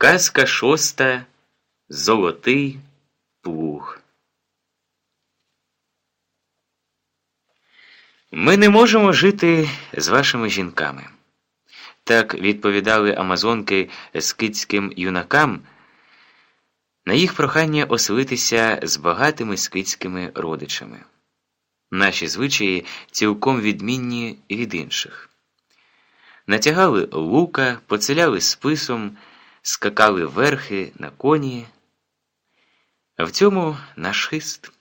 Казка шоста Золотий плуг. Ми не можемо жити з вашими жінками. Так відповідали Амазонки скитським юнакам на їх прохання оселитися з багатими скитськими родичами. Наші звичаї цілком відмінні від інших. Натягали лука, поцеляли списом, скакали верхи на коні. В цьому наш хист.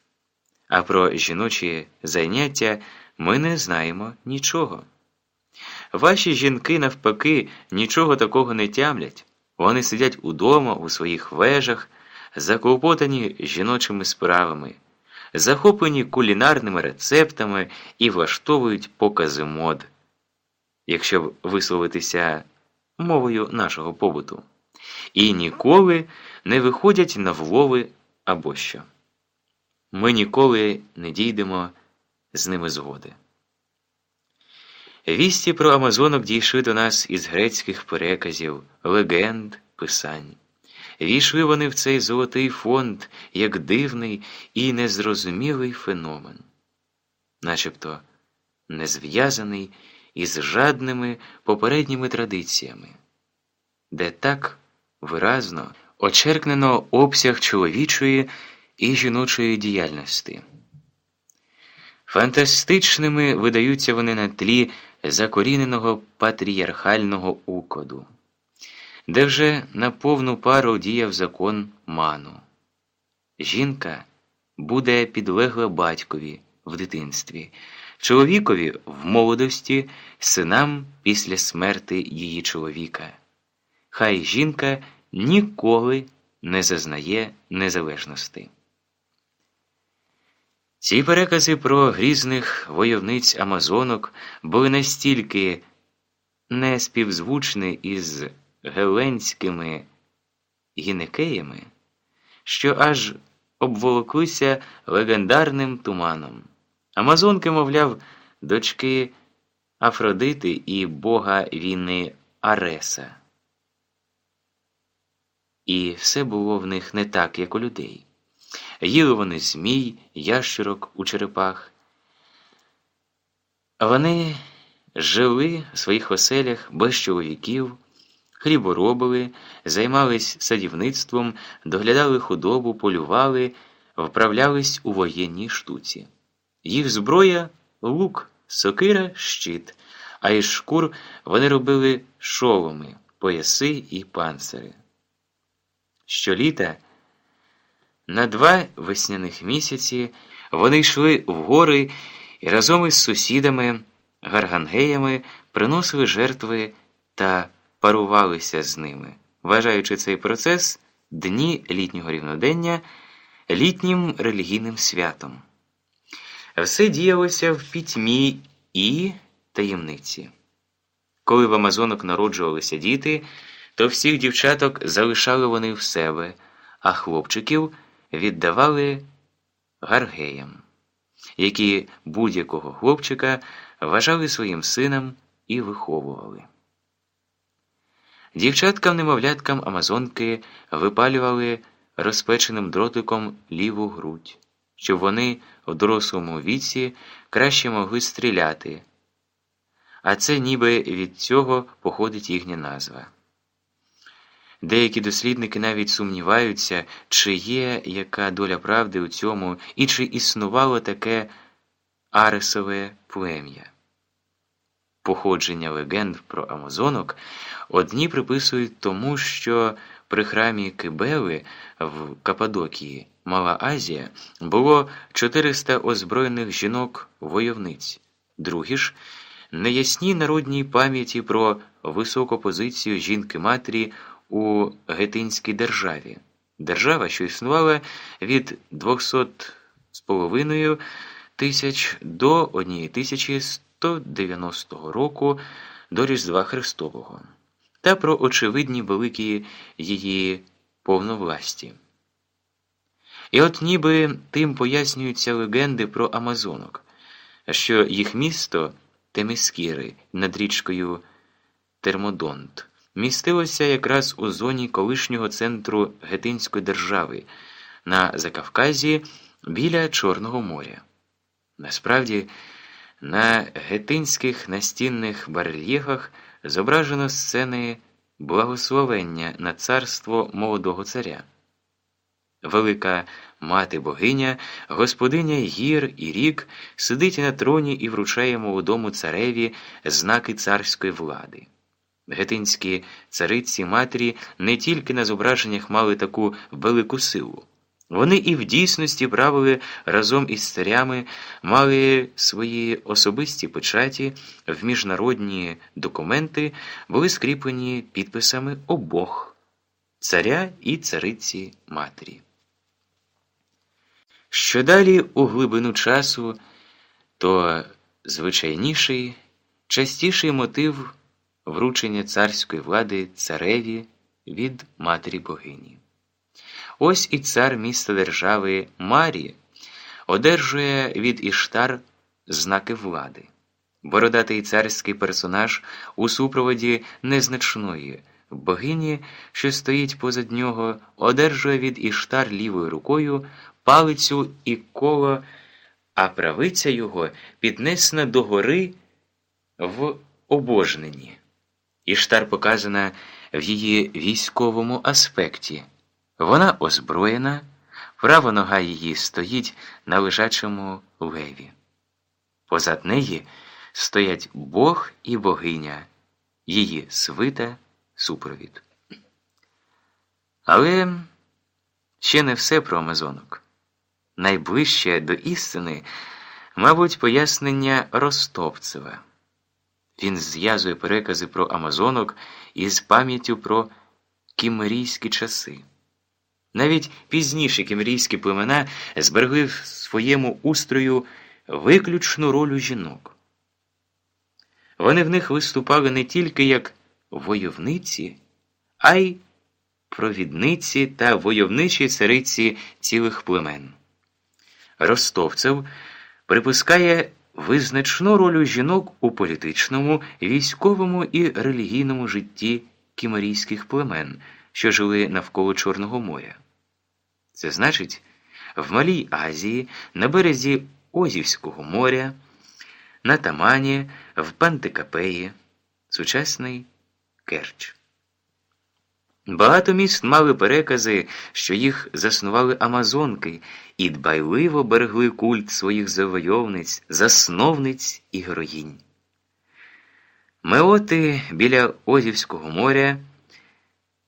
А про жіночі заняття ми не знаємо нічого. Ваші жінки, навпаки, нічого такого не тямлять. Вони сидять удома у своїх вежах, заклопотані жіночими справами, захоплені кулінарними рецептами і влаштовують покази мод, якщо висловитися мовою нашого побуту, і ніколи не виходять на влови або що. Ми ніколи не дійдемо з ними згоди. Вісті про Амазонок дійшли до нас із грецьких переказів, легенд, писань. Війшли вони в цей золотий фонд як дивний і незрозумілий феномен, начебто не зв'язаний із жадними попередніми традиціями, де так виразно очеркнено обсяг чоловічої і жіночої діяльності. Фантастичними видаються вони на тлі закоріненого патріархального укоду, де вже на повну пару діяв закон ману. Жінка буде підлегла батькові в дитинстві, чоловікові в молодості, синам після смерти її чоловіка. Хай жінка ніколи не зазнає незалежності. Ці перекази про грізних войовниць Амазонок були настільки неспівзвучні із геленськими гінекеями, що аж обволоклися легендарним туманом. Амазонки, мовляв, дочки Афродити і бога війни Ареса. І все було в них не так, як у людей. Їли вони змій, ящерок у черепах. Вони жили в своїх оселях без чоловіків, хліборобили, займались садівництвом, доглядали худобу, полювали, вправлялись у воєнній штуці. Їх зброя лук, сокира, щит, а із шкур вони робили шоломи, пояси і панцири. Щоліта на два весняних місяці вони йшли в гори і разом із сусідами, гаргангеями приносили жертви та парувалися з ними, вважаючи цей процес дні літнього рівнодення літнім релігійним святом. Все діялося в пітьмі і таємниці. Коли в Амазонок народжувалися діти, то всіх дівчаток залишали вони в себе, а хлопчиків віддавали гаргеям, які будь-якого хлопчика вважали своїм сином і виховували. Дівчаткам немовляткам Амазонки випалювали розпеченим дротиком ліву грудь, щоб вони в дорослому віці краще могли стріляти, а це ніби від цього походить їхня назва. Деякі дослідники навіть сумніваються, чи є яка доля правди у цьому і чи існувало таке Аресове плем'я. Походження легенд про Амазонок одні приписують тому, що при храмі Кибели в Кападокії, Мала Азія, було 400 озброєних жінок-войовниць, другі ж неясні народній пам'яті про високу позицію жінки-матері у Гетинській державі. Держава, що існувала від 200 з половиною тисяч до 1190 року до Різдва Христового, та про очевидні великі її повновласті. І от ніби тим пояснюються легенди про Амазонок, що їх місто Темескіри над річкою Термодонт містилося якраз у зоні колишнього центру Гетинської держави на Закавказі біля Чорного моря. Насправді, на гетинських настінних барельєфах зображено сцени благословення на царство молодого царя. Велика мати богиня, господиня гір і рік, сидить на троні і вручає молодому цареві знаки царської влади. Гетинські цариці матері не тільки на зображеннях мали таку велику силу. Вони і в дійсності правили разом із царями, мали свої особисті печаті, в міжнародні документи були скріплені підписами обох царя і цариці матері. Що далі у глибину часу, то звичайніший, частіший мотив вручення царської влади цареві від матері богині. Ось і цар міста держави Марі одержує від Іштар знаки влади. Бородатий царський персонаж у супроводі незначної богині, що стоїть позад нього, одержує від Іштар лівою рукою палицю і коло, а правиця його піднесена до гори в обожненні. Іштар показана в її військовому аспекті. Вона озброєна, права нога її стоїть на лежачому леві. Позад неї стоять Бог і богиня, її свита супровід. Але ще не все про Амазонок. Найближче до істини, мабуть, пояснення Ростовцева. Він зв'язує перекази про Амазонок із пам'яттю про кімерійські часи. Навіть пізніші кімерійські племена зберегли в своєму устрою виключну роль жінок. Вони в них виступали не тільки як войовниці, а й провідниці та войовничі цариці цілих племен. Ростовцев припускає визначну роль жінок у політичному, військовому і релігійному житті кімерійських племен, що жили навколо Чорного моря. Це значить, в Малій Азії, на березі Озівського моря, на Тамані, в Пантикапеї, сучасний Керч. Багато міст мали перекази, що їх заснували Амазонки і дбайливо берегли культ своїх завойовниць, засновниць і героїнь. Меоти біля Озівського моря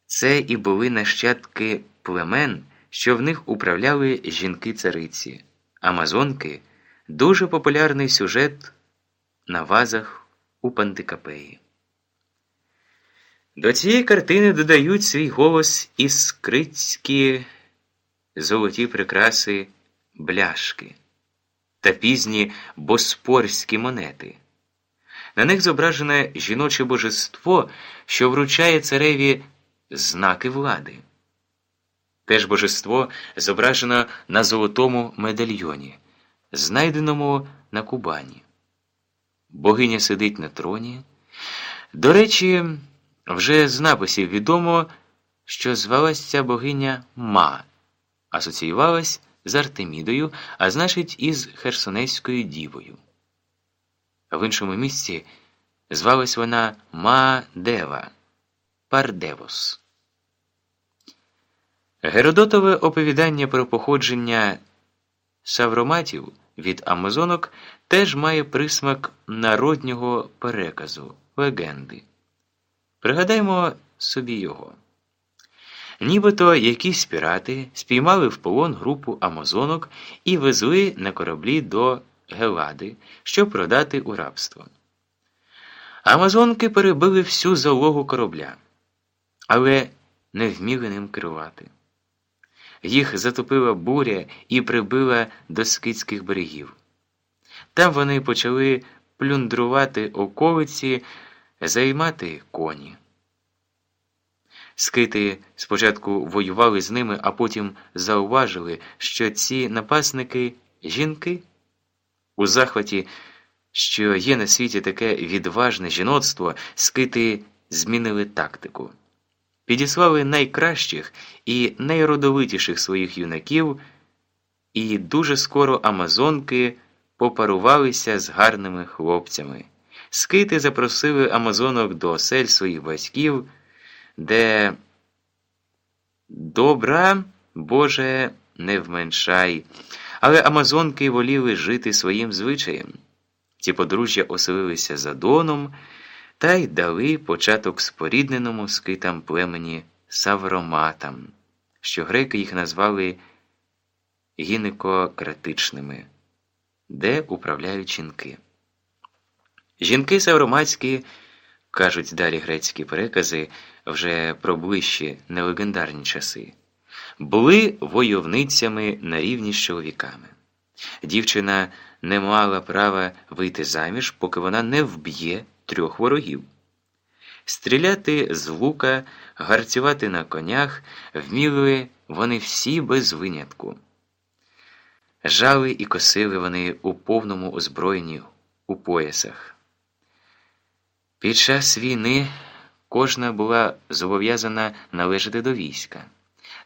це і були нащадки племен, що в них управляли жінки-цариці. Амазонки дуже популярний сюжет на вазах у Пантикапеї. До цієї картини додають свій голос іскрицькі золоті прикраси бляшки та пізні боспорські монети. На них зображене жіноче божество, що вручає цареві знаки влади. Теж божество зображено на золотому медальйоні, знайденому на Кубані. Богиня сидить на троні. До речі, вже з написів відомо, що звалася ця богиня Ма, асоціювалась з Артемідою, а значить, із Херсонеською дівою. В іншому місці звалась вона Ма Дева Пардевос. Геродотове оповідання про походження савроматів від Амазонок теж має присмак народнього переказу, легенди. Пригадаймо собі його. Нібито якісь пірати спіймали в полон групу Амазонок і везли на кораблі до Гелади, щоб продати у рабство. Амазонки перебили всю залогу корабля, але не вміли ним керувати. Їх затопила буря і прибила до скидських берегів. Там вони почали плюндрувати околиці, займати коні. Скити спочатку воювали з ними, а потім зауважили, що ці напасники жінки у захваті, що є на світі таке відважне жіноцтво, скити змінили тактику. Підіслали найкращих і найродовитіших своїх юнаків, і дуже скоро Амазонки попарувалися з гарними хлопцями. Скити запросили Амазонок до осель своїх батьків, де добра, Боже, не вменшай, але Амазонки воліли жити своїм звичаєм. Ці подружжя оселилися за доном та й дали початок спорідненому скитам племені Савроматам, що греки їх назвали гінекократичними, де управляють жінки. Жінки савроматські, кажуть далі грецькі перекази вже про ближчі нелегендарні часи, були войовницями на рівні з чоловіками. Дівчина не мала права вийти заміж, поки вона не вб'є трьох ворогів. Стріляти з лука, гарцювати на конях вміли вони всі без винятку. Жали і косили вони у повному озброєнні у поясах. Під час війни кожна була зобов'язана належати до війська.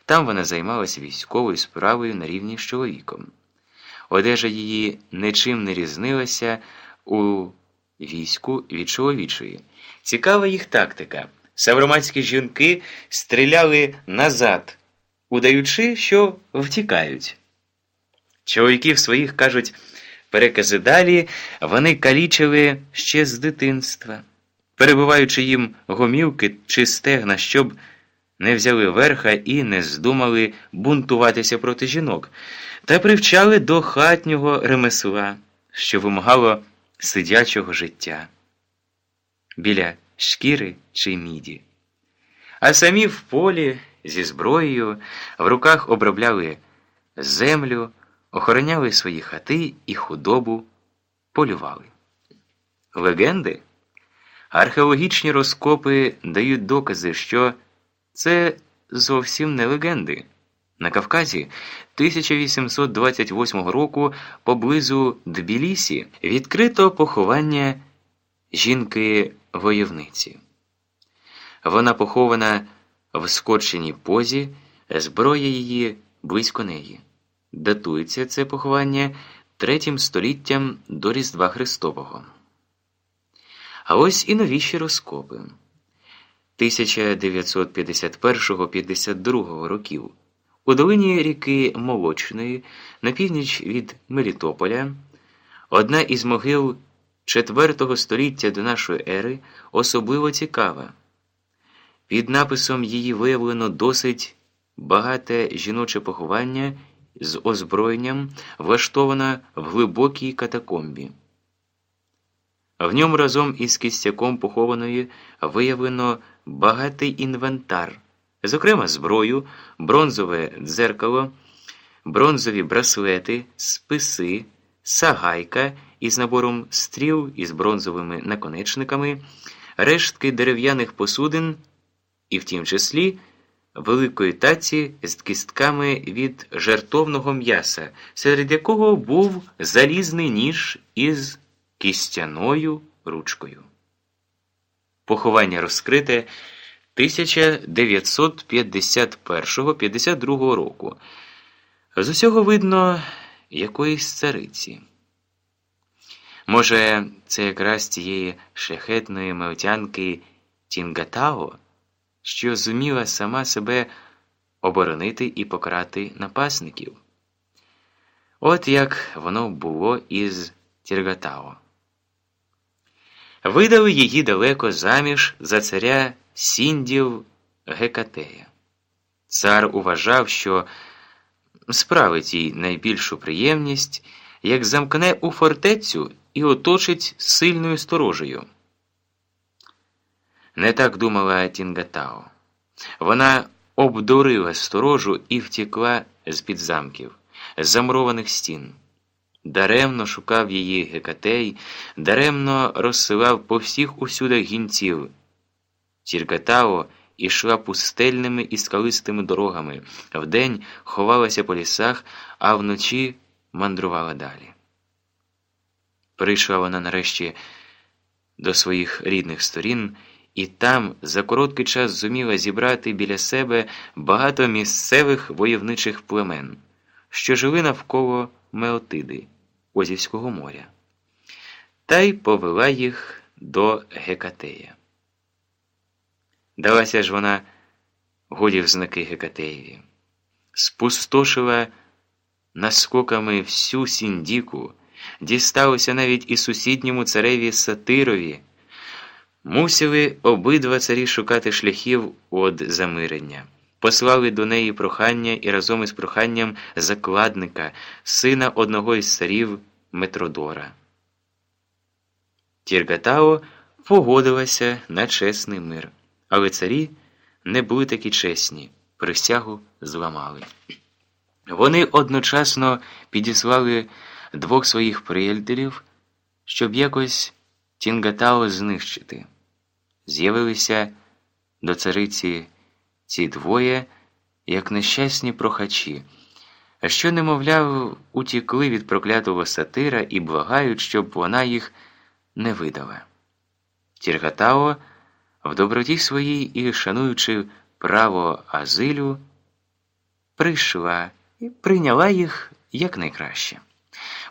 Там вона займалася військовою справою на рівні з чоловіком. Одежа її нічим не різнилася у війську від чоловічої. Цікава їх тактика. Савроматські жінки стріляли назад, удаючи, що втікають. Чоловіків своїх кажуть, перекази далі, вони калічили ще з дитинства, перебуваючи їм гомілки чи стегна, щоб не взяли верха і не здумали бунтуватися проти жінок, та привчали до хатнього ремесла, що вимагало сидячого життя біля шкіри чи міді. А самі в полі зі зброєю в руках обробляли землю, охороняли свої хати і худобу, полювали. Легенди, археологічні розкопи дають докази, що це зовсім не легенди. На Кавказі 1828 року поблизу Тбілісі відкрито поховання жінки-войовниці. Вона похована в скорченій позі, зброя її близько неї. Датується це поховання третім століттям до Різдва Христового. А ось і новіші розкопи 1951-52 років. У долині ріки Молочної, на північ від Мелітополя, одна із могил IV століття до нашої ери особливо цікава. Під написом її виявлено досить багате жіноче поховання з озброєнням, влаштоване в глибокій катакомбі. В ньому разом із кістяком похованої виявлено багатий інвентар зокрема зброю, бронзове дзеркало, бронзові браслети, списи, сагайка із набором стріл із бронзовими наконечниками, рештки дерев'яних посудин і в тім числі великої таці з кістками від жертовного м'яса, серед якого був залізний ніж із кістяною ручкою. Поховання розкрите. 1951-52 року. З усього видно якоїсь цариці. Може, це якраз тієї шляхетної мелтянки Тінгатао, що зуміла сама себе оборонити і покарати напасників. От як воно було із Тіргатао. Видали її далеко заміж за царя Сіндів Гекатея. Цар уважав, що справить їй найбільшу приємність, як замкне у фортецю і оточить сильною сторожею. Не так думала Тінгатао. Вона обдурила сторожу і втекла з під замків, замурованих стін. Даремно шукав її Гекатей, даремно розсилав по всіх усюдах гінців. Тіркатао ішла пустельними і скалистими дорогами, вдень ховалася по лісах, а вночі мандрувала далі. Прийшла вона нарешті до своїх рідних сторін і там за короткий час зуміла зібрати біля себе багато місцевих войовничих племен, що жили навколо Меотиди Озівського моря, та й повела їх до Гекатея. Далася ж вона годі в знаки Гекатеєві, спустошила наскоками всю Сіндіку, дісталося навіть і сусідньому цареві Сатирові. Мусили обидва царі шукати шляхів од замирення, послали до неї прохання і разом із проханням закладника, сина одного із царів Метродора. Тіргатао погодилася на чесний мир, але царі не були такі чесні, присягу зламали. Вони одночасно підіслали двох своїх приятелів, щоб якось Тінгатао знищити. З'явилися до цариці ці двоє, як нещасні прохачі, а що, немовляв, утікли від проклятого сатира і благають, щоб вона їх не видала. Тіргатао в доброті своїй і, шануючи право азилю, прийшла і прийняла їх якнайкраще.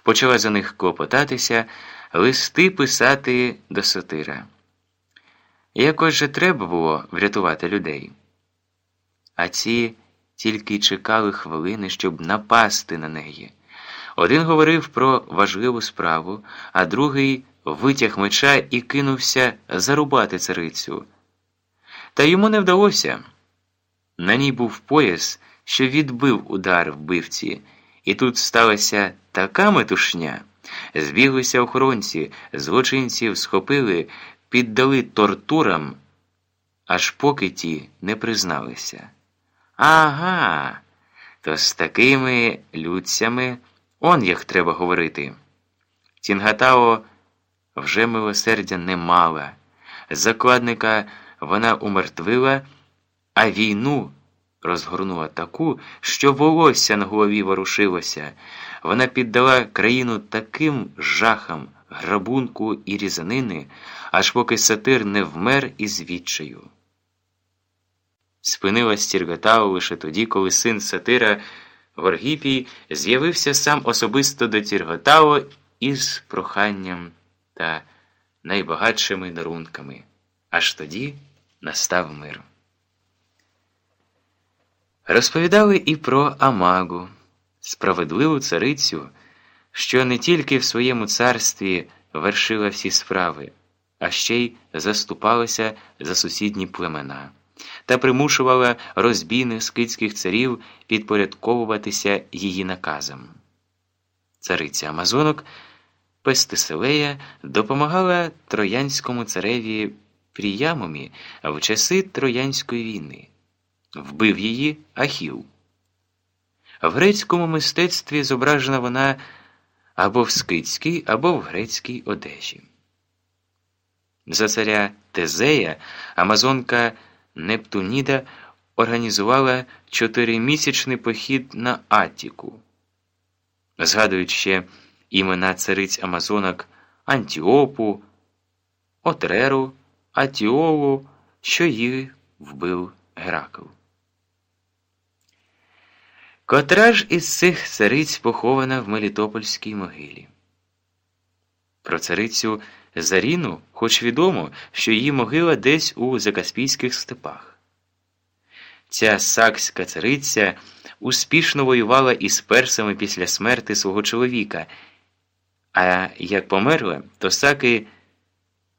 Почала за них клопотатися, листи писати до сатира. Якось же треба було врятувати людей. А ці тільки чекали хвилини, щоб напасти на неї. Один говорив про важливу справу, а другий витяг меча і кинувся зарубати царицю. Та йому не вдалося. На ній був пояс, що відбив удар вбивці, і тут сталася така метушня. Збіглися охоронці, злочинців схопили, піддали тортурам, аж поки ті не призналися. Ага, то з такими людцями он як треба говорити. Тінгатао вже милосердя не мала, закладника вона умертвила, а війну розгорнула таку, що волосся на голові ворушилося. Вона піддала країну таким жахам, грабунку і різанини, аж поки сатир не вмер із відчаю. Спинилась Тіргатау лише тоді, коли син сатира Горгіпій з'явився сам особисто до Тірготао із проханням та найбагатшими дарунками. Аж тоді настав мир. Розповідали і про Амагу, справедливу царицю, що не тільки в своєму царстві вершила всі справи, а ще й заступалася за сусідні племена та примушувала розбійних скидських царів підпорядковуватися її наказам. Цариця Амазонок Пестиселея допомагала троянському цареві Пріямомі в часи Троянської війни, вбив її Ахіл. В грецькому мистецтві зображена вона або в скидській, або в грецькій одежі. За царя Тезея Амазонка Нептуніда організувала чотиримісячний похід на Атіку, згадують ще імена цариць Амазонок Антіопу, Отреру, Атіолу, що її вбив Геракл. Котра ж із цих цариць похована в Мелітопольській могилі? Про царицю Заріну, хоч відомо, що її могила десь у Закаспійських степах. Ця сакська цариця успішно воювала із персами після смерти свого чоловіка, а як померла, то саки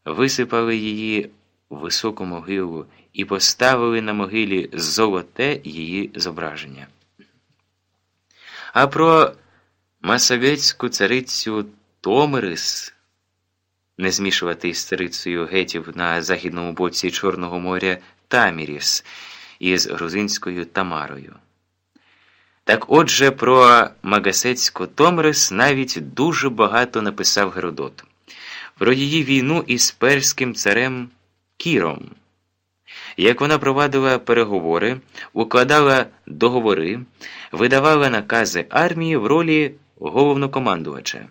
висипали її в високу могилу і поставили на могилі золоте її зображення. А про масагецьку царицю Томирис не змішувати із царицею гетів на західному боці Чорного моря Таміріс із грузинською Тамарою. Так отже, про Магасецьку Томрис навіть дуже багато написав Геродот, про її війну із перським царем Кіром, як вона провадила переговори, укладала договори, видавала накази армії в ролі головнокомандувача.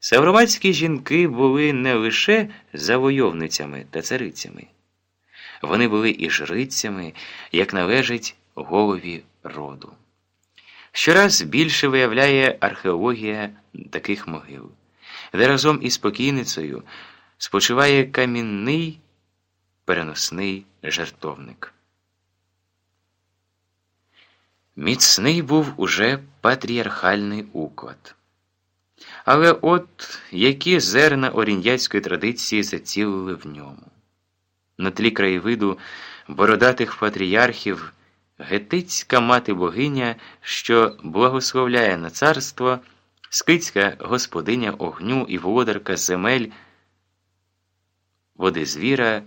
Савроматські жінки були не лише завойовницями та царицями, вони були і жрицями, як належить голові роду. Щораз більше виявляє археологія таких могил, де разом із покійницею спочиває камінний переносний жертовник. Міцний був уже патріархальний уклад. Але от які зерна орін'яцької традиції зацілили в ньому. На тлі краєвиду бородатих патріархів гетицька мати богиня, що благословляє на царство, скицька господиня огню і володарка земель, води звіра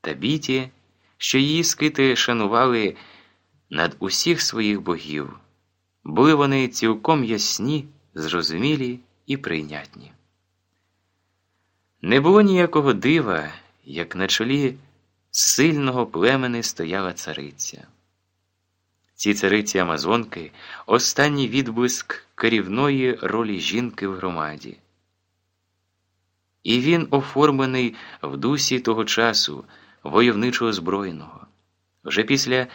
та біті, що її скити шанували над усіх своїх богів, були вони цілком ясні, зрозумілі і прийнятні. Не було ніякого дива, як на чолі сильного племени стояла цариця. Ці цариці Амазонки останній відблиск керівної ролі жінки в громаді. І він оформлений в дусі того часу войовничого збройного. Вже після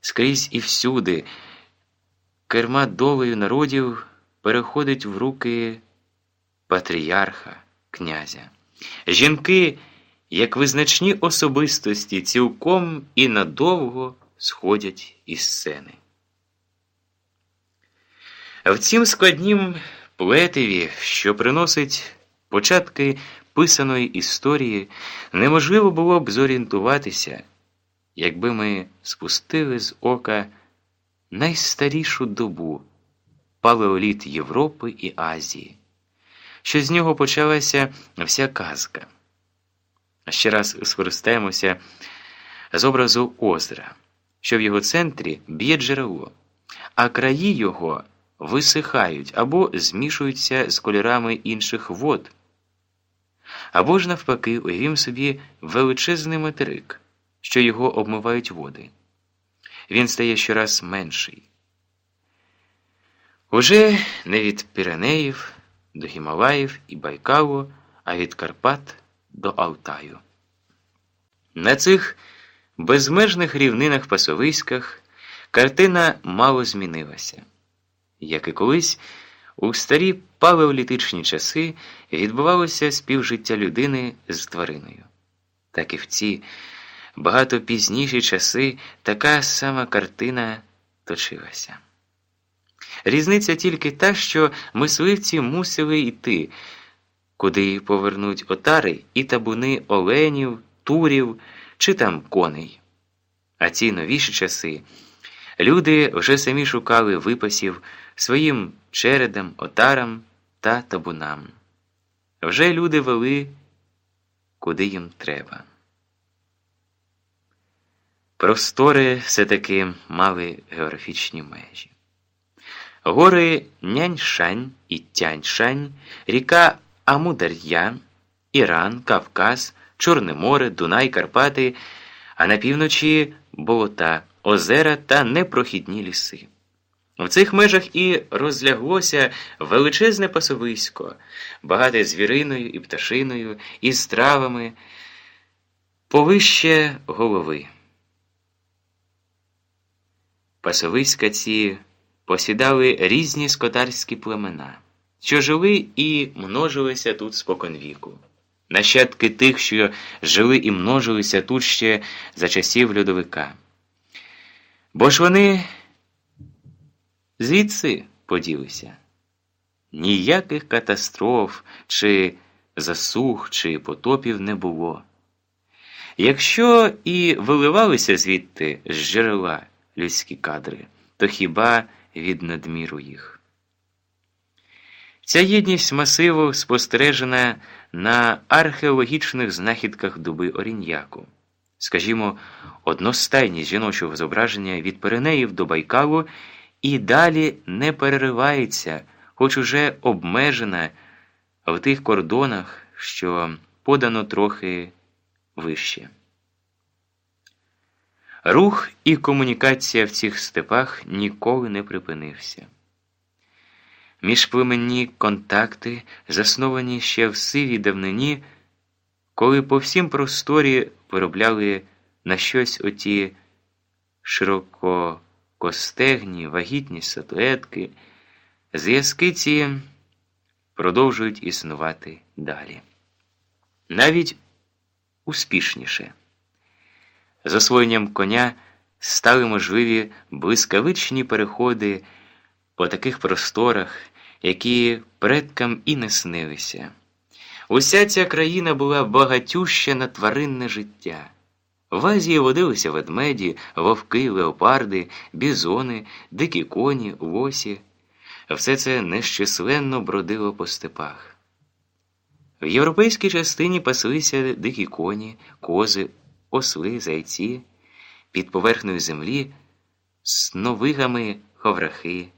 скрізь і всюди керма долею народів переходить в руки патріарха, князя. Жінки, як визначні особистості, цілком і надовго сходять із сцени. В цім складнім плетеві, що приносить початки писаної історії, неможливо було б зорієнтуватися, якби ми спустили з ока найстарішу добу палеоліт Європи і Азії, що з нього почалася вся казка. Ще раз скористаємося з образу озера, що в його центрі б'є джерело, а краї його висихають або змішуються з кольорами інших вод. Або ж, навпаки, уявім собі величезний материк, що його обмивають води. Він стає щораз менший. Уже не від Піренеїв до Гімалаїв і Байкалу, а від Карпат до Алтаю. На цих безмежних рівнинах пасовиськах картина мало змінилася. Як і колись, у старі палеолітичні часи відбувалося співжиття людини з твариною, так і в ці багато пізніші часи така сама картина точилася. Різниця тільки та, що мисливці мусили йти, куди повернуть отари і табуни оленів, турів чи там коней. А ці новіші часи люди вже самі шукали випасів своїм чередам, отарам та табунам. Вже люди вели, куди їм треба. Простори все таки мали географічні межі. Гори Няньшань і Тяньшань, ріка Амудар'я, Іран, Кавказ, Чорне море, Дунай, Карпати, а на півночі болота, озера та непрохідні ліси. В цих межах і розляглося величезне пасовисько, багате звіриною і пташиною, і стравами, повище голови. Пасовиська ці посідали різні скотарські племена, що жили і множилися тут споконвіку. Нащадки тих, що жили і множилися тут ще за часів льодовика. Бо ж вони звідси поділися. Ніяких катастроф, чи засух, чи потопів не було. Якщо і виливалися звідти з джерела людські кадри, то хіба від надміру їх? Ця єдність масиву спостережена на археологічних знахідках дуби Оріньяку. Скажімо, одностайність жіночого зображення від Пиренеїв до Байкалу і далі не переривається, хоч уже обмежена в тих кордонах, що подано трохи вище. Рух і комунікація в цих степах ніколи не припинився. міжплеменні контакти, засновані ще в сивій давнині, коли по всім просторі виробляли на щось оті ширококостегні, вагітні статуетки, зв'язки ці продовжують існувати далі. Навіть успішніше. З освоєнням коня стали можливі блискавичні переходи по таких просторах, які предкам і не снилися. Уся ця країна була багатюща на тваринне життя. В Азії водилися ведмеді, вовки, леопарди, бізони, дикі коні, лосі. Все це нещисленно бродило по степах. В європейській частині паслися дикі коні, кози, осли, зайці, під поверхнею землі, сновигами ховрахи,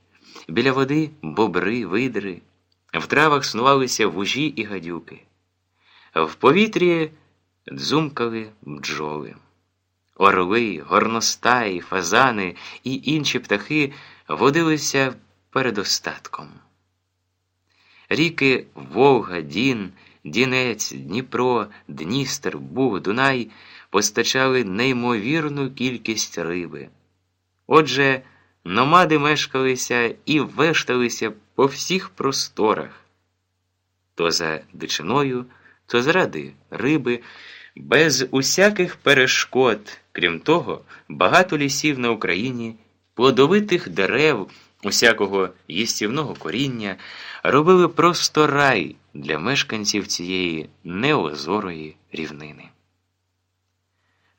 біля води бобри, видри, в травах снувалися вужі і гадюки, в повітрі дзумкали бджоли. Орли, горностаї, фазани і інші птахи водилися перед остатком. Ріки Волга, Дін, Дінець, Дніпро, Дністер, Буг, Дунай постачали неймовірну кількість риби. Отже, номади мешкалися і вешталися по всіх просторах то за дичиною, то заради риби, без усяких перешкод. Крім того, багато лісів на Україні, плодовитих дерев, усякого їстівного коріння робили просто рай для мешканців цієї неозорої рівнини.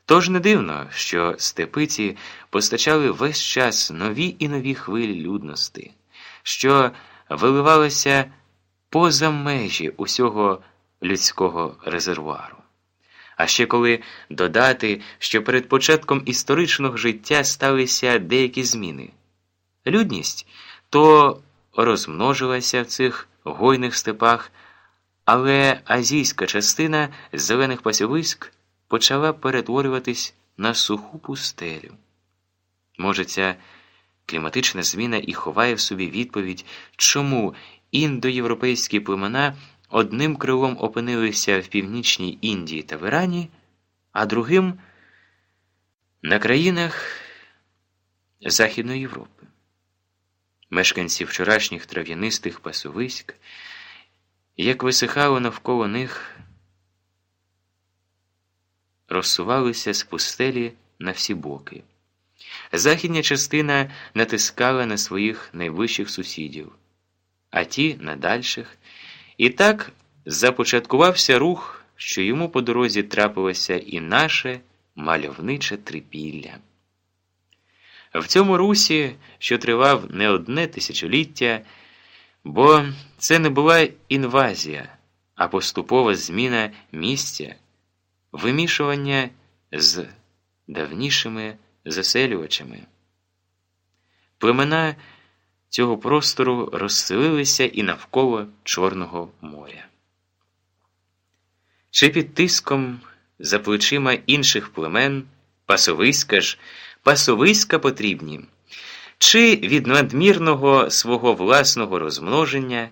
Тож не дивно, що степиці постачали весь час нові і нові хвилі людності, що виливалися поза межі усього людського резервуару. А ще коли додати, що перед початком історичного життя сталися деякі зміни, людність то розмножилася в цих гойних степах, але азійська частина зелених пасовиськ почала перетворюватись на суху пустелю. Може, ця кліматична зміна і ховає в собі відповідь, чому індоєвропейські племена одним крилом опинилися в північній Індії та в Ірані, а другим на країнах Західної Європи. Мешканці вчорашніх трав'янистих пасовиськ, як висихало навколо них, розсувалися з пустелі на всі боки. Західня частина натискала на своїх найближчих сусідів, а ті на дальших. І так започаткувався рух, що йому по дорозі трапилося і наше мальовниче трипілля. В цьому русі, що тривав не одне тисячоліття, бо це не була інвазія, а поступова зміна місця, вимішування з давнішими заселювачами. Племена цього простору розселилися і навколо Чорного моря. Чи під тиском за плечима інших племен пасовиська ж, пасовиська потрібні, чи від надмірного свого власного розмноження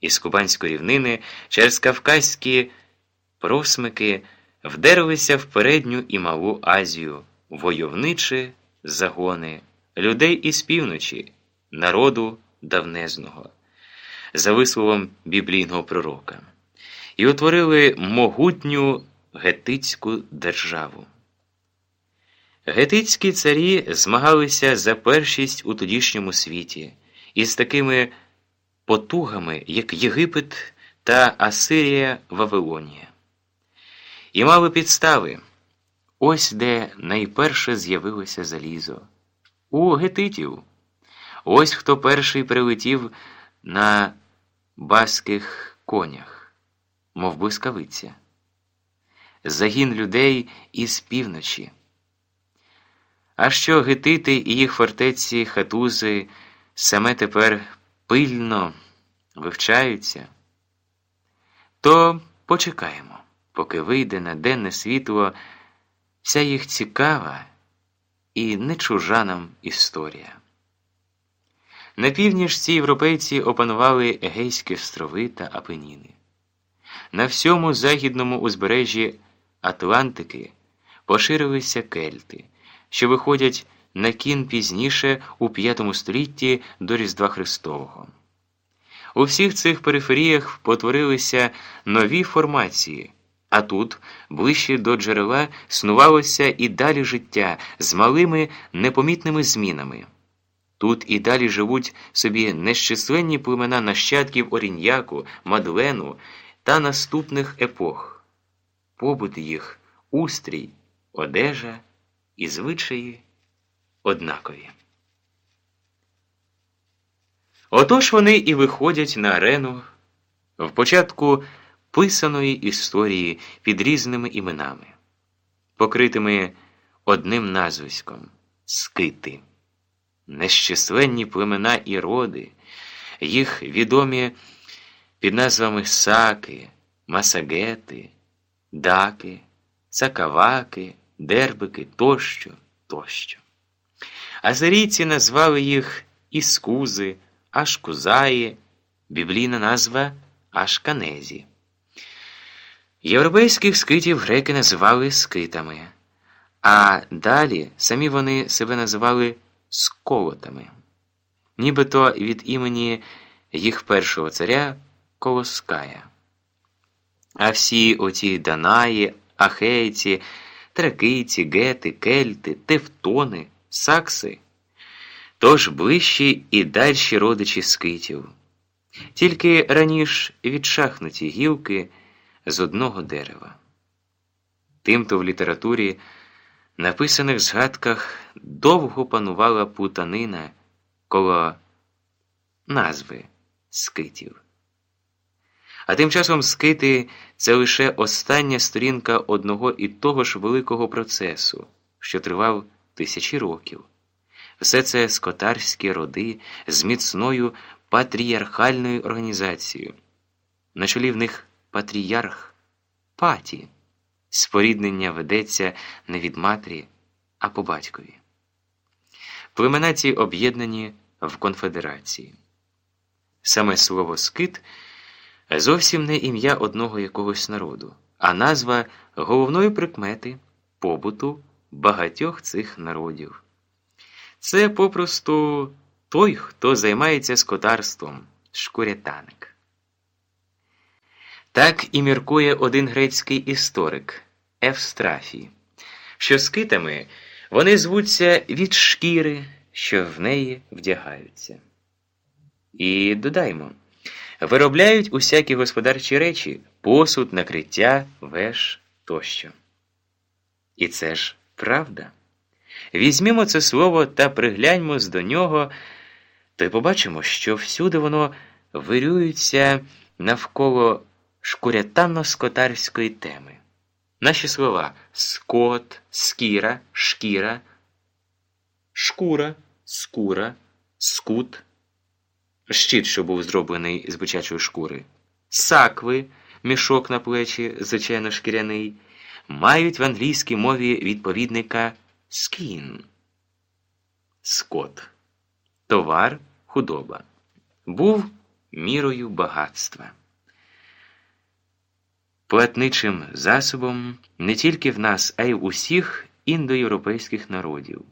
із Кубанської рівнини через Кавказькі просмики вдерлися в передню і малу Азію, войовничі загони, людей із півночі народу давнезного, за висловом біблійного пророка, і утворили могутню гетицьку державу. Гетицькі царі змагалися за першість у тодішньому світі із такими потугами, як Єгипет та Асирія Вавилонія. І мали підстави ось де найперше з'явилося залізо у гетитів. Ось хто перший прилетів на баских конях, мов блискавиця. Загін людей із півночі. А що гетити і їх фортеці хатузи саме тепер пильно вивчаються, то почекаємо, поки вийде на денне світло вся їх цікава і не чужа нам історія. На північ ці європейці опанували Егейські острови та Апеніни. На всьому західному узбережжі Атлантики поширилися кельти, що виходять на кін пізніше у V столітті до Різдва Христового. У всіх цих периферіях потворилися нові формації, а тут, ближче до джерела, снувалося і далі життя з малими непомітними змінами. Тут і далі живуть собі нещисленні племена нащадків Оріньяку, Мадлену та наступних епох, побут їх, устрій, одежа і звичаї однакові. Отож вони і виходять на арену в початку писаної історії під різними іменами, покритими одним назвиськом скити, нещисленні племена і роди, їх відомі під назвами Саки, Масагети, Даки, Сакаваки, Дербики тощо, тощо. Азарійці назвали їх Іскузи, Ашкузаї, біблійна назва Ашканезі. Європейських скитів греки називали скитами, а далі самі вони себе називали сколотами, нібито від імені їх першого царя Колоская. А всі оті Данаї, Ахейці, Тракийці, Гети, Кельти, Тевтони, Сакси, тож ближчі і дальші родичі скитів, тільки раніше відшахнуті гілки з одного дерева. Тимто в літературі, написаних згадках, довго панувала путанина коло назви скитів. А тим часом скити це лише остання сторінка одного і того ж великого процесу, що тривав тисячі років. Все це скотарські роди з міцною патріархальною організацією. На чолі в них патріарх паті. Споріднення ведеться не від матері, а по батькові. Племена ці об'єднані в конфедерації. Саме слово скит зовсім не ім'я одного якогось народу, а назва головної прикмети побуту багатьох цих народів. Це попросту той, хто займається скотарством, шкурятаник. Так і міркує один грецький історик Евстрафій, що скитами вони звуться від шкіри, що в неї вдягаються. І додаймо, виробляють усякі господарчі речі, посуд, накриття, веш тощо. І це ж правда. Візьмімо це слово та пригляньмо до нього, то й побачимо, що всюди воно вирюється навколо шкурятанно-скотарської теми. Наші слова скот, скіра, шкіра, шкура, скура, скут, щит, що був зроблений з бичачої шкури, сакви, мішок на плечі, звичайно шкіряний, мають в англійській мові відповідника скін, скот, товар, худоба, був мірою багатства. Платничим засобом не тільки в нас, а й в усіх індоєвропейських народів.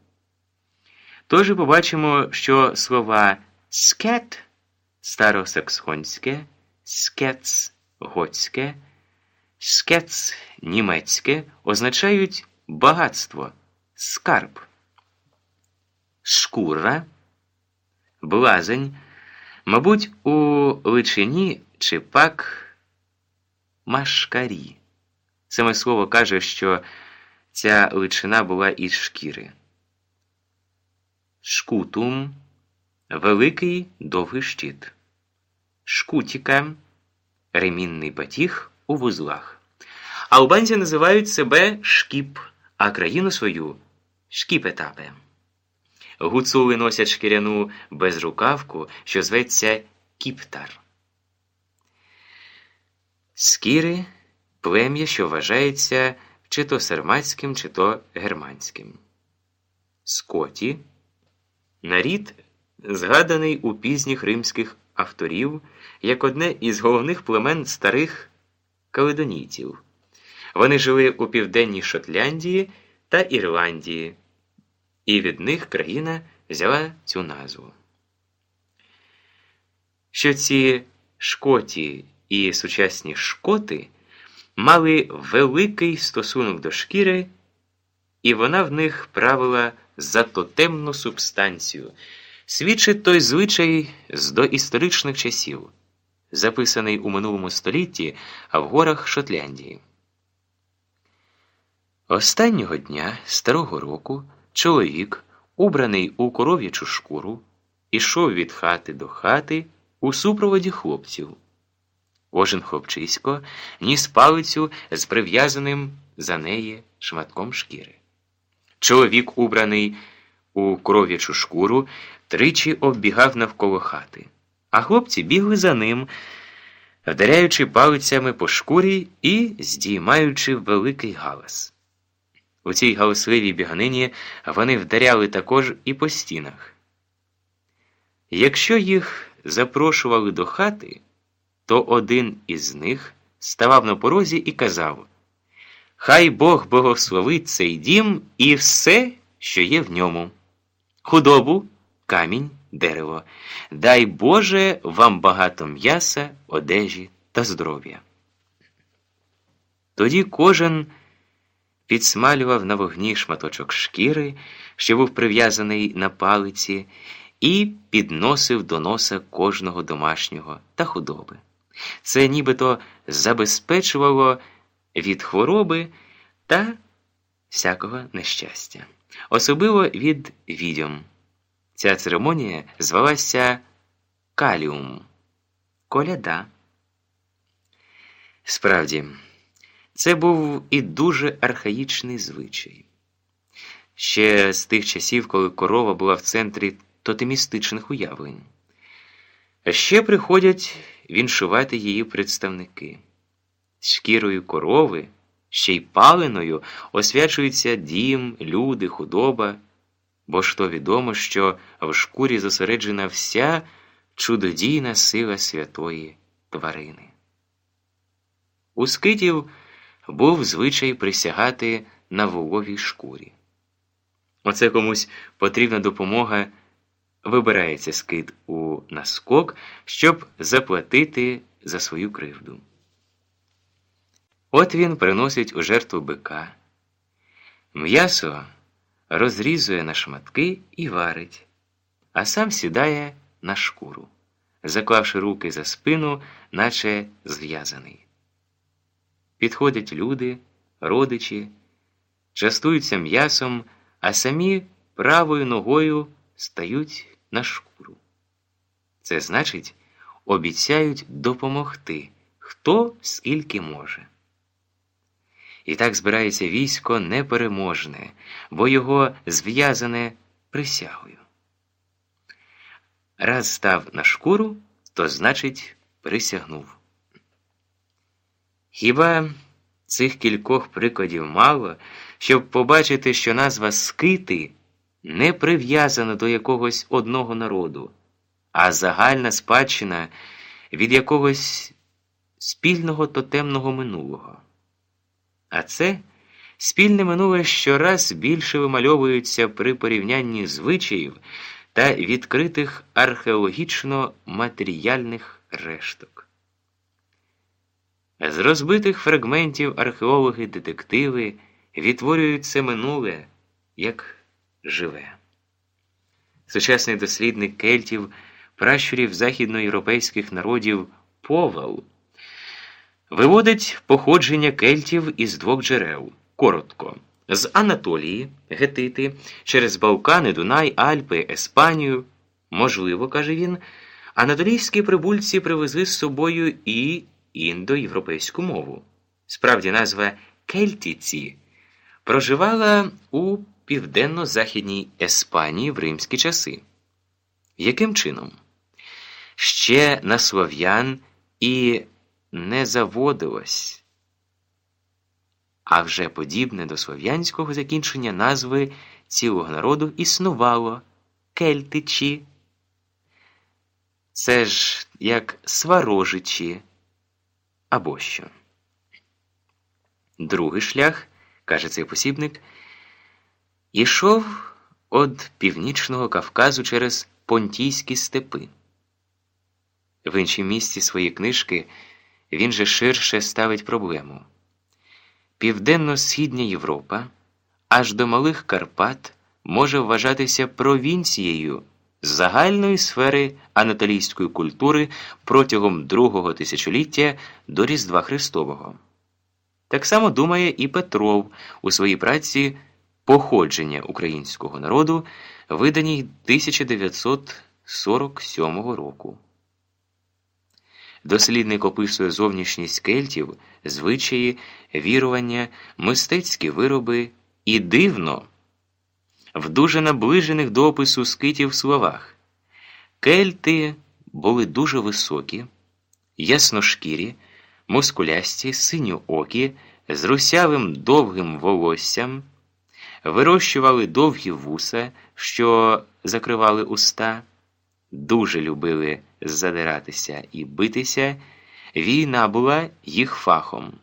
Тож побачимо, що слова скет старосаксонське, скец готське, скец німецьке означають багатство скарб, шкура, блазень, мабуть, у личині чи пак машкарі. Саме слово каже, що ця личина була із шкіри. Шкутум великий довгий щит. Шкутіка ремінний батіг у вузлах. Албанці називають себе шкіп, а країну свою шкіпетапе. Гуцули носять шкіряну безрукавку, що зветься кіптар. Скіри плем'я, що вважається чи то сарматським, чи то германським. Скоті нарід згаданий у пізніх римських авторів як одне із головних племен старих каледонійців. Вони жили у південній Шотландії та Ірландії, і від них країна взяла цю назву. Що ці шкоті і сучасні шкоти мали великий стосунок до шкіри, і вона в них правила за тотемну субстанцію, свідчить той звичай з доісторичних часів, записаний у минулому столітті в горах Шотландії. Останнього дня старого року чоловік, убраний у коров'ячу шкуру, ішов від хати до хати у супроводі хлопців. Кожен хлопчисько ніс палицю з прив'язаним за неї шматком шкіри. Чоловік, убраний у кров'ячу шкуру, тричі оббігав навколо хати, а хлопці бігли за ним, вдаряючи палицями по шкурі і здіймаючи великий галас. У цій галасливій біганині вони вдаряли також і по стінах. Якщо їх запрошували до хати, то один із них ставав на порозі і казав Хай Бог благословить цей дім і все, що є в ньому. Худобу, камінь, дерево. Дай Боже вам багато м'яса, одежі та здоров'я. Тоді кожен підсмалював на вогні шматочок шкіри, що був прив'язаний на палиці, і підносив до носа кожного домашнього та худоби. Це нібито забезпечувало від хвороби та всякого нещастя, особливо від відьом. Ця церемонія звалася Каліум коляда. Справді, це був і дуже архаїчний звичай. Ще з тих часів, коли корова була в центрі тотемістичних уявлень. Ще приходять віншувати її представники. Шкірою корови, ще й паленою освячується дім, люди, худоба, бо ж то відомо, що в шкурі зосереджена вся чудодійна сила святої тварини. У скитів був звичай присягати на воловій шкурі. Оце комусь потрібна допомога. Вибирається скид у наскок, щоб заплатити за свою кривду. От він приносить у жертву бика. М'ясо розрізує на шматки і варить, а сам сідає на шкуру, заклавши руки за спину, наче зв'язаний. Підходять люди, родичі, частуються м'ясом, а самі правою ногою стають на шкуру. Це значить, обіцяють допомогти, хто скільки може. І так збирається військо непереможне, бо його зв'язане присягою. Раз став на шкуру, то значить присягнув. Хіба цих кількох прикладів мало, щоб побачити, що назва скити не прив'язана до якогось одного народу, а загальна спадщина від якогось спільного тотемного минулого. А це спільне минуле щораз більше вимальовується при порівнянні звичаїв та відкритих археологічно матеріальних решток. З розбитих фрагментів археологи-детективи відтворюють це минуле як живе. Сучасний дослідник кельтів, пращурів західноєвропейських народів Повал виводить походження кельтів із двох джерел коротко. З Анатолії, Гетити, через Балкани, Дунай, Альпи, Еспанію. Можливо, каже він, анатолійські прибульці привезли з собою і індоєвропейську мову. Справді, назва Кельтіці проживала у південно-західній Еспанії в римські часи. Яким чином? Ще на слов'ян і не заводилось, а вже подібне до слов'янського закінчення назви цілого народу існувало кельтичі. Це ж як сварожичі або що. Другий шлях, каже цей посібник, ішов від північного Кавказу через Понтійські степи. В іншій місці свої книжки він же ширше ставить проблему. Південно-східня Європа аж до Малих Карпат може вважатися провінцією загальної сфери анатолійської культури протягом другого тисячоліття до Різдва Христового. Так само думає і Петров у своїй праці Походження українського народу, виданій 1947 року. Дослідник описує зовнішність кельтів, звичаї, вірування, мистецькі вироби і дивно, в дуже наближених до опису скитів словах. Кельти були дуже високі, ясношкірі, мускулясті, синьоокі, з русявим довгим волоссям, вирощували довгі вуса, що закривали уста, дуже любили задиратися і битися, війна була їх фахом.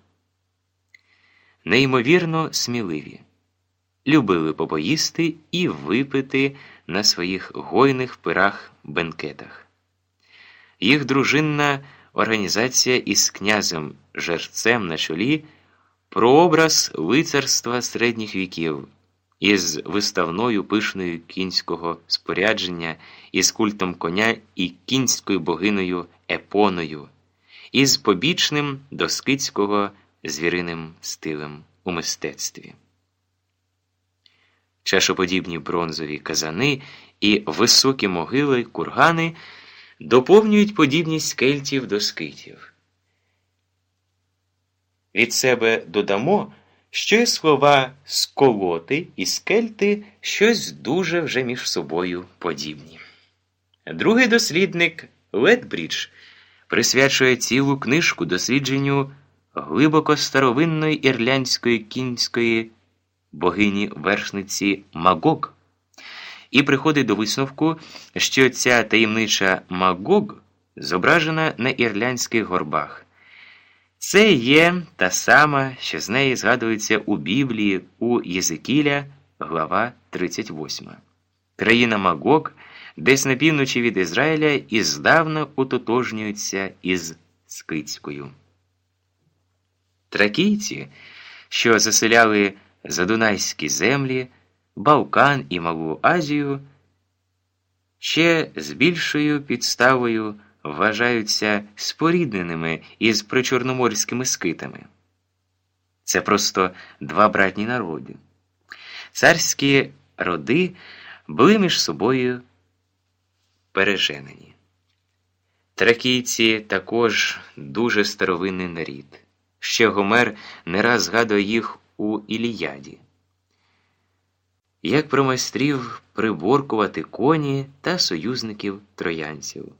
Неймовірно сміливі, любили попоїсти і випити на своїх гойних пирах бенкетах. Їх дружинна організація із князем жерцем на чолі прообраз лицарства середніх віків із виставною пишною кінського спорядження, із культом коня і кінською богиною епоною, із побічним доскицького звіриним стилем у мистецтві. Чашоподібні бронзові казани і високі могили кургани доповнюють подібність кельтів до скитів. Від себе додамо що й слова сколоти і скельти щось дуже вже між собою подібні. Другий дослідник Ледбрідж присвячує цілу книжку дослідженню глибоко старовинної ірлянської кінської богині вершниці Магог і приходить до висновку, що ця таємнича Магог зображена на ірлянських горбах. Це є та сама, що з неї згадується у Біблії у Єзикіля, глава 38. Країна Магог, десь на півночі від Ізраїля, і здавна утотожнюється із Скицькою. Тракійці, що заселяли задунайські землі, Балкан і Малу Азію, ще з більшою підставою вважаються спорідненими із причорноморськими скитами. Це просто два братні народи. Царські роди були між собою переженені. Тракійці також дуже старовинний нарід. Ще Гомер не раз згадує їх у Іліяді. Як про майстрів приборкувати коні та союзників троянців.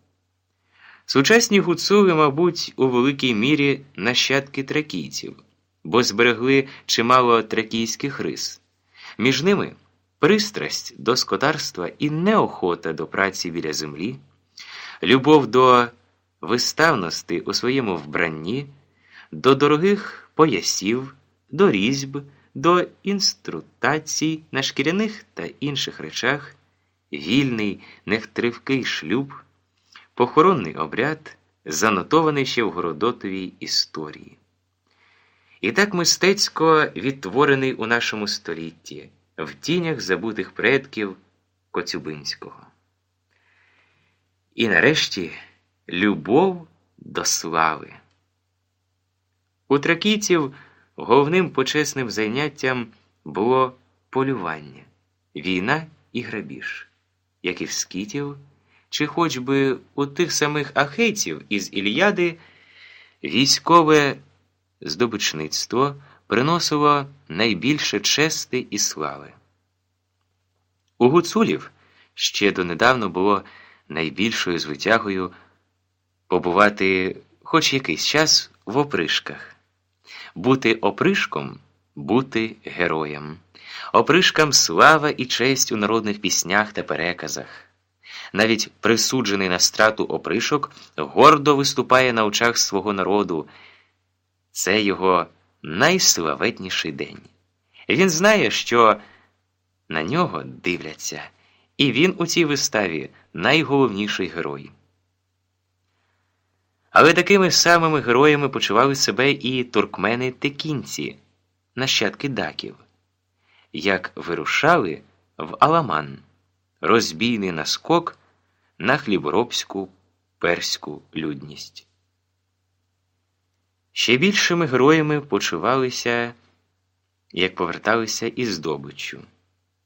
Сучасні гуцули, мабуть, у великій мірі нащадки тракійців, бо зберегли чимало тракійських рис. Між ними пристрасть до скотарства і неохота до праці біля землі, любов до виставності у своєму вбранні, до дорогих поясів, до різьб, до інструтацій на шкіряних та інших речах, вільний, невтривкий шлюб похоронний обряд, занотований ще в Городотовій історії. І так мистецько відтворений у нашому столітті в тінях забутих предків Коцюбинського. І нарешті любов до слави. У тракійців головним почесним заняттям було полювання, війна і грабіж, як і в скітів чи хоч би у тих самих ахейців із Ільяди військове здобичництво приносило найбільше чести і слави. У гуцулів ще донедавна було найбільшою звитягою побувати хоч якийсь час в опришках, бути опришком, бути героєм, опришкам слава і честь у народних піснях та переказах. Навіть присуджений на страту опришок гордо виступає на очах свого народу. Це його найславетніший день. Він знає, що на нього дивляться, і він у цій виставі найголовніший герой. Але такими самими героями почували себе і туркмени текінці, нащадки даків, як вирушали в Аламан, розбійний наскок на хліборобську перську людність. Ще більшими героями почувалися, як поверталися із здобиччю,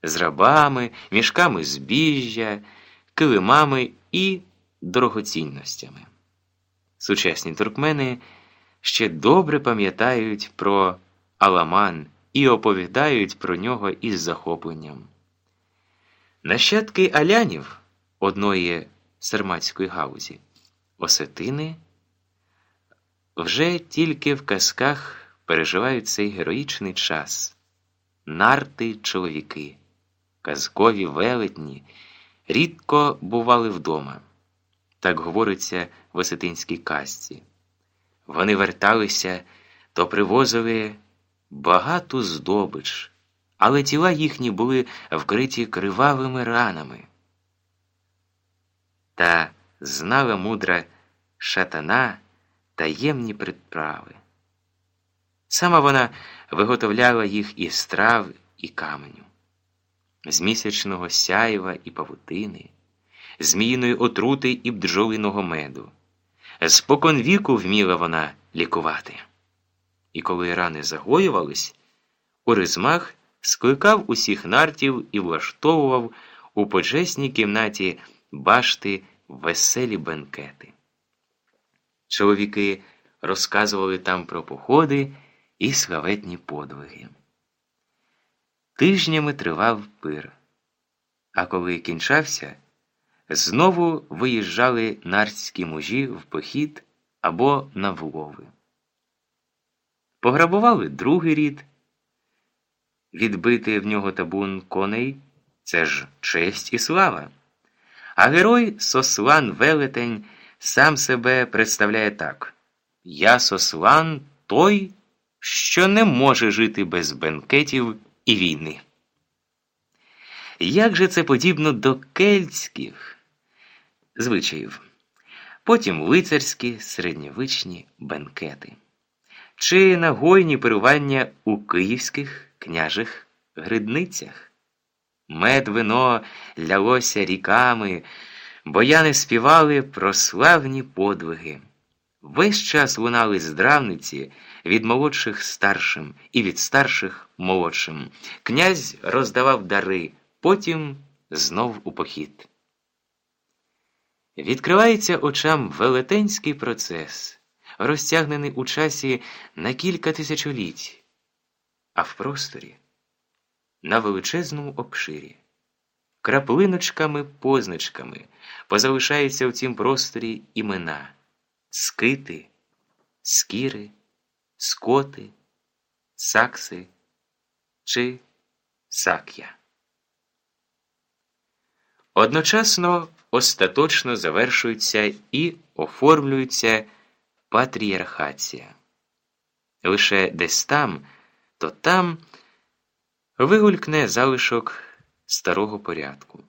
з рабами, мішками збіжжя, килимами і дорогоцінностями. Сучасні туркмени ще добре пам'ятають про Аламан і оповідають про нього із захопленням. Нащадки алянів одної серматської гаузі, осетини вже тільки в казках переживають цей героїчний час, нарти чоловіки, казкові велетні, рідко бували вдома. Так говориться в осетинській казці. Вони верталися, то привозили багату здобич, але тіла їхні були вкриті кривавими ранами. Та знала мудра шатана таємні приправи. Сама вона виготовляла їх із страв і каменю, з місячного сяєва і павутини, зміїної отрути і бджолиного меду. Спокон віку вміла вона лікувати. І коли рани загоювались, Оризмах скликав усіх нартів і влаштовував у почесній кімнаті башти веселі бенкети. Чоловіки розказували там про походи і славетні подвиги. Тижнями тривав пир, а коли кінчався, знову виїжджали нарські мужі в похід або на влови. Пограбували другий рід. Відбити в нього табун коней це ж честь і слава. А герой Сослан Велетень сам себе представляє так: Я Сослан той, що не може жити без бенкетів і війни. Як же це подібно до кельтських звичаїв, потім лицарські середньовичні бенкети, чи нагойні перування у київських княжих гридницях? Мед вино лялося ріками, бояни співали про славні подвиги. Весь час лунали здравниці від молодших старшим і від старших молодшим. Князь роздавав дари, потім знов у похід. Відкривається очам велетенський процес, розтягнений у часі на кілька тисячоліть, а в просторі на величезному обширі. Краплиночками, позначками позалишаються в цім просторі імена скити, скіри, скоти, сакси чи сак'я. Одночасно остаточно завершується і оформлюється патріархація. Лише десь там, то там вигулькне залишок старого порядку.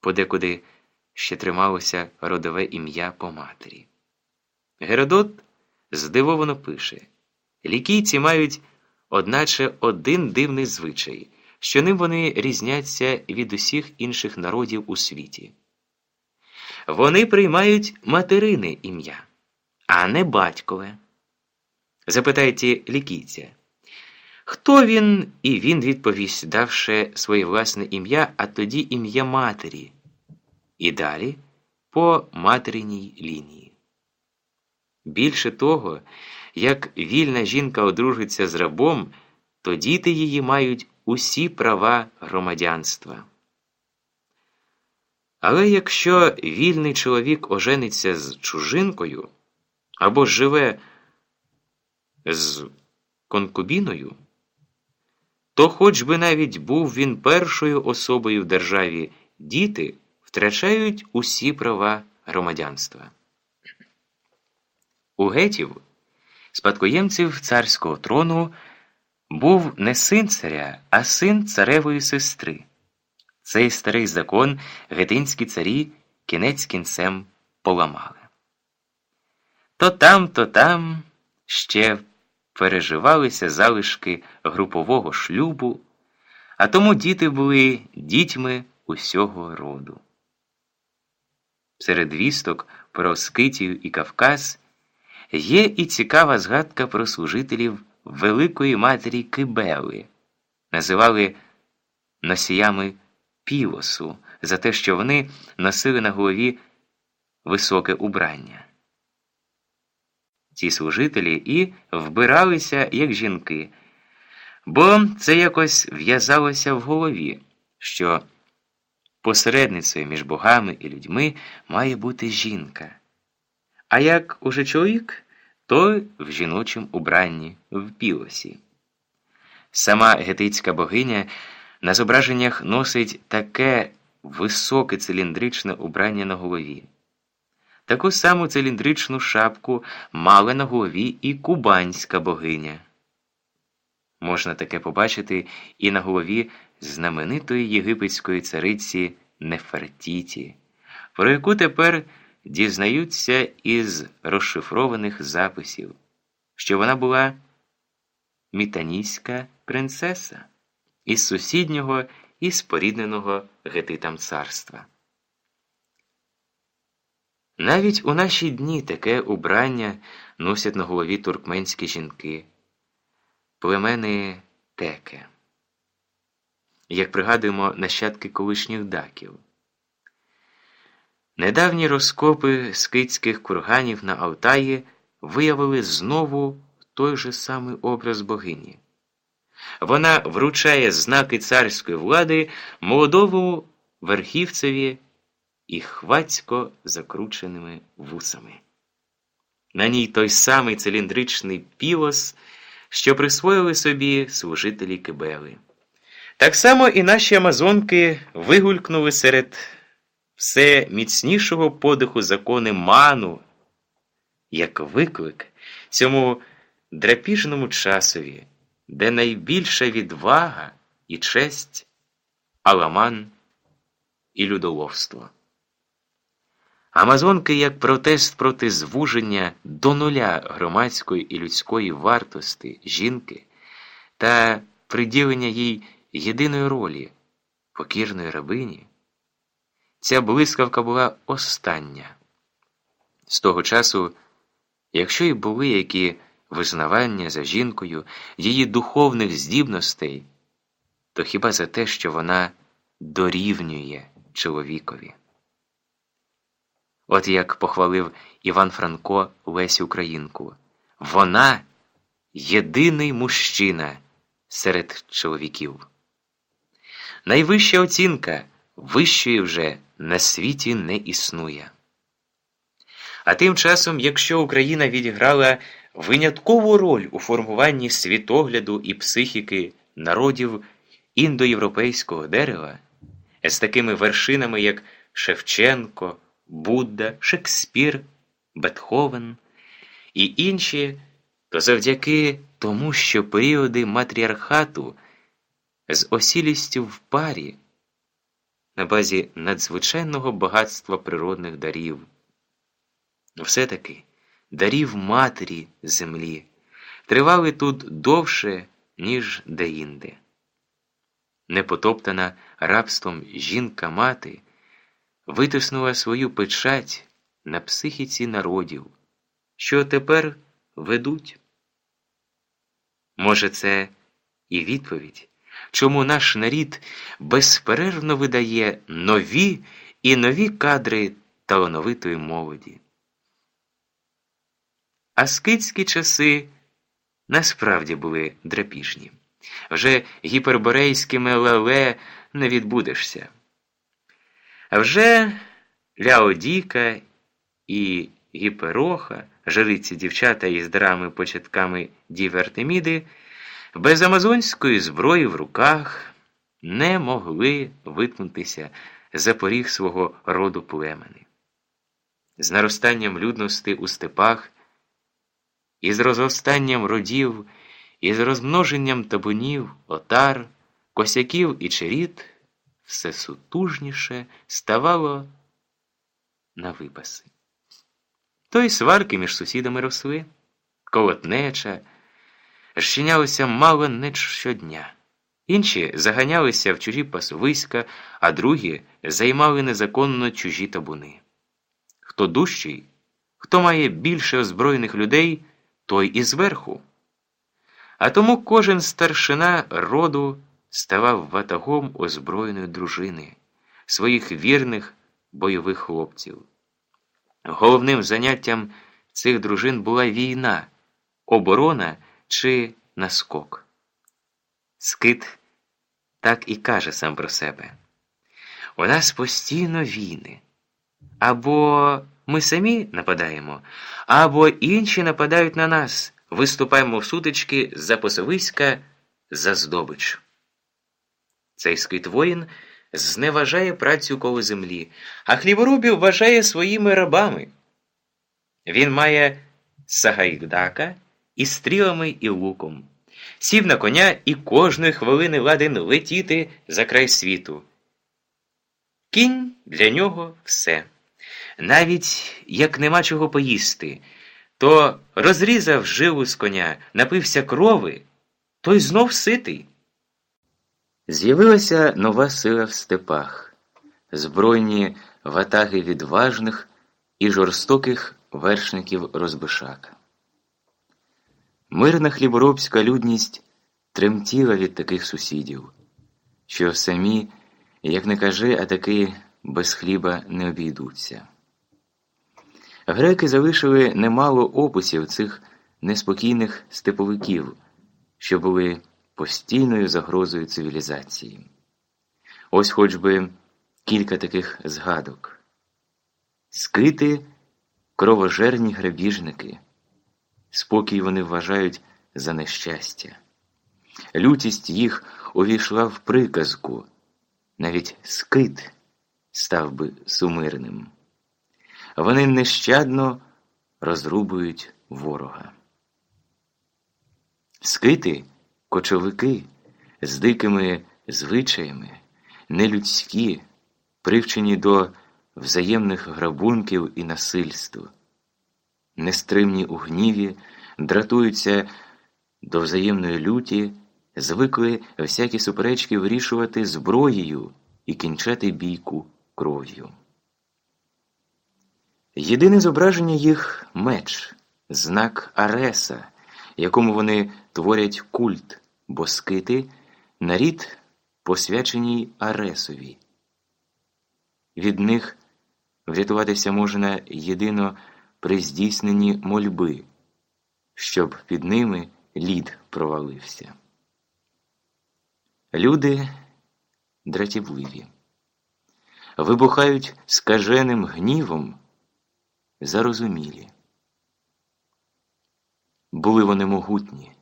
Подекуди ще трималося родове ім'я по матері. Геродот здивовано пише лікійці мають, одначе, один дивний звичай, що ним вони різняться від усіх інших народів у світі. Вони приймають материне ім'я, а не батькове. Запитайте лікійця. Хто він, і він відповість, давши своє власне ім'я, а тоді ім'я матері, і далі по материній лінії. Більше того, як вільна жінка одружиться з рабом, то діти її мають усі права громадянства. Але якщо вільний чоловік ожениться з чужинкою або живе з конкубіною, то хоч би навіть був він першою особою в державі, діти втрачають усі права громадянства. У гетів, спадкоємців царського трону, був не син царя, а син царевої сестри. Цей старий закон гетинські царі кінець кінцем поламали. То там, то там ще переживалися залишки групового шлюбу, а тому діти були дітьми усього роду. Серед вісток про Скитію і Кавказ є і цікава згадка про служителів Великої Матері Кибели, називали носіями пілосу за те, що вони носили на голові високе убрання. Ці служителі і вбиралися як жінки, бо це якось в'язалося в голові, що посередницею між богами і людьми має бути жінка. А як уже чоловік, то в жіночому убранні в пілосі. Сама гетицька богиня на зображеннях носить таке високе циліндричне убрання на голові. Таку саму циліндричну шапку мала на голові і кубанська богиня. Можна таке побачити і на голові знаменитої єгипетської цариці Нефертіті, про яку тепер дізнаються із розшифрованих записів, що вона була мітанійська принцеса із сусіднього і спорідненого гетитам царства. Навіть у наші дні таке убрання носять на голові туркменські жінки, племени теке, як пригадуємо нащадки колишніх даків. Недавні розкопи скитських курганів на Алтаї виявили знову той же самий образ богині. Вона вручає знаки царської влади молодовому верхівцеві і хвацько закрученими вусами. На ній той самий циліндричний пілос, що присвоїли собі служителі Кибели. Так само і наші амазонки вигулькнули серед все міцнішого подиху закони ману, як виклик цьому драпіжному часові, де найбільша відвага і честь, аламан і людоловство. Амазонки як протест проти звуження до нуля громадської і людської вартості жінки та приділення їй єдиної ролі покірної рабині. Ця блискавка була остання. З того часу, якщо й були які визнавання за жінкою, її духовних здібностей, то хіба за те, що вона дорівнює чоловікові. От як похвалив Іван Франко Лесю Українку, вона єдиний мужчина серед чоловіків. Найвища оцінка вищої вже на світі не існує. А тим часом, якщо Україна відіграла виняткову роль у формуванні світогляду і психіки народів індоєвропейського дерева, з такими вершинами, як Шевченко, Будда, Шекспір, Бетховен і інші, то завдяки тому, що періоди матріархату з осілістю в парі на базі надзвичайного багатства природних дарів. Все-таки дарів матері землі тривали тут довше, ніж деінде. Непотоптана рабством жінка-мати витиснула свою печать на психіці народів, що тепер ведуть. Може, це і відповідь чому наш нарід безперервно видає нові і нові кадри талановитої молоді. А скидські часи насправді були драпіжні. Вже гіперборейськими леле не відбудешся. А вже Ляодіка і Гіпероха, жриці дівчата із драми початками Діви Артеміди – без амазонської зброї в руках не могли виткнутися запоріг свого роду племени. З наростанням людності у степах, із розростанням родів, із розмноженням табунів, отар, косяків і черід все сутужніше ставало на випаси. То й сварки між сусідами росли, колотнеча, щинялися мало не щодня. Інші заганялися в чужі пасовиська, а другі займали незаконно чужі табуни. Хто дужчий, хто має більше озброєних людей, той і зверху. А тому кожен старшина роду ставав ватагом озброєної дружини, своїх вірних бойових хлопців. Головним заняттям цих дружин була війна, оборона чи наскок. Скит так і каже сам про себе. У нас постійно війни. Або ми самі нападаємо, або інші нападають на нас, виступаємо в сутички за посовиська за здобич. Цей скит воїн зневажає працю коло землі, а хліборобів вважає своїми рабами. Він має сагайдака із стрілами і луком, сів на коня і кожної хвилини ладен летіти за край світу. Кінь для нього все. Навіть як нема чого поїсти, то розрізав жилу з коня, напився крови, той знов ситий. З'явилася нова сила в степах, збройні ватаги відважних і жорстоких вершників Розбишака. Мирна хліборобська людність тремтіла від таких сусідів, що самі, як не кажи, а таки без хліба не обійдуться. Греки залишили немало описів цих неспокійних степовиків, що були постійною загрозою цивілізації. Ось хоч би кілька таких згадок. Скити кровожерні грабіжники, спокій вони вважають за нещастя. Лютість їх увійшла в приказку, навіть скит став би сумирним. Вони нещадно розрубують ворога. Скити кочовики з дикими звичаями, нелюдські, привчені до взаємних грабунків і насильств, нестримні у гніві, дратуються до взаємної люті, звикли всякі суперечки вирішувати зброєю і кінчати бійку кров'ю. Єдине зображення їх меч, знак Ареса, якому вони творять культ, бо скити нарід посвяченій Аресові. Від них врятуватися можна єдино при здійсненні мольби, щоб під ними лід провалився. Люди дратівливі, вибухають скаженим гнівом, зарозумілі. Були вони могутні,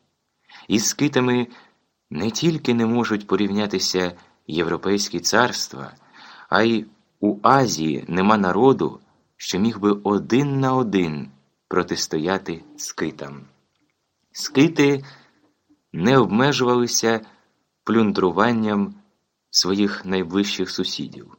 із скитами не тільки не можуть порівнятися європейські царства, а й у Азії нема народу, що міг би один на один протистояти скитам. Скити не обмежувалися плюндруванням своїх найближчих сусідів.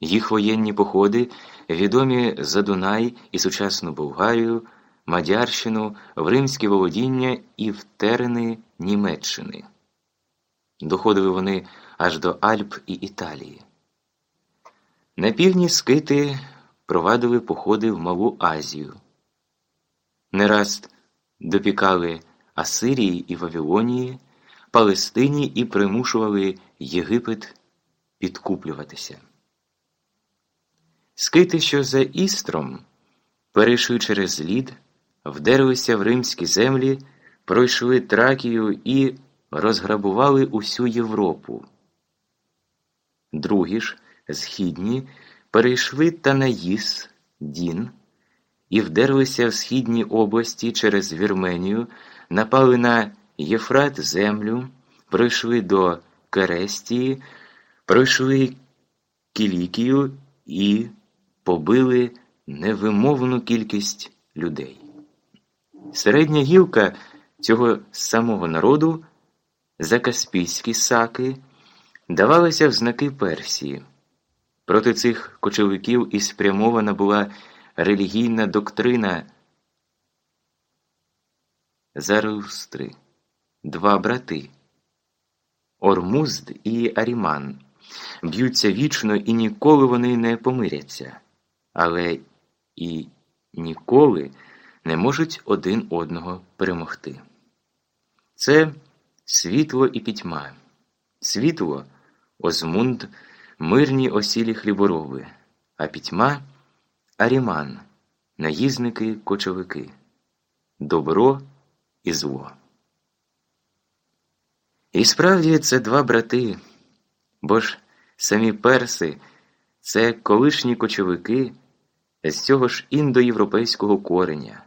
Їх воєнні походи відомі за Дунай і сучасну Болгарію. Мадярщину, в римські володіння і в терени Німеччини. Доходили вони аж до Альп і Італії. На півдні скити провадили походи в Малу Азію. Не раз допікали Асирії і Вавилонії, Палестині і примушували Єгипет підкуплюватися. Скити, що за істром, перейшли через лід вдерлися в римські землі, пройшли Тракію і розграбували усю Європу. Другі ж, східні, перейшли Танаїс, Дін і вдерлися в східні області через Вірменію, напали на Єфрат землю, пройшли до Керестії, пройшли Кілікію і побили невимовну кількість людей. Середня гілка цього самого народу, закаспійські саки, давалася в знаки Персії. Проти цих кочовиків і спрямована була релігійна доктрина Зарустри, два брати Ормузд і Аріман. Б'ються вічно і ніколи вони не помиряться, але і ніколи не можуть один одного перемогти. Це світло і пітьма, світло Озмунд, мирні осілі хліборови, а пітьма Аріман, наїзники кочовики, добро і зло. І справді це два брати, бо ж самі перси це колишні кочовики з цього ж індоєвропейського кореня,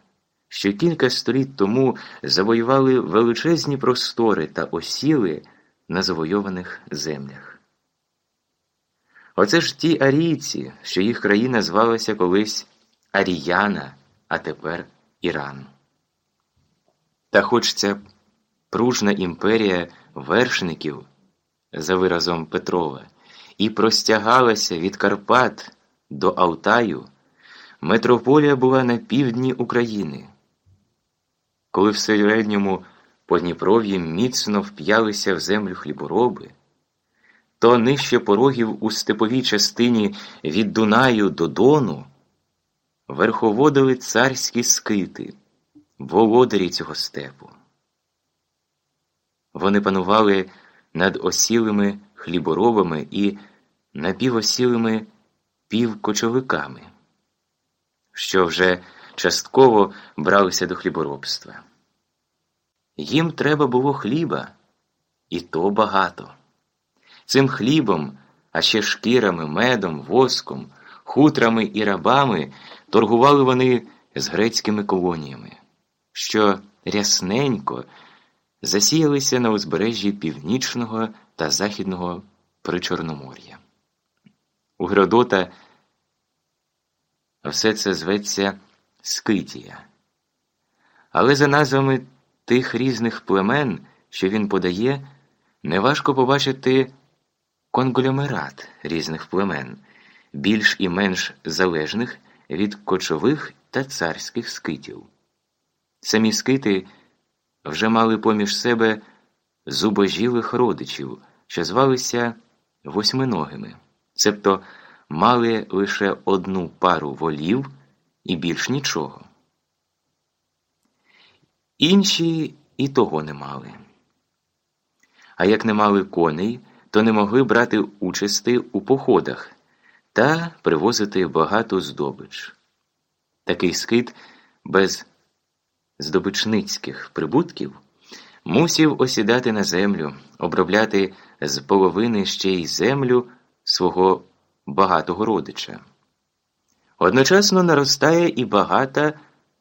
що кілька століть тому завоювали величезні простори та осіли на завойованих землях. Оце ж ті арійці, що їх країна звалася колись Аріяна, а тепер Іран. Та хоч ця пружна імперія вершників, за виразом Петрова, і простягалася від Карпат до Алтаю, метрополія була на півдні України. Коли в середньому Подніпров'ї міцно вп'ялися в землю хлібороби, то нижче порогів у степовій частині від Дунаю до Дону верховодили царські скити, володарі цього степу. Вони панували над осілими хліборобами і напівосілими півкочовиками, що вже частково бралися до хліборобства. Їм треба було хліба, і то багато. Цим хлібом, а ще шкірами, медом, воском, хутрами і рабами торгували вони з грецькими колоніями, що рясненько засіялися на узбережжі північного та західного Причорномор'я. У Геродота все це зветься Скитія. Але за назвами тих різних племен, що він подає, неважко побачити конгломерат різних племен, більш і менш залежних від кочових та царських скитів. Самі скити вже мали поміж себе зубожілих родичів, що звалися восьминогими, цебто мали лише одну пару волів і більш нічого. Інші і того не мали. А як не мали коней, то не могли брати участи у походах та привозити багато здобич. Такий скит без здобичницьких прибутків мусів осідати на землю, обробляти з половини ще й землю свого багатого родича. Одночасно наростає і багата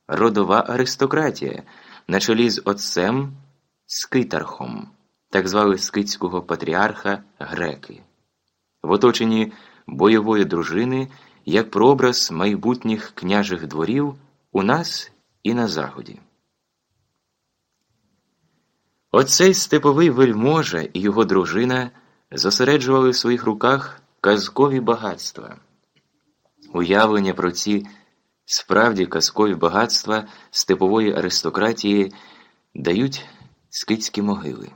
родова аристократія на чолі з отцем Скитархом, так звали скитського патріарха греки, в оточенні бойової дружини як прообраз майбутніх княжих дворів у нас і на Заході. Оцей степовий вельможа і його дружина зосереджували в своїх руках казкові багатства. Уявлення про ці справді казкові багатства степової аристократії дають скитські могили.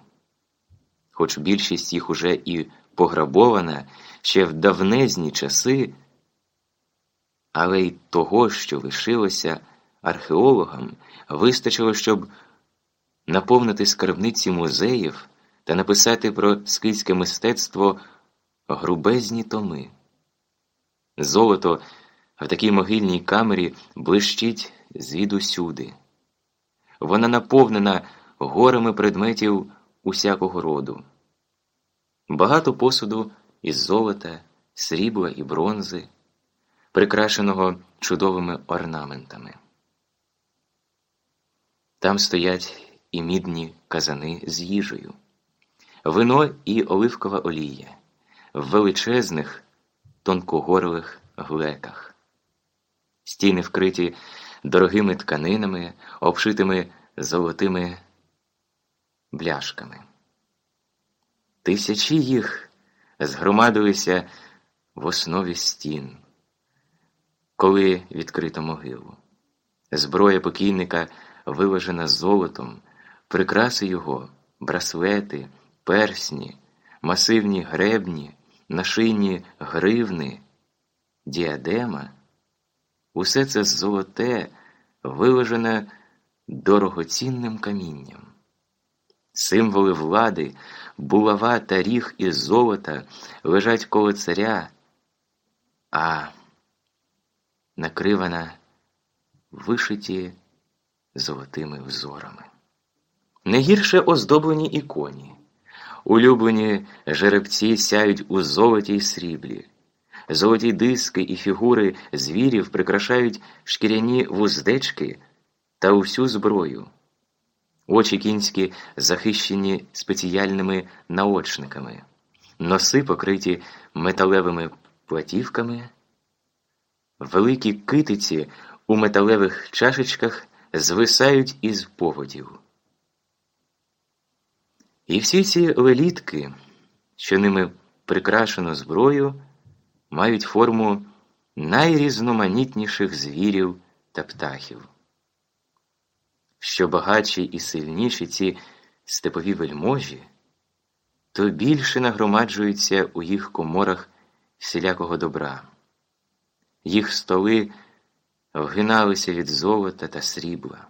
Хоч більшість їх уже і пограбована ще в давнезні часи, але й того, що лишилося археологам, вистачило, щоб наповнити скарбниці музеїв та написати про скільське мистецтво грубезні томи. Золото в такій могильній камері блищить звідусюди. Вона наповнена горами предметів усякого роду. Багато посуду із золота, срібла і бронзи, прикрашеного чудовими орнаментами. Там стоять і мідні казани з їжею, вино і оливкова олія, в величезних тонкогорлих глеках. Стіни вкриті дорогими тканинами, обшитими золотими бляшками. Тисячі їх згромадилися в основі стін, коли відкрито могилу. Зброя покійника виважена золотом, прикраси його, браслети, персні, масивні гребні, нашийні гривни, діадема. Усе це золоте, виложене дорогоцінним камінням. Символи влади, булава та ріг із золота лежать коло царя, а накривана вишиті золотими взорами. Не гірше оздоблені іконі, улюблені жеребці сяють у золоті й сріблі. Золоті диски і фігури звірів прикрашають шкіряні вуздечки та усю зброю. Очі кінські захищені спеціальними наочниками, носи покриті металевими платівками, великі китиці у металевих чашечках звисають із поводів. І всі ці лелітки, що ними прикрашено зброю, мають форму найрізноманітніших звірів та птахів. Що багатші і сильніші ці степові вельможі, то більше нагромаджуються у їх коморах всілякого добра. Їх столи вгиналися від золота та срібла,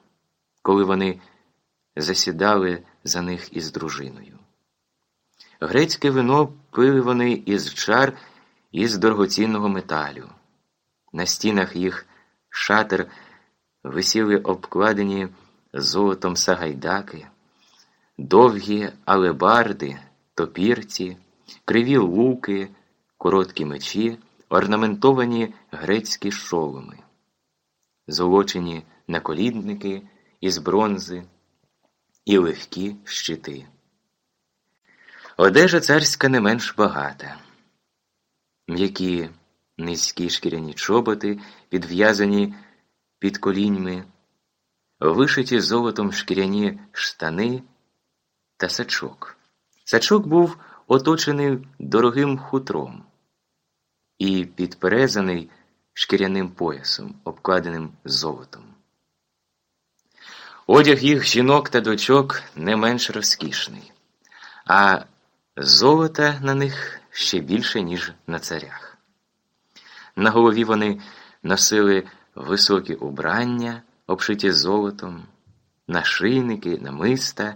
коли вони засідали за них із дружиною. Грецьке вино пили вони із чар із дорогоцінного металю. На стінах їх шатер висіли обкладені золотом сагайдаки, довгі алебарди, топірці, криві луки, короткі мечі, орнаментовані грецькі шоломи, золочені наколідники із бронзи і легкі щити. Одежа царська не менш багата м'які низькі шкіряні чоботи, підв'язані під коліньми, вишиті золотом шкіряні штани та сачок. Сачок був оточений дорогим хутром і підперезаний шкіряним поясом, обкладеним золотом. Одяг їх жінок та дочок не менш розкішний, а золота на них ще більше, ніж на царях. На голові вони носили високі убрання, обшиті золотом, нашийники, намиста,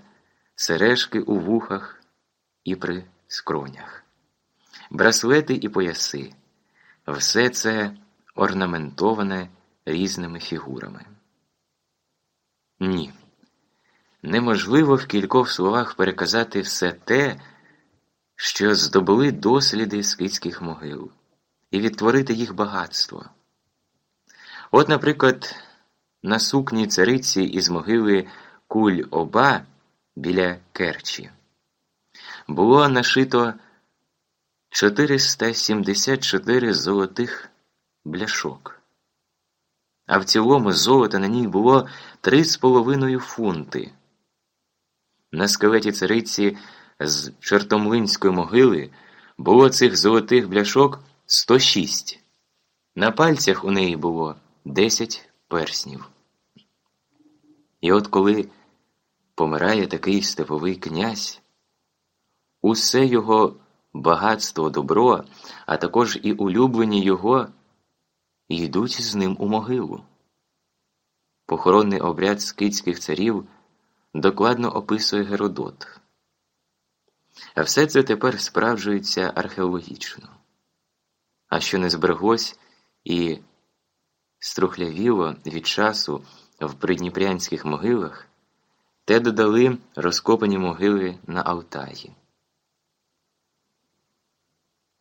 сережки у вухах і при скронях, браслети і пояси. Все це орнаментоване різними фігурами. Ні. Неможливо в кількох словах переказати все те, що здобули досліди скитських могил, і відтворити їх багатство. От, наприклад, на сукні цариці із могили Куль Оба біля Керчі було нашито 474 золотих бляшок, а в цілому золота на ній було 3,5 фунти. На скелеті цариці з Чортомлинської могили було цих золотих бляшок 106. На пальцях у неї було 10 перснів. І от коли помирає такий степовий князь, усе його багатство добро, а також і улюблені його, йдуть з ним у могилу. Похоронний обряд скитських царів докладно описує Геродот. А все це тепер справджується археологічно. А що не збереглось і струхлявіло від часу в придніпрянських могилах, те додали розкопані могили на Алтаї.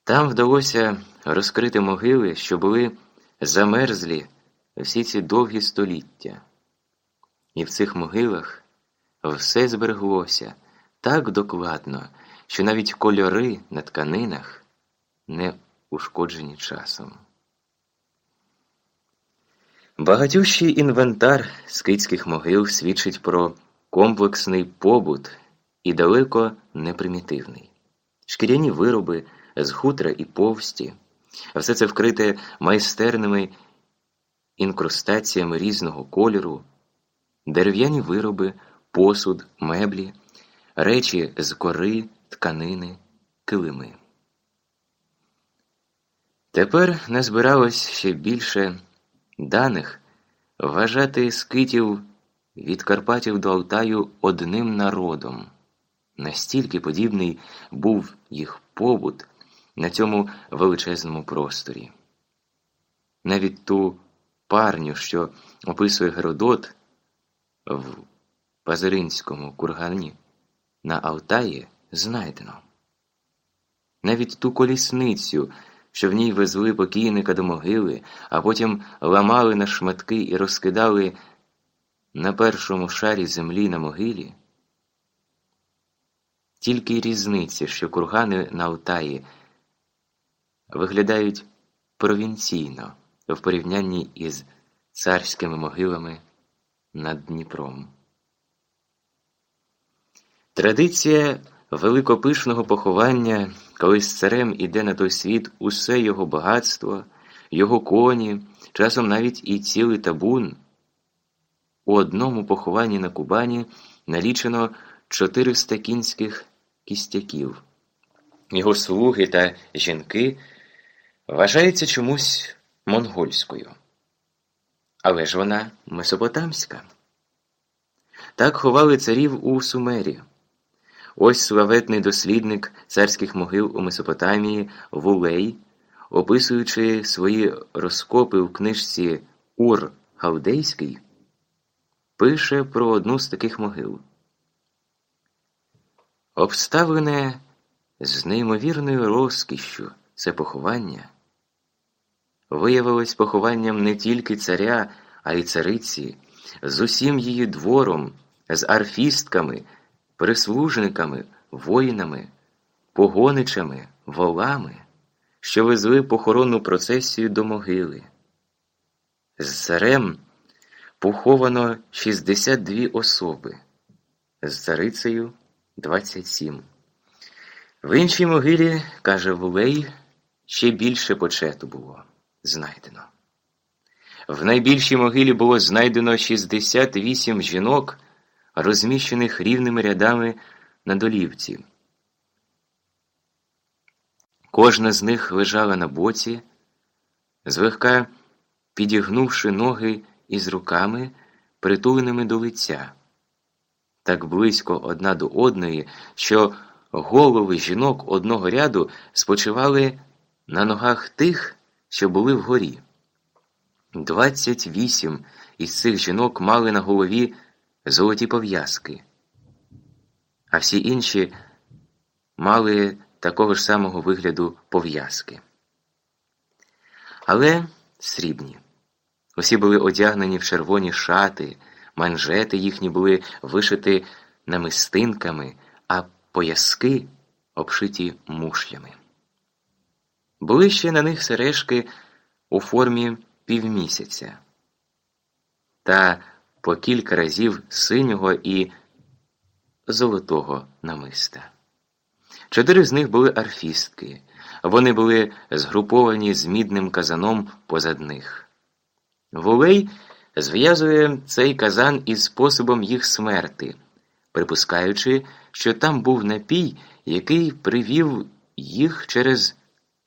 Там вдалося розкрити могили, що були замерзлі всі ці довгі століття, і в цих могилах все збереглося так докладно що навіть кольори на тканинах не ушкоджені часом. Багатющий інвентар скитських могил свідчить про комплексний побут і далеко не примітивний. Шкіряні вироби з хутра і повсті, а все це вкрите майстерними інкрустаціями різного кольору, дерев'яні вироби, посуд, меблі, речі з кори, тканини, килими. Тепер назбиралось ще більше даних вважати скитів від Карпатів до Алтаю одним народом. Настільки подібний був їх побут на цьому величезному просторі. Навіть ту парню, що описує Геродот в Пазиринському кургані на Алтаї, знайдено. Навіть ту колісницю, що в ній везли покійника до могили, а потім ламали на шматки і розкидали на першому шарі землі на могилі. Тільки різниці, що кургани на Алтаї виглядають провінційно в порівнянні із царськими могилами над Дніпром. Традиція великопишного поховання, коли з царем іде на той світ усе його багатство, його коні, часом навіть і цілий табун. У одному похованні на Кубані налічено 400 кінських кістяків. Його слуги та жінки вважаються чомусь монгольською. Але ж вона месопотамська. Так ховали царів у Сумері. Ось славетний дослідник царських могил у Месопотамії Вулей, описуючи свої розкопи у книжці Ур Галдейський, пише про одну з таких могил. Обставлене з неймовірною розкішшю це поховання виявилось похованням не тільки царя, а й цариці, з усім її двором, з арфістками, прислужниками, воїнами, погоничами, волами, що везли похоронну процесію до могили. З царем поховано 62 особи, з царицею 27. В іншій могилі, каже Вулей, ще більше почету було знайдено. В найбільшій могилі було знайдено 68 жінок, розміщених рівними рядами на долівці. Кожна з них лежала на боці, злегка підігнувши ноги із руками, притуленими до лиця, так близько одна до одної, що голови жінок одного ряду спочивали на ногах тих, що були вгорі. Двадцять вісім із цих жінок мали на голові золоті пов'язки, а всі інші мали такого ж самого вигляду пов'язки. Але срібні. Усі були одягнені в червоні шати, манжети їхні були вишиті намистинками, а пояски обшиті мушлями. Були ще на них сережки у формі півмісяця та по кілька разів синього і золотого намиста. Чотири з них були арфістки, вони були згруповані з мідним казаном позад них. Вулей зв'язує цей казан із способом їх смерти, припускаючи, що там був напій, який привів їх через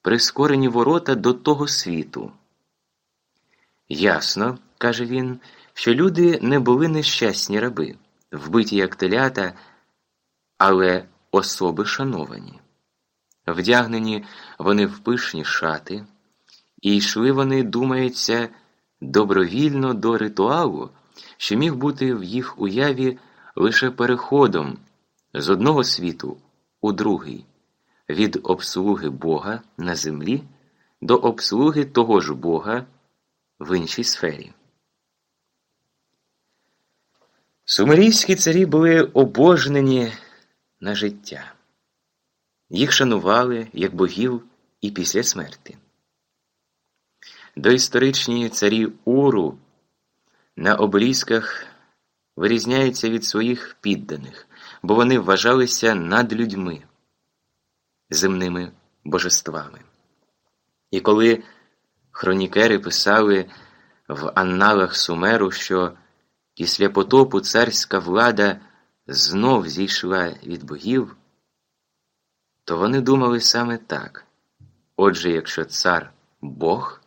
прискорені ворота до того світу. Ясно, каже він, що люди не були нещасні раби, вбиті як телята, але особи шановані. Вдягнені вони в пишні шати, і йшли вони, думається, добровільно до ритуалу, що міг бути в їх уяві лише переходом з одного світу у другий від обслуги Бога на землі до обслуги того ж Бога в іншій сфері. Сумерійські царі були обожнені на життя. Їх шанували як богів і після смерти. Доісторичні царі Уру на обелісках вирізняються від своїх підданих, бо вони вважалися над людьми, земними божествами. І коли хронікери писали в анналах Сумеру, що після потопу царська влада знов зійшла від богів, то вони думали саме так. Отже, якщо цар Бог,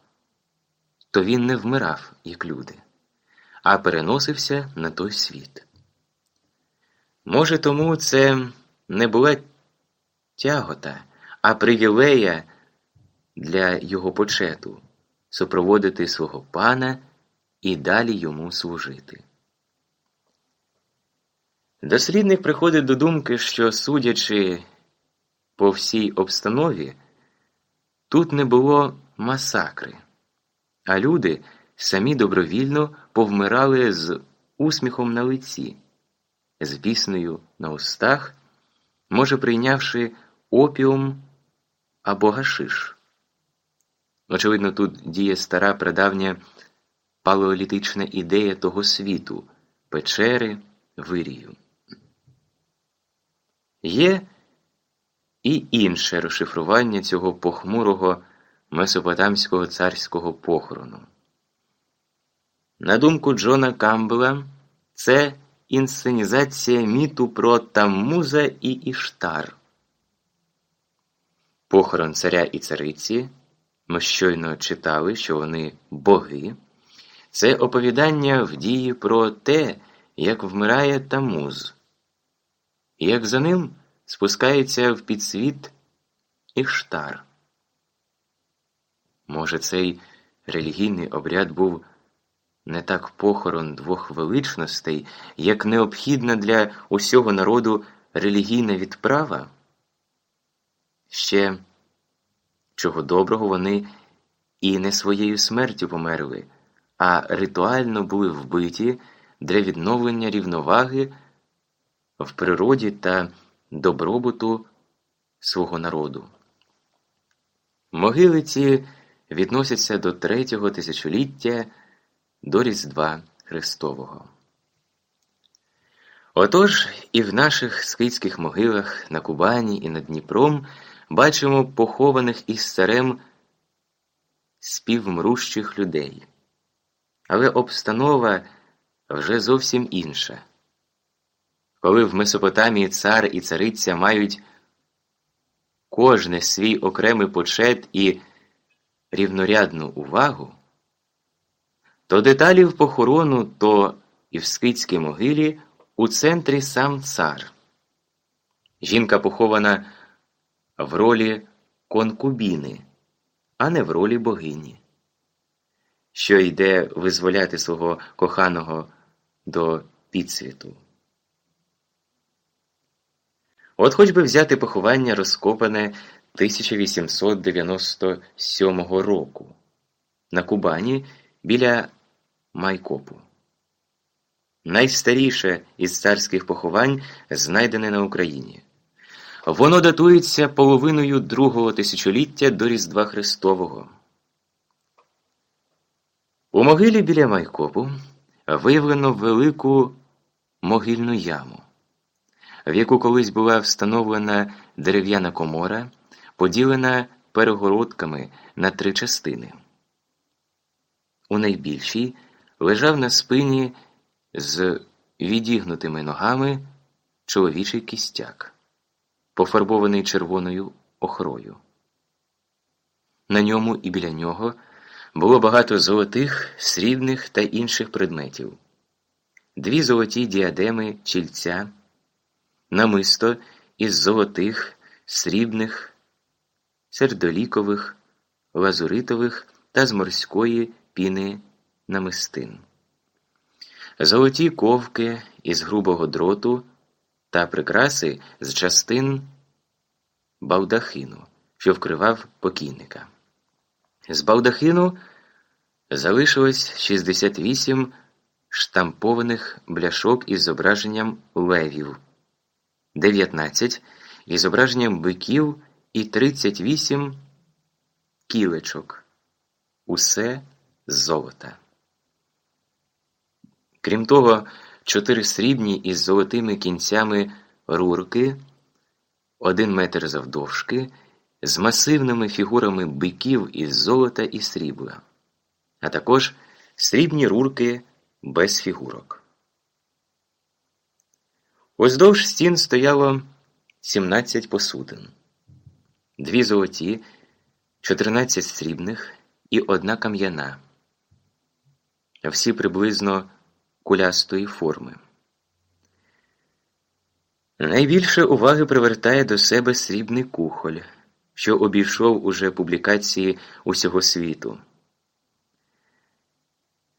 то він не вмирав, як люди, а переносився на той світ. Може, тому це не була тягота, а привілея для його почету супроводити свого пана і далі йому служити. Дослідник приходить до думки, що, судячи по всій обстанові, тут не було масакри, а люди самі добровільно повмирали з усміхом на лиці, з піснею на устах, може прийнявши опіум або гашиш. Очевидно, тут діє стара прадавня палеолітична ідея того світу печери, вирію. Є і інше розшифрування цього похмурого месопотамського царського похорону. На думку Джона Камбела, це інсценізація міту про Таммуза і Іштар. Похорон царя і цариці. Ми щойно читали, що вони боги. Це оповідання в дії про те, як вмирає Тамуз, і як за ним спускається в підсвіт Іштар. Може, цей релігійний обряд був не так похорон двох величностей, як необхідна для усього народу релігійна відправа? Ще чого доброго вони і не своєю смертю померли, а ритуально були вбиті для відновлення рівноваги в природі та добробуту свого народу. Могили ці відносяться до третього тисячоліття до Різдва Христового. Отож і в наших скитських могилах на Кубані і над Дніпром бачимо похованих із царем співмрущих людей. Але обстанова вже зовсім інша. Коли в Месопотамії цар і цариця мають кожне свій окремий почет і рівнорядну увагу, то деталів похорону, то і в скитській могилі у центрі сам цар. Жінка похована в ролі конкубіни, а не в ролі богині, що йде визволяти свого коханого до підсвіту. От хоч би взяти поховання розкопане 1897 року на Кубані біля Майкопу. Найстаріше із царських поховань знайдене на Україні. Воно датується половиною другого тисячоліття до Різдва Христового. У могилі біля Майкопу виявлено велику могильну яму, в яку колись була встановлена дерев'яна комора, поділена перегородками на три частини. У найбільшій лежав на спині з відігнутими ногами чоловічий кістяк пофарбований червоною охрою. На ньому і біля нього було багато золотих, срібних та інших предметів, дві золоті діадеми чільця, намисто із золотих, срібних, сердолікових, лазуритових та з морської піни намистин, золоті ковки із грубого дроту та прикраси з частин балдахину, що вкривав покійника. З балдахину залишилось 68 штампованих бляшок із зображенням левів, 19 із зображенням биків і 38 кілечок, усе з золота. Крім того, чотири срібні із золотими кінцями рурки, один метр завдовжки, з масивними фігурами биків із золота і срібла, а також срібні рурки без фігурок. Уздовж стін стояло 17 посудин, дві золоті, 14 срібних і одна кам'яна, всі приблизно кулястої форми. Найбільше уваги привертає до себе срібний кухоль, що обійшов уже публікації усього світу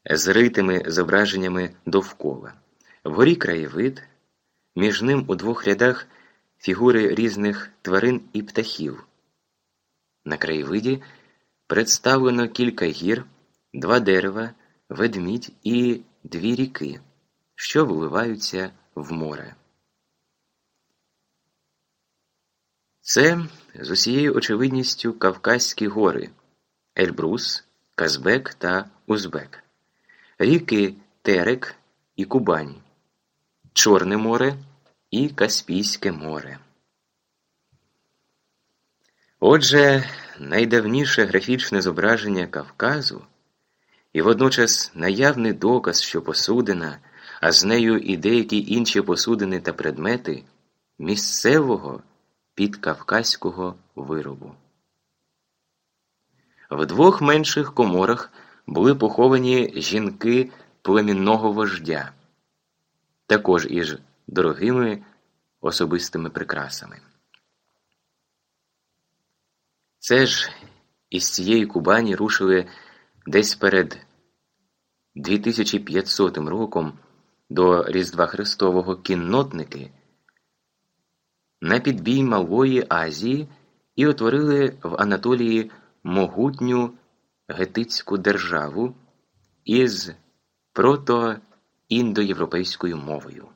з ритими зображеннями довкола, вгорі краєвид, між ним у двох рядах фігури різних тварин і птахів. На краєвиді представлено кілька гір, два дерева, ведмідь і дві ріки, що вливаються в море. Це з усією очевидністю Кавказькі гори Ельбрус, Казбек та Узбек, ріки Терек і Кубань, Чорне море і Каспійське море. Отже, найдавніше графічне зображення Кавказу і водночас наявний доказ, що посудина, а з нею і деякі інші посудини та предмети місцевого підкавказького виробу. В двох менших коморах були поховані жінки племінного вождя, також із дорогими особистими прикрасами. Це ж із цієї Кубані рушили десь перед 2500 роком до Різдва Христового кіннотники на підбій Малої Азії і утворили в Анатолії могутню гетицьку державу із протоіндоєвропейською мовою.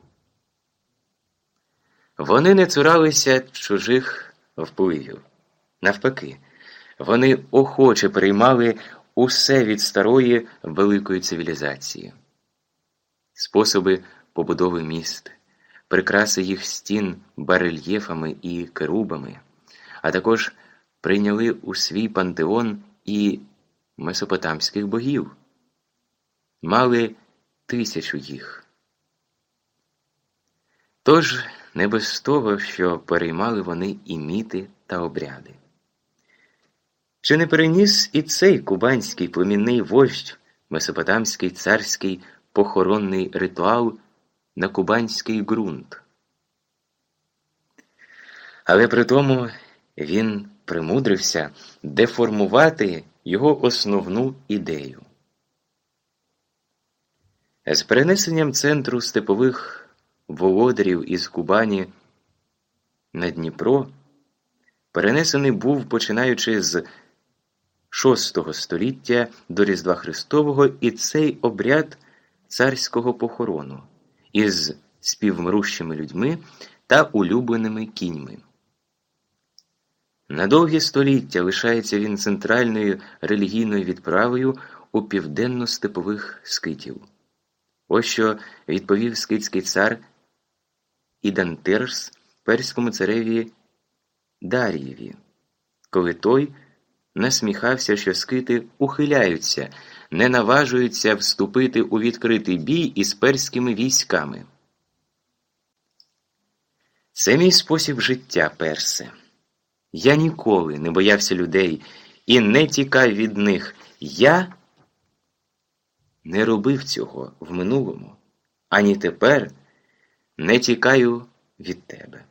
Вони не цуралися чужих впливів. Навпаки, вони охоче приймали усе від старої великої цивілізації, способи побудови міст, прикраси їх стін барельєфами і керубами, а також прийняли у свій пантеон і месопотамських богів, мали тисячу їх. Тож не без того, що переймали вони і міти та обряди. Чи не переніс і цей кубанський племінний вождь, месопотамський царський похоронний ритуал на кубанський ґрунт? Але при тому він примудрився деформувати його основну ідею. З перенесенням центру степових володарів із Кубані на Дніпро перенесений був починаючи з VI століття до Різдва Христового і цей обряд царського похорону із співмрущими людьми та улюбленими кіньми. На довгі століття лишається він центральною релігійною відправою у південно-степових скитів. Ось що відповів скитський цар Ідантерс перському цареві Дар'єві, коли той насміхався, що скити ухиляються, не наважуються вступити у відкритий бій із перськими військами. Це мій спосіб життя, персе. Я ніколи не боявся людей і не тікав від них. Я не робив цього в минулому, ані тепер не тікаю від тебе.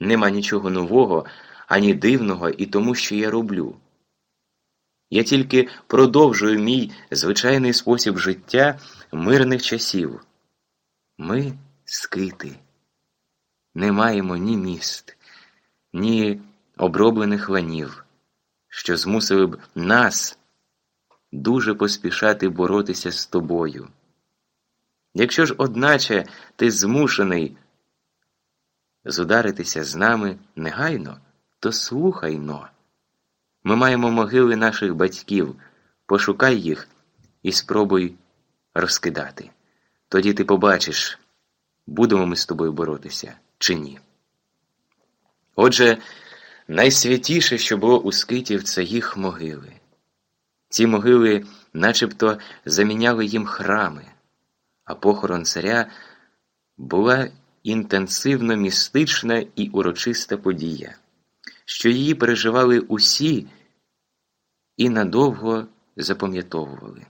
Нема нічого нового, ані дивного і тому, що я роблю. Я тільки продовжую мій звичайний спосіб життя мирних часів. Ми скити, не маємо ні міст, ні оброблених ланів, що змусили б нас дуже поспішати боротися з тобою. Якщо ж, одначе, ти змушений зударитися з нами негайно, то слухай но, Ми маємо могили наших батьків. Пошукай їх і спробуй розкидати. Тоді ти побачиш, будемо ми з тобою боротися чи ні. Отже, найсвятіше, що було у скитів, це їх могили. Ці могили начебто заміняли їм храми, а похорон царя була інтенсивно містична і урочиста подія, що її переживали усі і надовго запам'ятовували.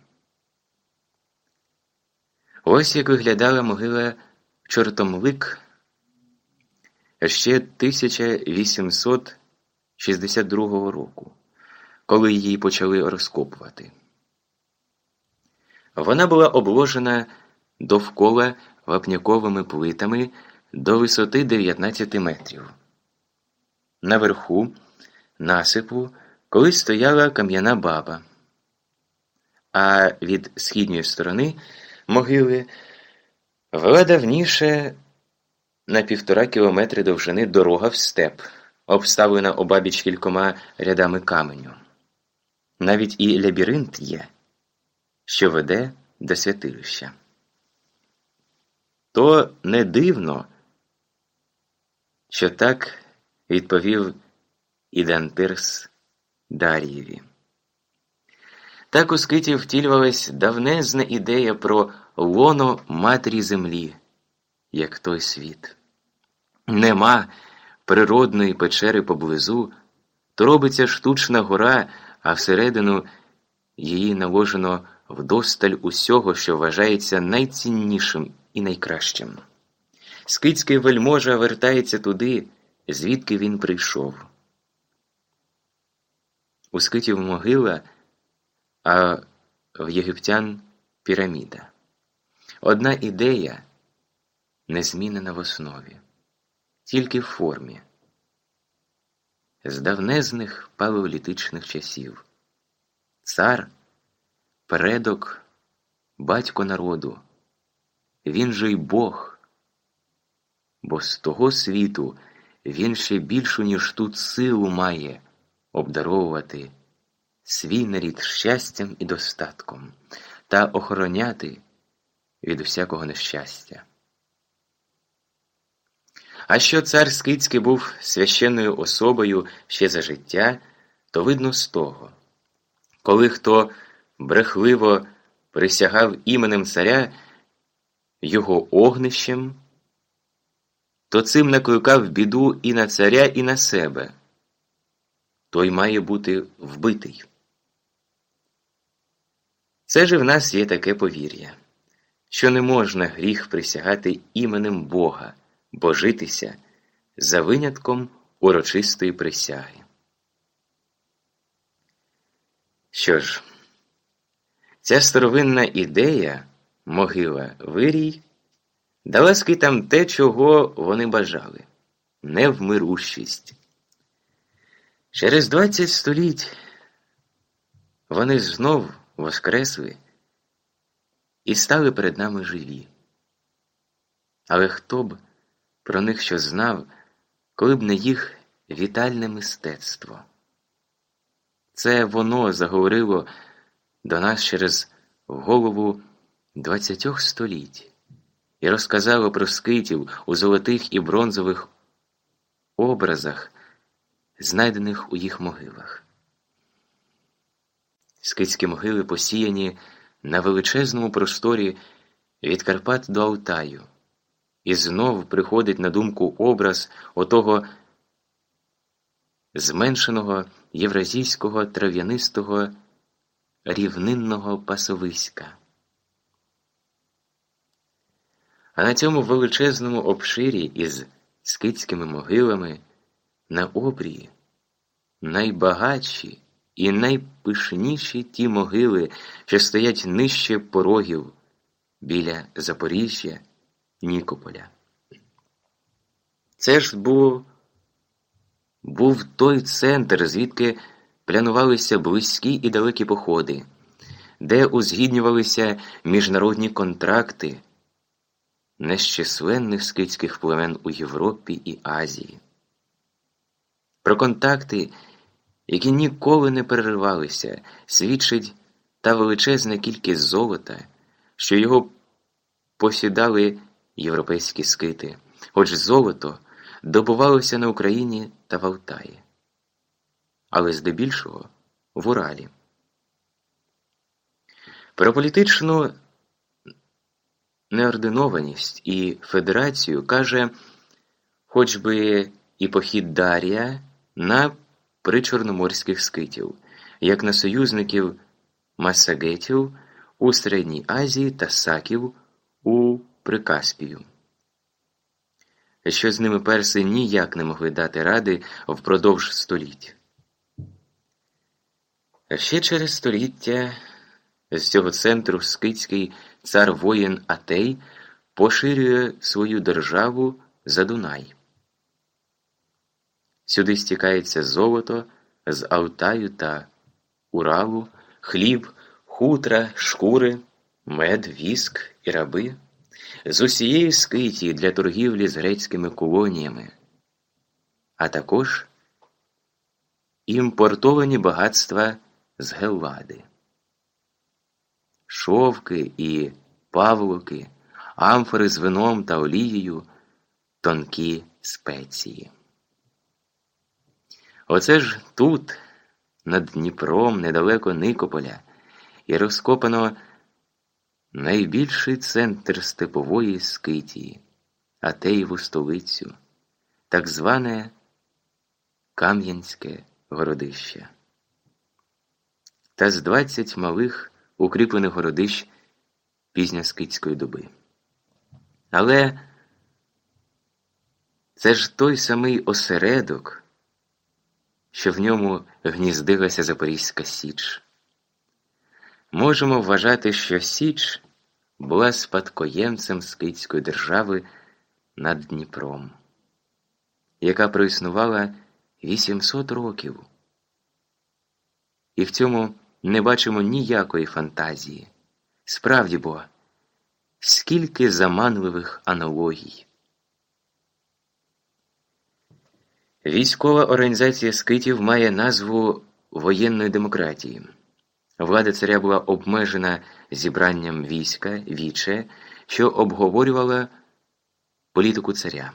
Ось як виглядала могила Чортомлик ще 1862 року, коли її почали розкопувати. Вона була обложена довкола вапняковими плитами до висоти 19 метрів. Наверху насипу колись стояла кам'яна баба, а від східної сторони могили вела давніше на півтора кілометри довжини дорога в степ, обставлена обабіч кількома рядами каменю. Навіть і лабіринт є, що веде до святилища. То не дивно, що так відповів Ідантирс Дар'єві. Так у скиті втілювалась давнезна ідея про лоно матері землі, як той світ. Нема природної печери поблизу, то робиться штучна гора, а всередину її наложено вдосталь усього, що вважається найціннішим і найкращим. Скицький вельможа вертається туди, звідки він прийшов. У скитів могила, а в єгиптян піраміда. Одна ідея не змінена в основі, тільки в формі. З давнезних палеолітичних часів. Цар, предок, батько народу, він же й Бог, бо з того світу він ще більшу, ніж тут силу має обдаровувати свій нарід щастям і достатком та охороняти від усякого нещастя. А що цар Скицький був священною особою ще за життя, то видно з того, коли хто брехливо присягав іменем царя його огнищем, то цим накликав біду і на царя, і на себе, той має бути вбитий. Це ж в нас є таке повір'я що не можна гріх присягати іменем Бога, божитися за винятком урочистої присяги. Що ж, ця старовинна ідея, могила вирій, дала скитам те, чого вони бажали невмирущість. Через двадцять століть вони знов воскресли і стали перед нами живі. Але хто б про них що знав, коли б не їх вітальне мистецтво? Це воно заговорило до нас через голову двадцятьох століть і розказало про скитів у золотих і бронзових образах, знайдених у їх могилах. Скитські могили посіяні на величезному просторі від Карпат до Алтаю, і знов приходить на думку образ отого зменшеного євразійського трав'янистого рівнинного пасовиська. А на цьому величезному обширі із скитськими могилами на обрії найбагатші і найпишніші ті могили, що стоять нижче порогів біля Запоріжжя, Нікополя. Це ж був, був той центр, звідки планувалися близькі і далекі походи, де узгіднювалися міжнародні контракти нещисленних скитських племен у Європі і Азії. Про контакти які ніколи не переривалися, свідчить та величезна кількість золота, що його посідали європейські скити, хоч золото добувалося на Україні та в Алтаї, але здебільшого в Уралі. Про політичну неординованість і федерацію каже, хоч би і похід Дарія на причорноморських скитів, як на союзників Масагетів у Середній Азії та Саків у Прикаспію. Що з ними перси ніяк не могли дати ради впродовж століть. Ще через століття з цього центру скитський цар воїн Атей поширює свою державу за Дунай. Сюди стікається золото з Алтаю та Уралу, хліб, хутра, шкури, мед, віск і раби. З усієї скиті для торгівлі з грецькими колоніями, а також імпортовані багатства з Геллади, шовки і павлоки, амфори з вином та олією, тонкі спеції. Оце ж тут, над Дніпром, недалеко Никополя, і розкопано найбільший центр степової Скитії, Атеєву столицю, так зване Кам'янське городище. Та з двадцять малих укріплених городищ пізняскитської доби. Але це ж той самий осередок що в ньому гніздилася Запорізька Січ. Можемо вважати, що Січ була спадкоємцем Скитської держави над Дніпром, яка проіснувала 800 років. І в цьому не бачимо ніякої фантазії. Справді бо, скільки заманливих аналогій. Військова організація скитів має назву воєнної демократії. Влада царя була обмежена зібранням війська віче, що обговорювала політику царя,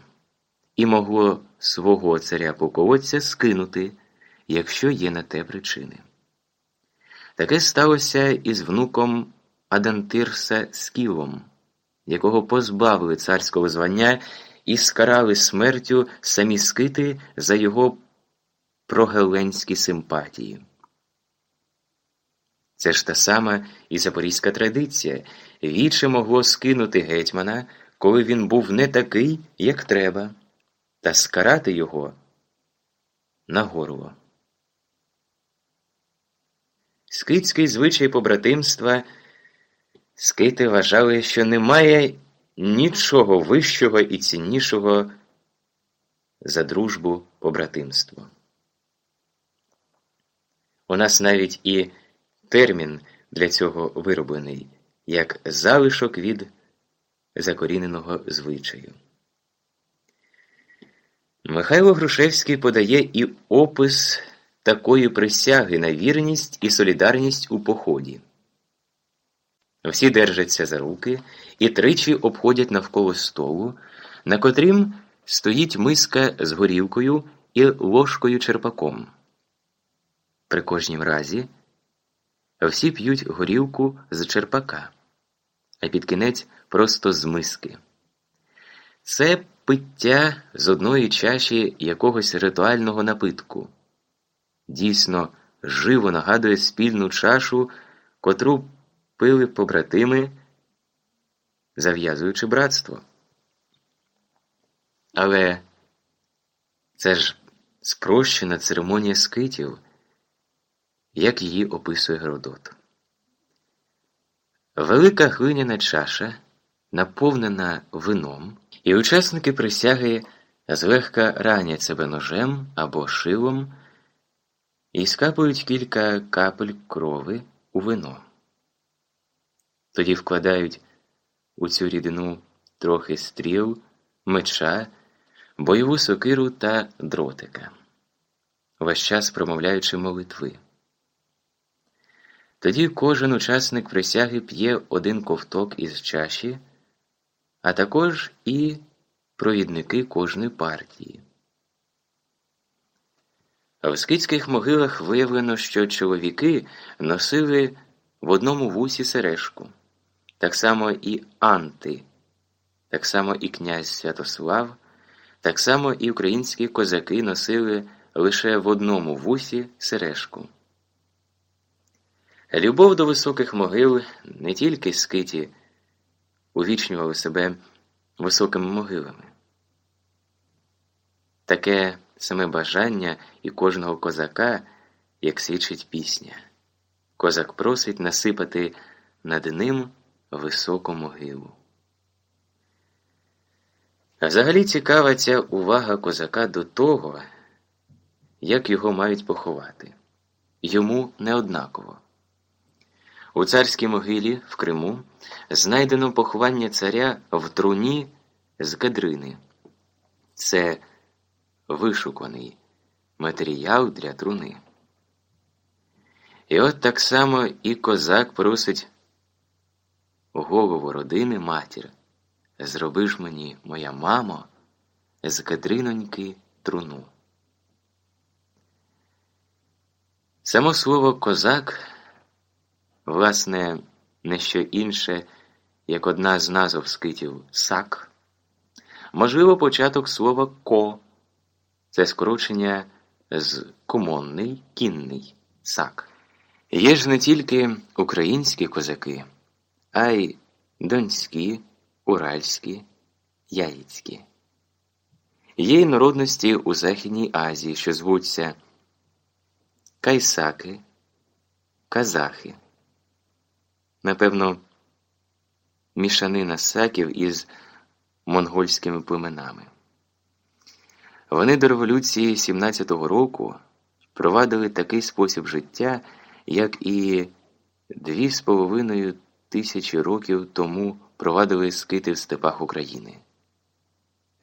і могло свого царя полководця скинути, якщо є на те причини. Таке сталося із внуком Адантирса Скілом, якого позбавили царського звання і скарали смертю самі скити за його прогеленські симпатії. Це ж та сама і запорізька традиція віче могло скинути гетьмана, коли він був не такий, як треба, та скарати його на горло. Скитський звичай побратимства скити вважали, що немає нічого вищого і ціннішого за дружбу побратимство. У нас навіть і термін для цього вироблений, як залишок від закоріненого звичаю. Михайло Грушевський подає і опис такої присяги на вірність і солідарність у поході. Всі держаться за руки і тричі обходять навколо столу, на котрім стоїть миска з горілкою і ложкою черпаком. При кожнім разі всі п'ють горілку з черпака, а під кінець просто з миски. Це пиття з одної чаші якогось ритуального напитку. Дійсно, живо нагадує спільну чашу, котру пили побратими, зав'язуючи братство. Але це ж спрощена церемонія скитів, як її описує Геродот. Велика глиняна чаша, наповнена вином, і учасники присяги злегка ранять себе ножем або шилом і скапують кілька капель крови у вино. Тоді вкладають у цю рідину трохи стріл, меча, бойову сокиру та дротика. весь час промовляючи молитви. Тоді кожен учасник присяги п'є один ковток із чаші, а також і провідники кожної партії. В скидських могилах виявлено, що чоловіки носили в одному вусі сережку, так само і Анти, так само і князь Святослав, так само і українські козаки носили лише в одному вусі сережку. Любов до високих могил не тільки скиті увічнювали себе високими могилами. Таке саме бажання і кожного козака, як свідчить пісня. Козак просить насипати над ним високу могилу. А взагалі цікава ця увага козака до того, як його мають поховати. Йому неоднаково. У царській могилі в Криму знайдено поховання царя в труні з кадрини. Це вишуканий матеріал для труни. І от так само і козак просить голову родини матір. Зроби ж мені, моя мамо, з кадриноньки труну. Само слово козак, власне, не що інше, як одна з назв скитів сак, можливо, початок слова ко. Це скорочення з комонний кінний сак. Є ж не тільки українські козаки, а й донські, уральські, яїцькі. Є й народності у Західній Азії, що звуться кайсаки, казахи. Напевно, мішанина саків із монгольськими племенами. Вони до революції 17-го року провадили такий спосіб життя, як і дві з половиною тисячі років тому провадили скити в степах України.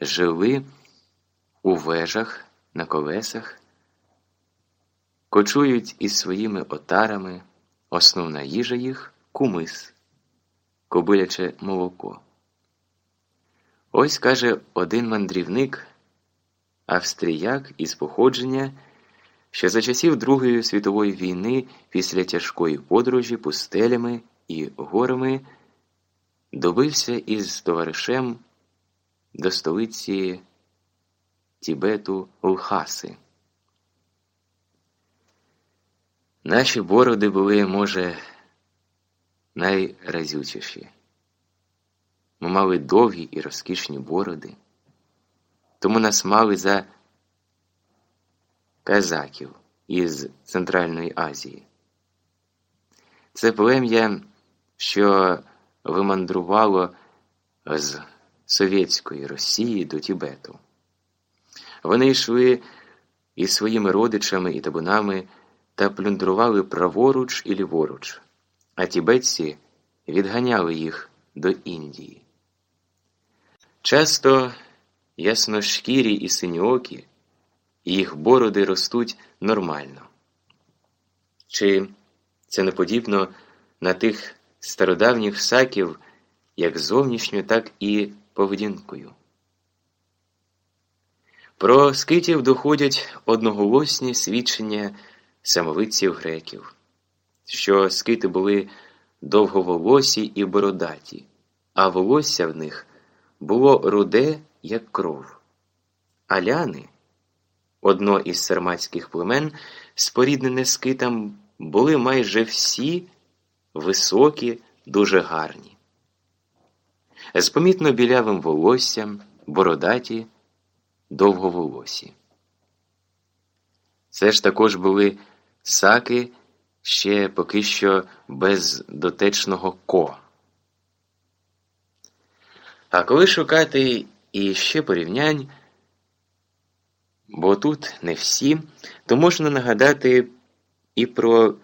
Жили у вежах на колесах, кочують із своїми отарами, основна їжа їх кумис, кобиляче молоко. Ось каже один мандрівник австріяк із походження, що за часів Другої світової війни після тяжкої подорожі пустелями і горами добився із товаришем до столиці Тібету Лхаси. Наші бороди були, може, найразючіші. Ми мали довгі і розкішні бороди тому нас мали за казаків із Центральної Азії. Це плем'я, що вимандрувало з Совєтської Росії до Тібету. Вони йшли із своїми родичами і табунами та плюндрували праворуч і ліворуч, а тібетці відганяли їх до Індії. Часто ясношкірі і синьоокі, їх бороди ростуть нормально. Чи це не подібно на тих стародавніх саків, як зовнішньо, так і поведінкою? Про скитів доходять одноголосні свідчення самовидців греків, що скити були довговолосі і бородаті, а волосся в них було руде як кров. Аляни, одно із сарматських племен, споріднене з китом, були майже всі високі, дуже гарні. З помітно білявим волоссям, бородаті, довговолосі. Це ж також були саки ще поки що без дотечного ко. А коли шукати і ще порівнянь, бо тут не всі, то можна нагадати і про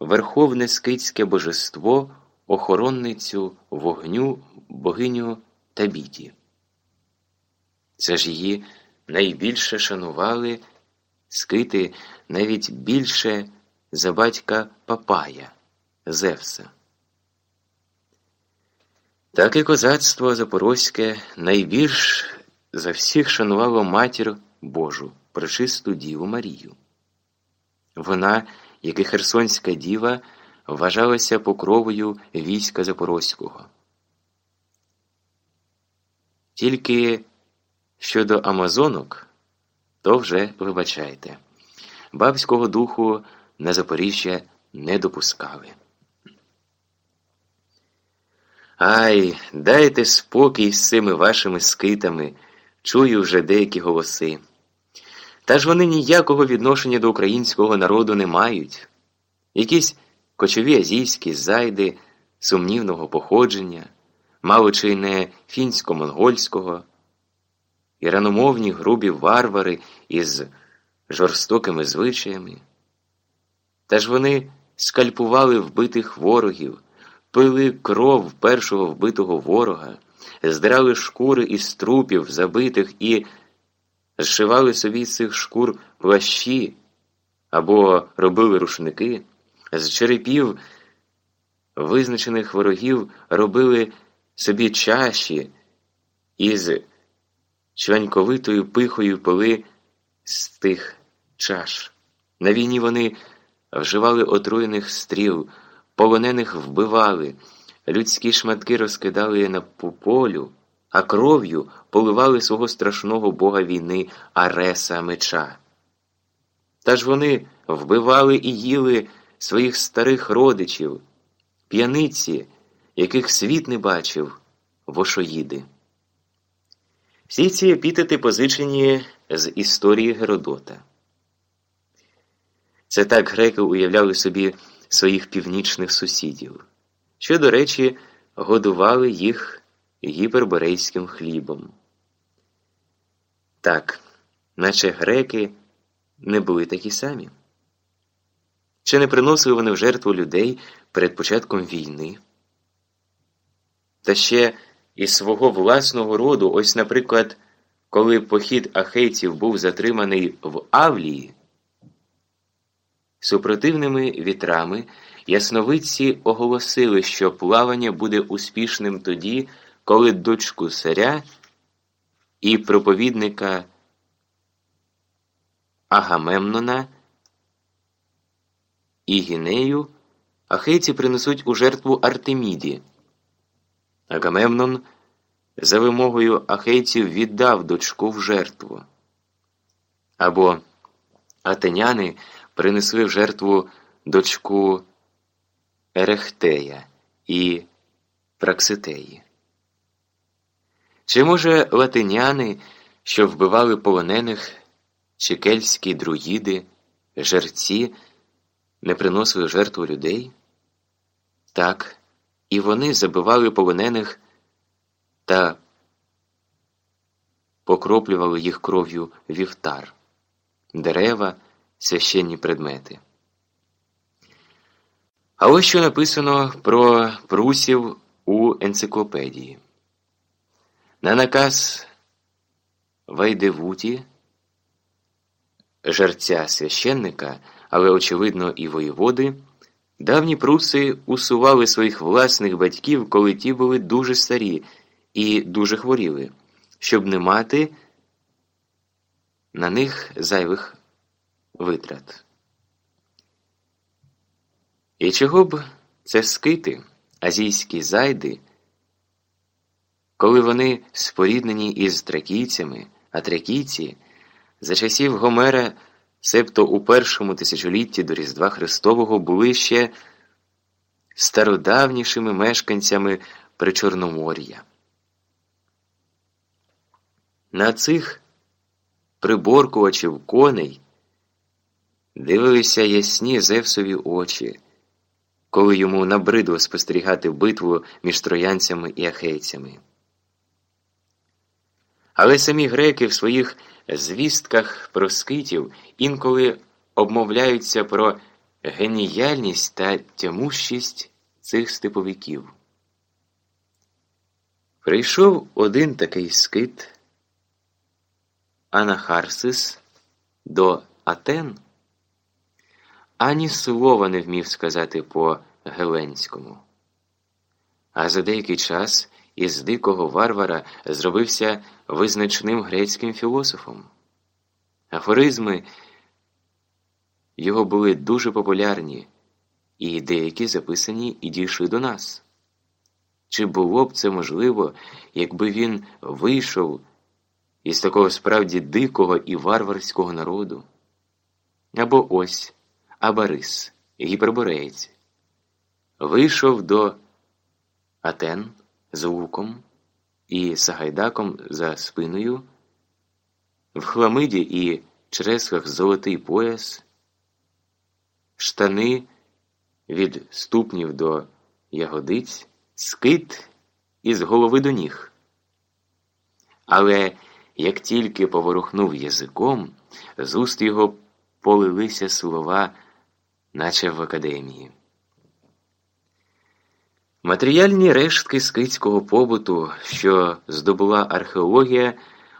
верховне скитське божество, охоронницю вогню, богиню Табіті. Це ж її найбільше шанували скити навіть більше за батька Папая Зевса. Так і козацтво Запорозьке найбільш за всіх шанувало матір Божу, пречисту Діву Марію. Вона, як і Херсонська діва, вважалася покровою війська Запорозького. Тільки щодо Амазонок, то вже вибачайте, бабського духу на Запоріжжя не допускали. Ай, дайте спокій з цими вашими скитами, чую вже деякі голоси. Та ж вони ніякого відношення до українського народу не мають. Якісь кочові азійські зайди сумнівного походження, мало чи не фінсько-монгольського, іраномовні грубі варвари із жорстокими звичаями. Та ж вони скальпували вбитих ворогів, пили кров першого вбитого ворога, здирали шкури із трупів забитих і зшивали собі з цих шкур плащі або робили рушники, з черепів визначених ворогів робили собі чаші із чваньковитою пихою пили з тих чаш. На війні вони вживали отруєних стріл, полонених вбивали, людські шматки розкидали на полю, а кров'ю поливали свого страшного бога війни Ареса меча. Та ж вони вбивали і їли своїх старих родичів, п'яниці, яких світ не бачив, вошоїди. Всі ці епітети позичені з історії Геродота. Це так греки уявляли собі своїх північних сусідів, що, до речі, годували їх гіперборейським хлібом. Так, наче греки не були такі самі. Чи не приносили вони в жертву людей перед початком війни? Та ще із свого власного роду, ось, наприклад, коли похід ахейців був затриманий в Авлії, супротивними вітрами ясновидці оголосили, що плавання буде успішним тоді, коли дочку царя і проповідника Агамемнона і Гінею ахейці принесуть у жертву Артеміді. Агамемнон за вимогою ахейців віддав дочку в жертву. Або атеняни принесли в жертву дочку Ерехтея і Пракситеї. Чи, може, латиняни, що вбивали полонених, чи кельтські друїди, жерці, не приносили жертву людей? Так, і вони забивали полонених та покроплювали їх кров'ю вівтар, дерева, священні предмети. А ось що написано про прусів у енциклопедії. На наказ Вайдевуті, жерця священника, але, очевидно, і воєводи, давні пруси усували своїх власних батьків, коли ті були дуже старі і дуже хворіли, щоб не мати на них зайвих витрат. І чого б це скити, азійські зайди, коли вони споріднені із тракійцями, а тракійці за часів Гомера, себто у першому тисячолітті до Різдва Христового, були ще стародавнішими мешканцями Причорномор'я. На цих приборкувачів коней дивилися ясні Зевсові очі, коли йому набридло спостерігати битву між троянцями і ахейцями. Але самі греки в своїх звістках про скитів інколи обмовляються про геніяльність та тямущість цих степовиків. Прийшов один такий скит Анахарсис до Атен ані слова не вмів сказати по Геленському. А за деякий час із дикого варвара зробився визначним грецьким філософом. Афоризми його були дуже популярні, і деякі записані і дійшли до нас. Чи було б це можливо, якби він вийшов із такого справді дикого і варварського народу? Або ось Абарис, гіпербореєць, вийшов до Атен з луком і Сагайдаком за спиною, в хламиді і чересках золотий пояс, штани від ступнів до ягодиць, скит із голови до ніг. Але як тільки поворухнув язиком, з уст його полилися слова, наче в академії. Матеріальні рештки скитського побуту, що здобула археологія,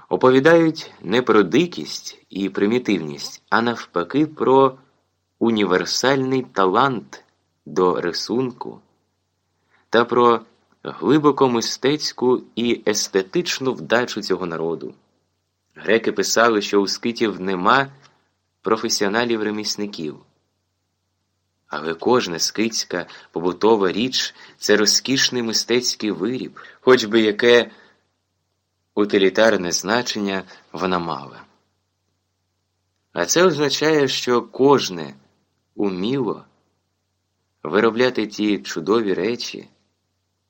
оповідають не про дикість і примітивність, а навпаки, про універсальний талант до рисунку та про глибоко мистецьку і естетичну вдачу цього народу. Греки писали, що у скитів нема професіоналів-ремісників. Але кожна скитська побутова річ це розкішний мистецький виріб, хоч би яке утилітарне значення вона мала. А це означає, що кожне уміло виробляти ті чудові речі,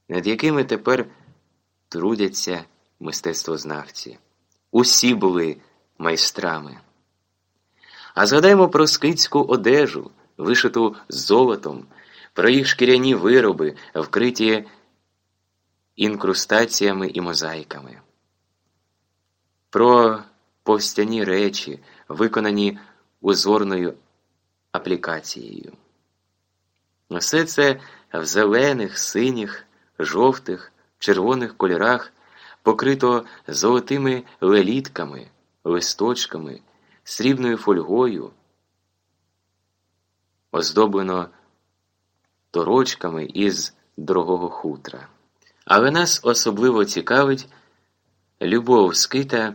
над якими тепер трудяться мистецтвознавці. Усі були майстрами. А згадаймо про скитську одежу вишиту золотом, про їх шкіряні вироби, вкриті інкрустаціями і мозаїками, про повстяні речі, виконані узорною аплікацією. Все це в зелених, синіх, жовтих, червоних кольорах покрито золотими лелітками, листочками, срібною фольгою оздоблено торочками із дорогого хутра. Але нас особливо цікавить любов скита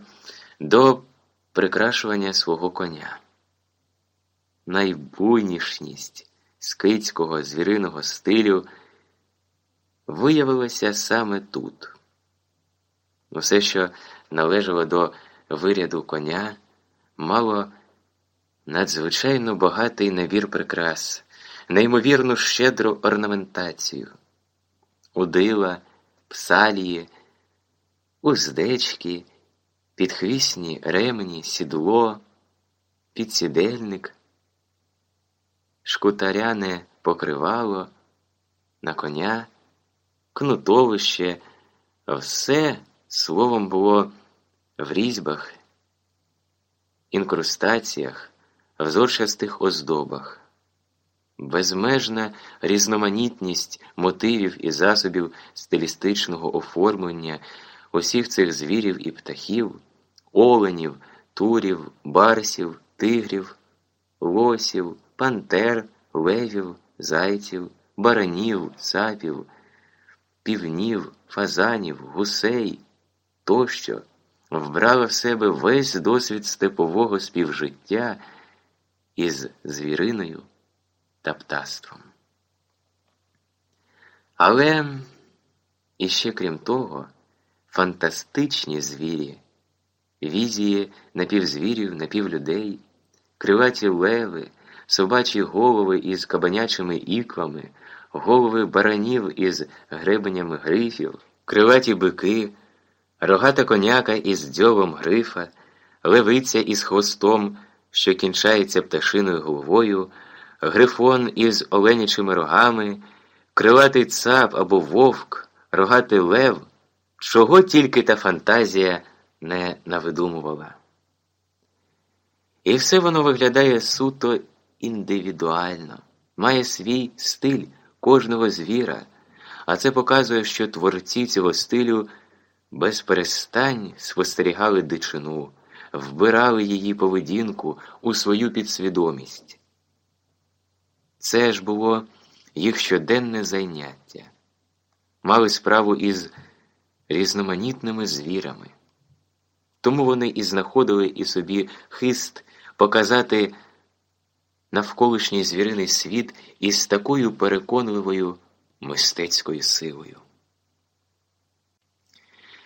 до прикрашування свого коня. Найбуйнішність скитського звіриного стилю виявилася саме тут. Усе, що належало до виряду коня, мало надзвичайно багатий набір прикрас, неймовірну щедру орнаментацію, удила, псалії, уздечки, підхвісні ремені, сідло, підсідельник, шкутаряне покривало, на коня, кнутовище, все словом було в різьбах, інкрустаціях в зорчастих оздобах, безмежна різноманітність мотивів і засобів стилістичного оформлення усіх цих звірів і птахів, оленів, турів, барсів, тигрів, лосів, пантер, левів, зайців, баранів, цапів, півнів, фазанів, гусей тощо вбрала в себе весь досвід степового співжиття із звіриною та птаством. Але іще крім того, фантастичні звірі, візії напівзвірів, напівлюдей, крилаті леви, собачі голови із кабанячими іквами, голови баранів із гребенями грифів, крилаті бики, рогата коняка із дзьовом грифа, левиця із хвостом що кінчається пташиною головою, грифон із оленячими рогами, крилатий цап або вовк, рогатий лев, чого тільки та фантазія не навидумувала. І все воно виглядає суто індивідуально, має свій стиль кожного звіра, а це показує, що творці цього стилю без спостерігали дичину вбирали її поведінку у свою підсвідомість. Це ж було їх щоденне зайняття, мали справу із різноманітними звірами. Тому вони і знаходили і собі хист показати навколишній звіриний світ із такою переконливою мистецькою силою.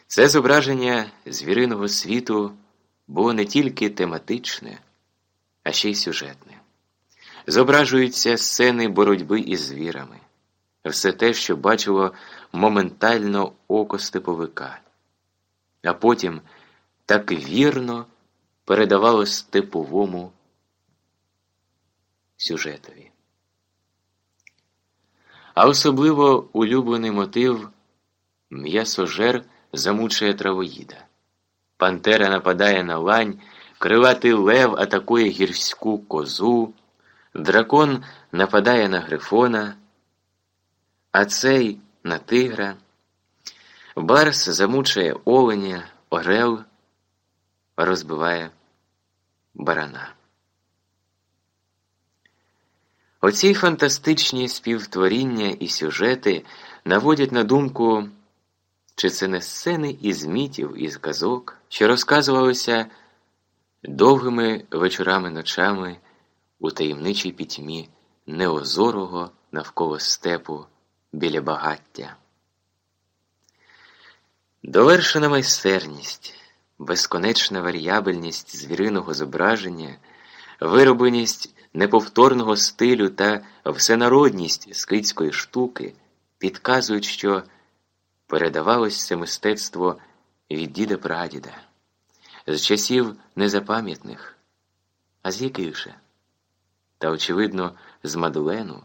Це зображення звіриного світу було не тільки тематичне, а ще й сюжетне. Зображуються сцени боротьби із звірами, все те, що бачило моментально око степовика, а потім так вірно передавало степовому сюжетові. А особливо улюблений мотив м'ясожер замучує травоїда. Пантера нападає на лань, крилатий лев атакує гірську козу, дракон нападає на грифона, а цей на тигра. Барс замучує оленя, орел розбиває барана. Оці фантастичні співтворіння і сюжети наводять на думку, чи це не сцени із мітів, із казок, що розказувалися довгими вечорами ночами у таємничій пітьмі неозорого навколо степу біля багаття. Довершена майстерність, безконечна варіабельність звіриного зображення, виробленість неповторного стилю та всенародність скидської штуки підказують, що передавалось це мистецтво від діда прадіда, з часів незапам'ятних, а з яких же? Та, очевидно, з Мадлену,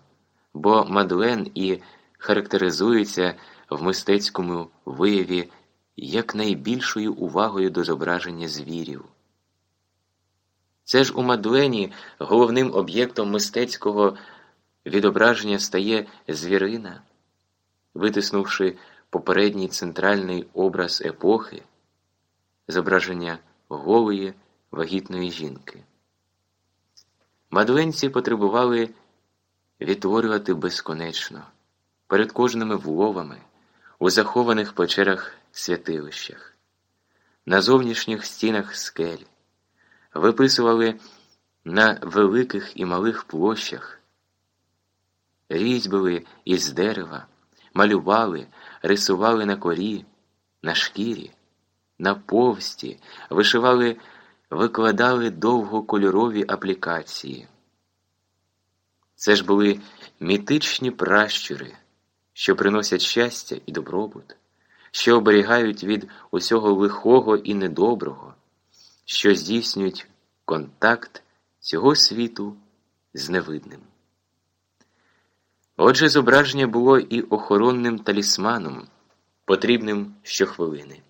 бо Мадлен і характеризується в мистецькому вияві як найбільшою увагою до зображення звірів. Це ж у Мадлені головним об'єктом мистецького відображення стає звірина, витиснувши попередній центральний образ епохи, зображення голої вагітної жінки. Мадленці потребували відтворювати безконечно перед кожними вловами у захованих печерах святилищах, на зовнішніх стінах скель виписували на великих і малих площах, різьбили із дерева, малювали, рисували на корі, на шкірі, на повсті, вишивали, викладали довгокольорові аплікації. Це ж були мітичні пращури, що приносять щастя і добробут, що оберігають від усього лихого і недоброго що здійснюють контакт цього світу з невидним. Отже, зображення було і охоронним талісманом, потрібним щохвилини.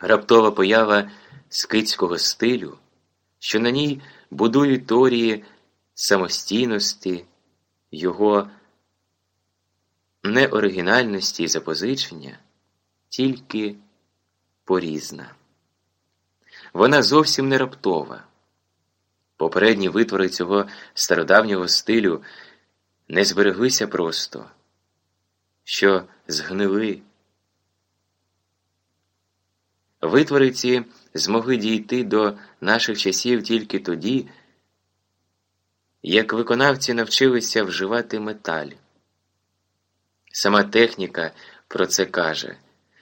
Раптова поява скитського стилю, що на ній будують теорії самостійності, його неоригінальності і запозичення, тільки порізна. Вона зовсім не раптова. Попередні витвори цього стародавнього стилю не збереглися просто, що згнили. Витвори ці змогли дійти до наших часів тільки тоді, як виконавці навчилися вживати металь. Сама техніка про це каже.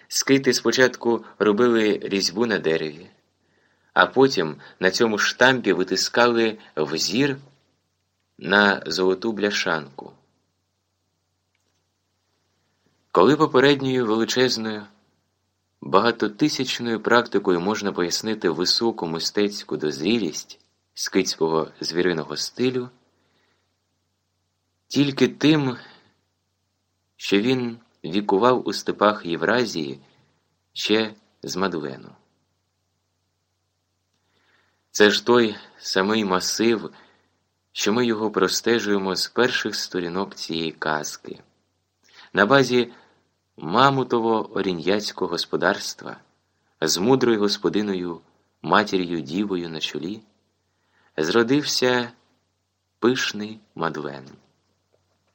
Скити спочатку робили різьбу на дереві а потім на цьому штампі витискали взір на золоту бляшанку. Коли попередньою величезною, багатотисячною практикою можна пояснити високу мистецьку дозрілість скитського звіриного стилю, тільки тим, що він вікував у степах Євразії ще з Мадлену. Це ж той самий масив, що ми його простежуємо з перших сторінок цієї казки. На базі мамутово орін'яцького господарства з мудрою господиною матір'ю дівою на чолі, зродився пишний Мадлен.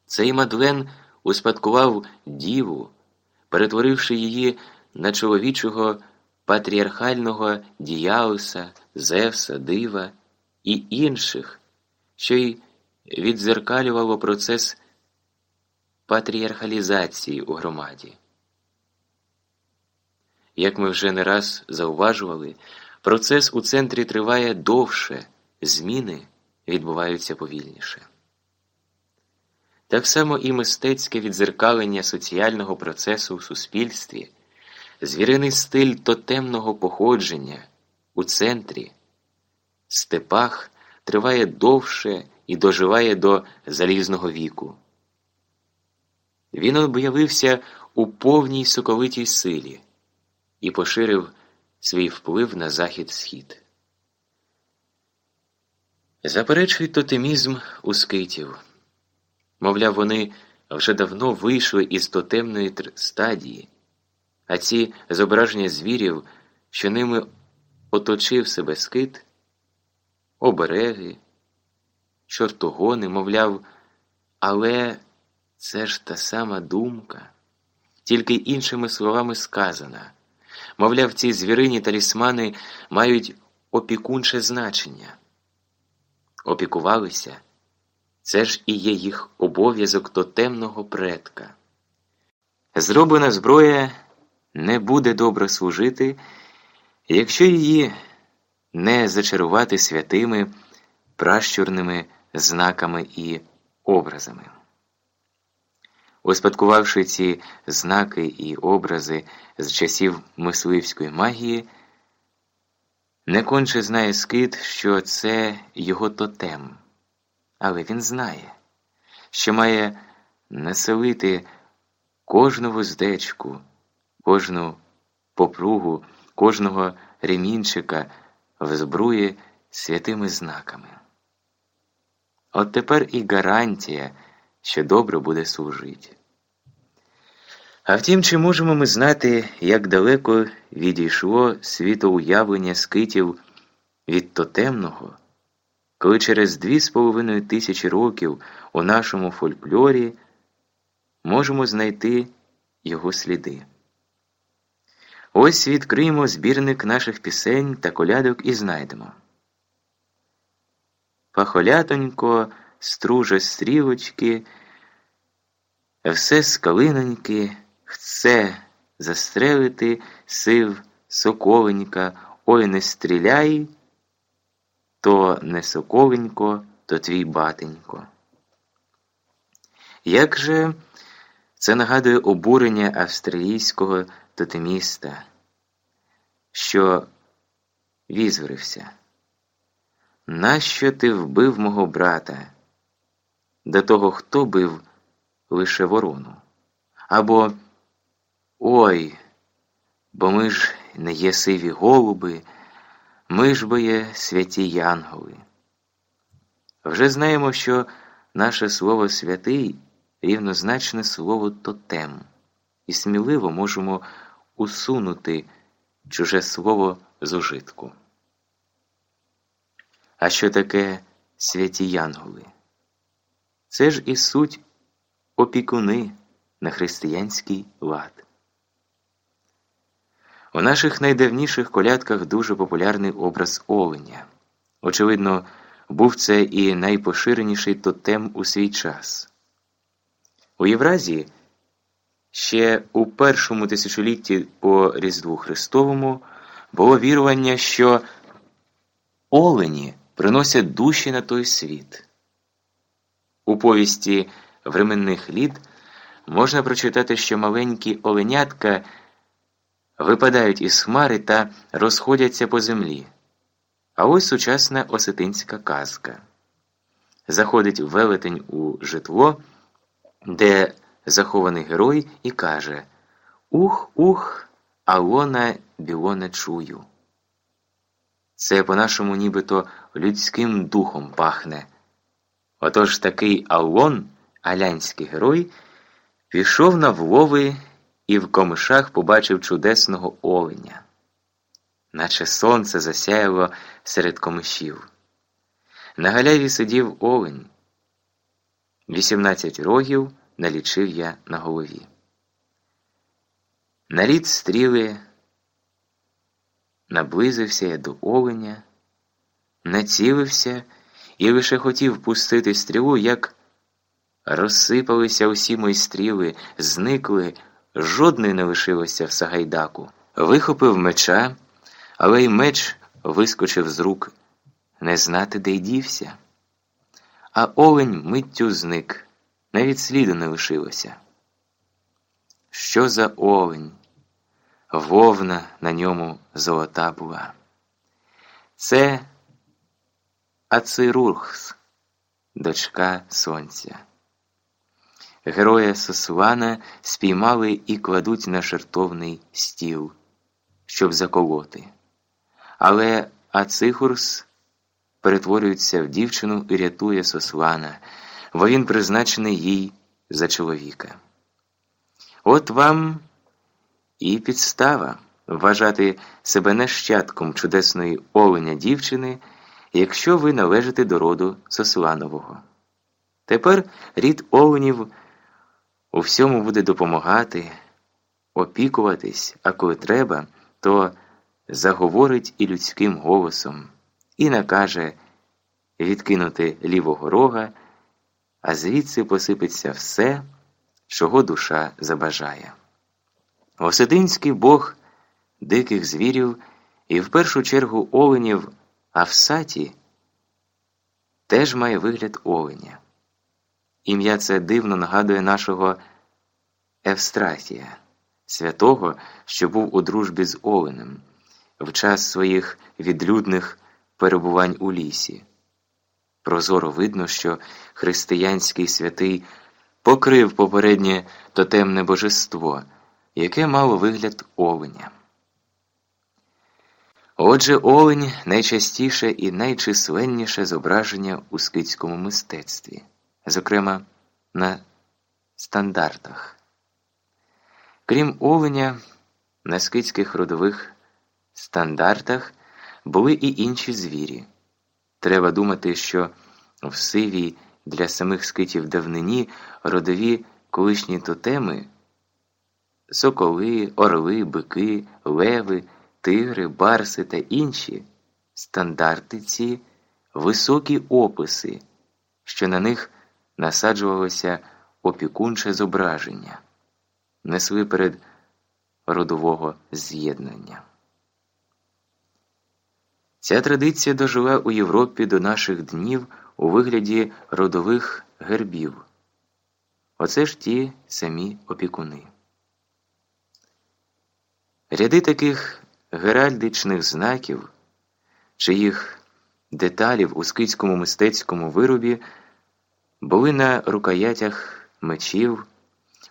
Цей Мадлен успадкував діву, перетворивши її на чоловічого патріархального Діяуса, Зевса, Дива і інших, що й відзеркалювало процес патріархалізації у громаді. Як ми вже не раз зауважували, процес у центрі триває довше, зміни відбуваються повільніше. Так само і мистецьке відзеркалення соціального процесу в суспільстві, звіриний стиль тотемного походження у центрі, степах триває довше і доживає до залізного віку. Він об'явився у повній соковитій силі і поширив свій вплив на захід схід. Заперечують тотемізм у скитів. Мовляв, вони вже давно вийшли із тотемної стадії, а ці зображення звірів, що ними оточив себе скит, обереги, чортогони, мовляв, але це ж та сама думка, тільки іншими словами сказана. Мовляв, ці звірині талісмани мають опікунче значення. Опікувалися, це ж і є їх обов'язок тотемного предка. Зроблена зброя не буде добре служити, якщо її не зачарувати святими пращурними знаками і образами. Успадкувавши ці знаки і образи з часів мисливської магії, не конче знає скит, що це його тотем, але він знає, що має населити кожну вуздечку, кожну попругу, кожного ремінчика в збруї святими знаками. От тепер і гарантія, що добре буде служити. А втім, чи можемо ми знати, як далеко відійшло світоуявлення скитів від тотемного, коли через дві з половиною тисячі років у нашому фольклорі можемо знайти його сліди? Ось відкриємо збірник наших пісень та колядок і знайдемо. Пахолятонько, струже стрілочки, все скалиноньки. Хце застрелити сив соколенька, ой не стріляй, то не соколенько, то твій батенько. Як же це нагадує обурення австралійського тотеміста, що візврився? Нащо ти вбив мого брата? До того, хто бив лише ворону? Або Ой, бо ми ж не є сиві голуби, ми ж бо є святі янголи. Вже знаємо, що наше слово святий рівнозначне слово тотем, і сміливо можемо усунути чуже слово з ужитку. А що таке святі янголи? Це ж і суть опікуни на християнський лад. У наших найдавніших колядках дуже популярний образ оленя. Очевидно, був це і найпоширеніший тотем у свій час. У Євразії ще у першому тисячолітті по Різдву Христовому було вірування, що олені приносять душі на той світ. У повісті временних літ можна прочитати, що маленькі оленятка випадають із хмари та розходяться по землі. А ось сучасна осетинська казка. Заходить велетень у житло, де захований герой, і каже Ух, ух, алона білона чую. Це по-нашому нібито людським духом пахне. Отож такий Аллон, алянський герой, пішов на влови і в комишах побачив чудесного оленя. наче сонце засяяло серед комишів. На галяві сидів олень. Вісімнадцять рогів налічив я на голові. Наліт стріли, наблизився я до оленя, націлився і лише хотів пустити стрілу, як розсипалися усі мої стріли, зникли, жодної не лишилося в Сагайдаку. Вихопив меча, але й меч вискочив з рук, не знати, де й дівся. А олень миттю зник, навіть сліду не лишилося. Що за олень? Вовна на ньому золота була. Це Ацирурхс, дочка сонця. Героя Сосвана спіймали і кладуть на жертовний стіл, щоб заколоти. Але Ацихурс перетворюється в дівчину і рятує Сослана, бо він призначений їй за чоловіка. От вам і підстава вважати себе нащадком чудесної оленя дівчини, якщо ви належите до роду Сосланового. Тепер рід оленів у всьому буде допомагати, опікуватись, а коли треба, то заговорить і людським голосом, і накаже відкинути лівого рога, а звідси посипеться все, чого душа забажає. Осетинський бог диких звірів і в першу чергу оленів Авсаті теж має вигляд оленя. Ім'я це дивно нагадує нашого Евстратія, святого, що був у дружбі з Оленем в час своїх відлюдних перебувань у лісі. Прозоро видно, що християнський святий покрив попереднє тотемне божество, яке мало вигляд оленя. Отже, олень найчастіше і найчисленніше зображення у скитському мистецтві зокрема на стандартах. Крім оленя, на скитських родових стандартах були і інші звірі. Треба думати, що в сивій для самих скитів давнині родові колишні тотеми соколи, орли, бики, леви, тигри, барси та інші стандарти ці високі описи, що на них насаджувалося опікунче зображення, несли перед родового з'єднання. Ця традиція дожила у Європі до наших днів у вигляді родових гербів. Оце ж ті самі опікуни. Ряди таких геральдичних знаків, чиїх деталів у скитському мистецькому виробі були на рукоятях мечів,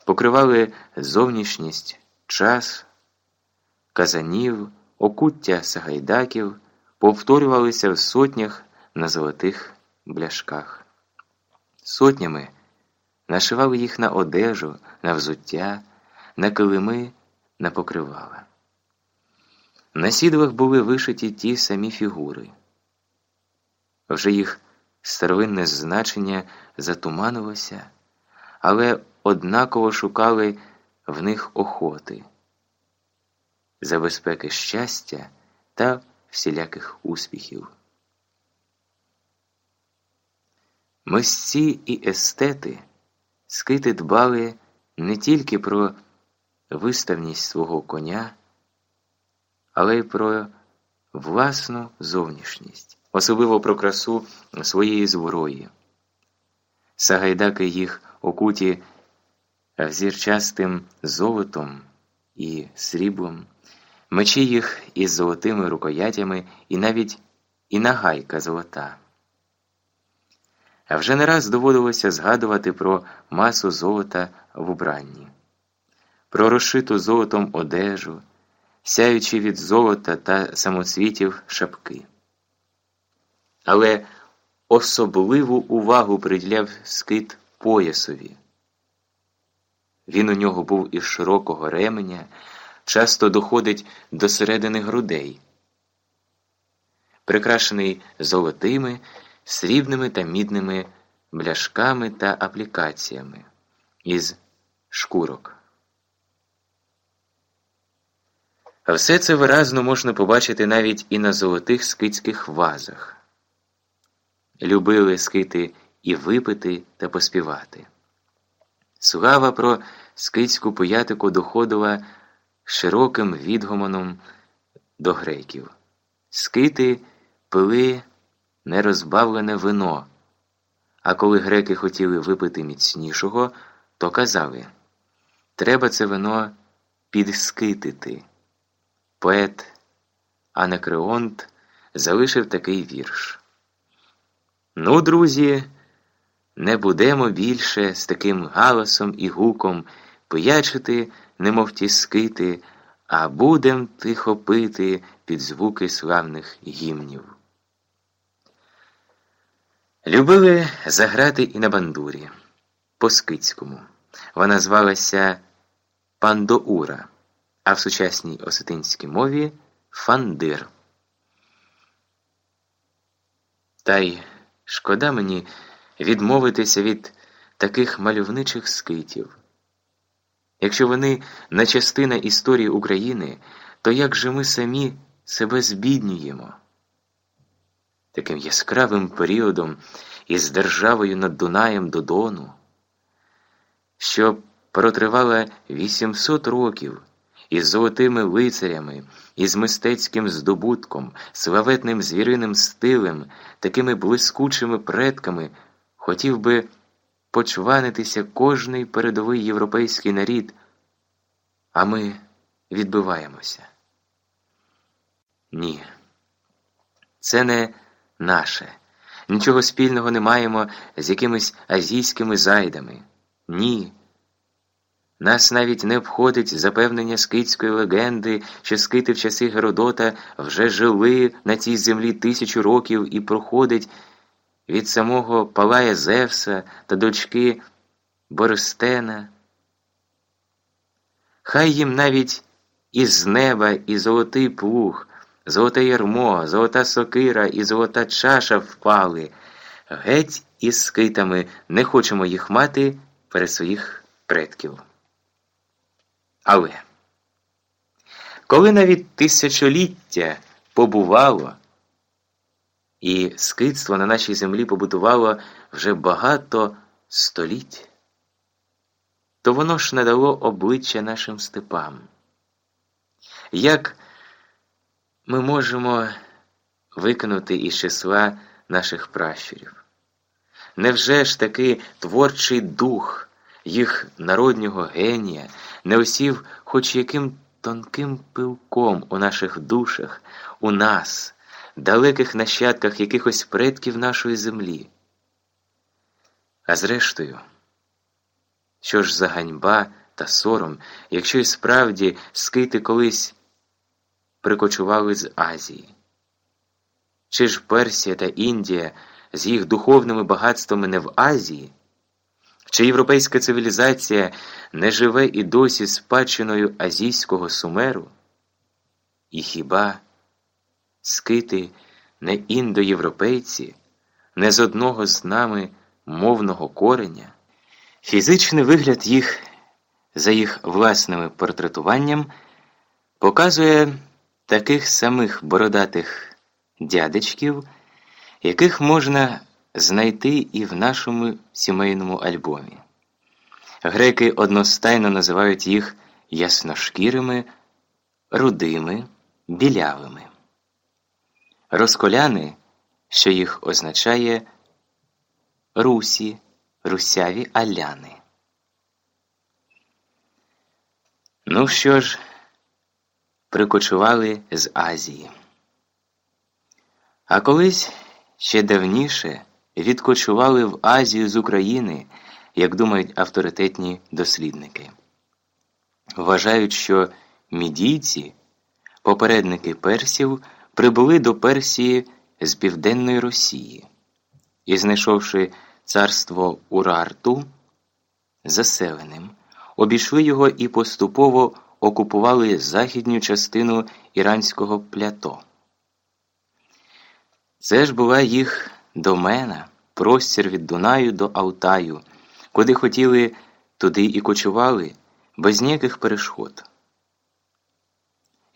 покривали зовнішність, час, казанів, окуття сагайдаків, повторювалися в сотнях на золотих бляшках. Сотнями нашивали їх на одежу, на взуття, на килими, на покривала. На сідлах були вишиті ті самі фігури. Вже їх старовинне значення затуманилося, але однаково шукали в них охоти, забезпеки щастя та всіляких успіхів. Мисці і естети скити дбали не тільки про виставність свого коня, але й про власну зовнішність, особливо про красу своєї зброї. Сагайдаки їх окуті взірчастим золотом і сріблом, мечі їх із золотими рукоятями і навіть і нагайка золота. А вже не раз доводилося згадувати про масу золота в убранні, про розшиту золотом одежу, сяючи від золота та самоцвітів шапки. Але особливу увагу приділяв скит поясові. Він у нього був із широкого ременя, часто доходить до середини грудей, прикрашений золотими, срібними та мідними бляшками та аплікаціями із шкурок. А все це виразно можна побачити навіть і на золотих скитських вазах. Любили скити і випити та поспівати. Слава про скитську поятику доходила широким відгомоном до греків. Скити пили нерозбавлене вино, а коли греки хотіли випити міцнішого, то казали треба це вино підскитити. Поет Анакреонт залишив такий вірш. Ну, друзі, не будемо більше з таким галасом і гуком пиячити, немов ті скити, а будем тихо пити під звуки славних гімнів. Любили заграти і на бандурі по скицькому. Вона звалася Пандоура, а в сучасній осетинській мові фандир. Та й шкода мені відмовитися від таких мальовничих скитів. Якщо вони не частина історії України, то як же ми самі себе збіднюємо? Таким яскравим періодом із державою над Дунаєм до Дону, що протривала 800 років із золотими лицарями, із мистецьким здобутком, славетним звіриним стилем, такими блискучими предками, хотів би почванитися кожний передовий європейський нарід, а ми відбиваємося. Ні, це не наше. Нічого спільного не маємо з якимись азійськими зайдами. Ні. Нас навіть не обходить запевнення скитської легенди, що скити в часи Геродота вже жили на цій землі тисячу років і проходить від самого Палая Зевса та дочки Борстена. Хай їм навіть із неба і золотий плуг, золоте ярмо, золота сокира і золота чаша впали. Геть із скитами не хочемо їх мати перед своїх предків. Але коли навіть тисячоліття побувало, і скидство на нашій землі побудувало вже багато століть, то воно ж не дало обличчя нашим степам. Як ми можемо викинути із числа наших пращурів? Невже ж таки творчий дух їх народнього генія не осів хоч яким тонким пилком у наших душах, у нас? Далеких нащадках якихось предків нашої землі. А зрештою, що ж за ганьба та сором, якщо й справді скити колись прикочували з Азії? Чи ж Персія та Індія з їх духовними багатствами не в Азії? Чи європейська цивілізація не живе і досі спадщиною азійського сумеру? І хіба скити, не індоєвропейці, не з одного з нами мовного кореня, фізичний вигляд їх за їх власним портретуванням показує таких самих бородатих дядечків, яких можна знайти і в нашому сімейному альбомі. Греки одностайно називають їх ясношкірими, рудими, білявими. Розколяни, що їх означає русі, русяві аляни. Ну що ж, прикочували з Азії. А колись ще давніше відкочували в Азію з України, як думають авторитетні дослідники. Вважають, що мідійці, попередники персів прибули до Персії з Південної Росії і, знайшовши царство Урарту заселеним, обійшли його і поступово окупували західню частину іранського плято. Це ж була їх домена, простір від Дунаю до Алтаю, куди хотіли, туди і кочували, без ніяких перешкод.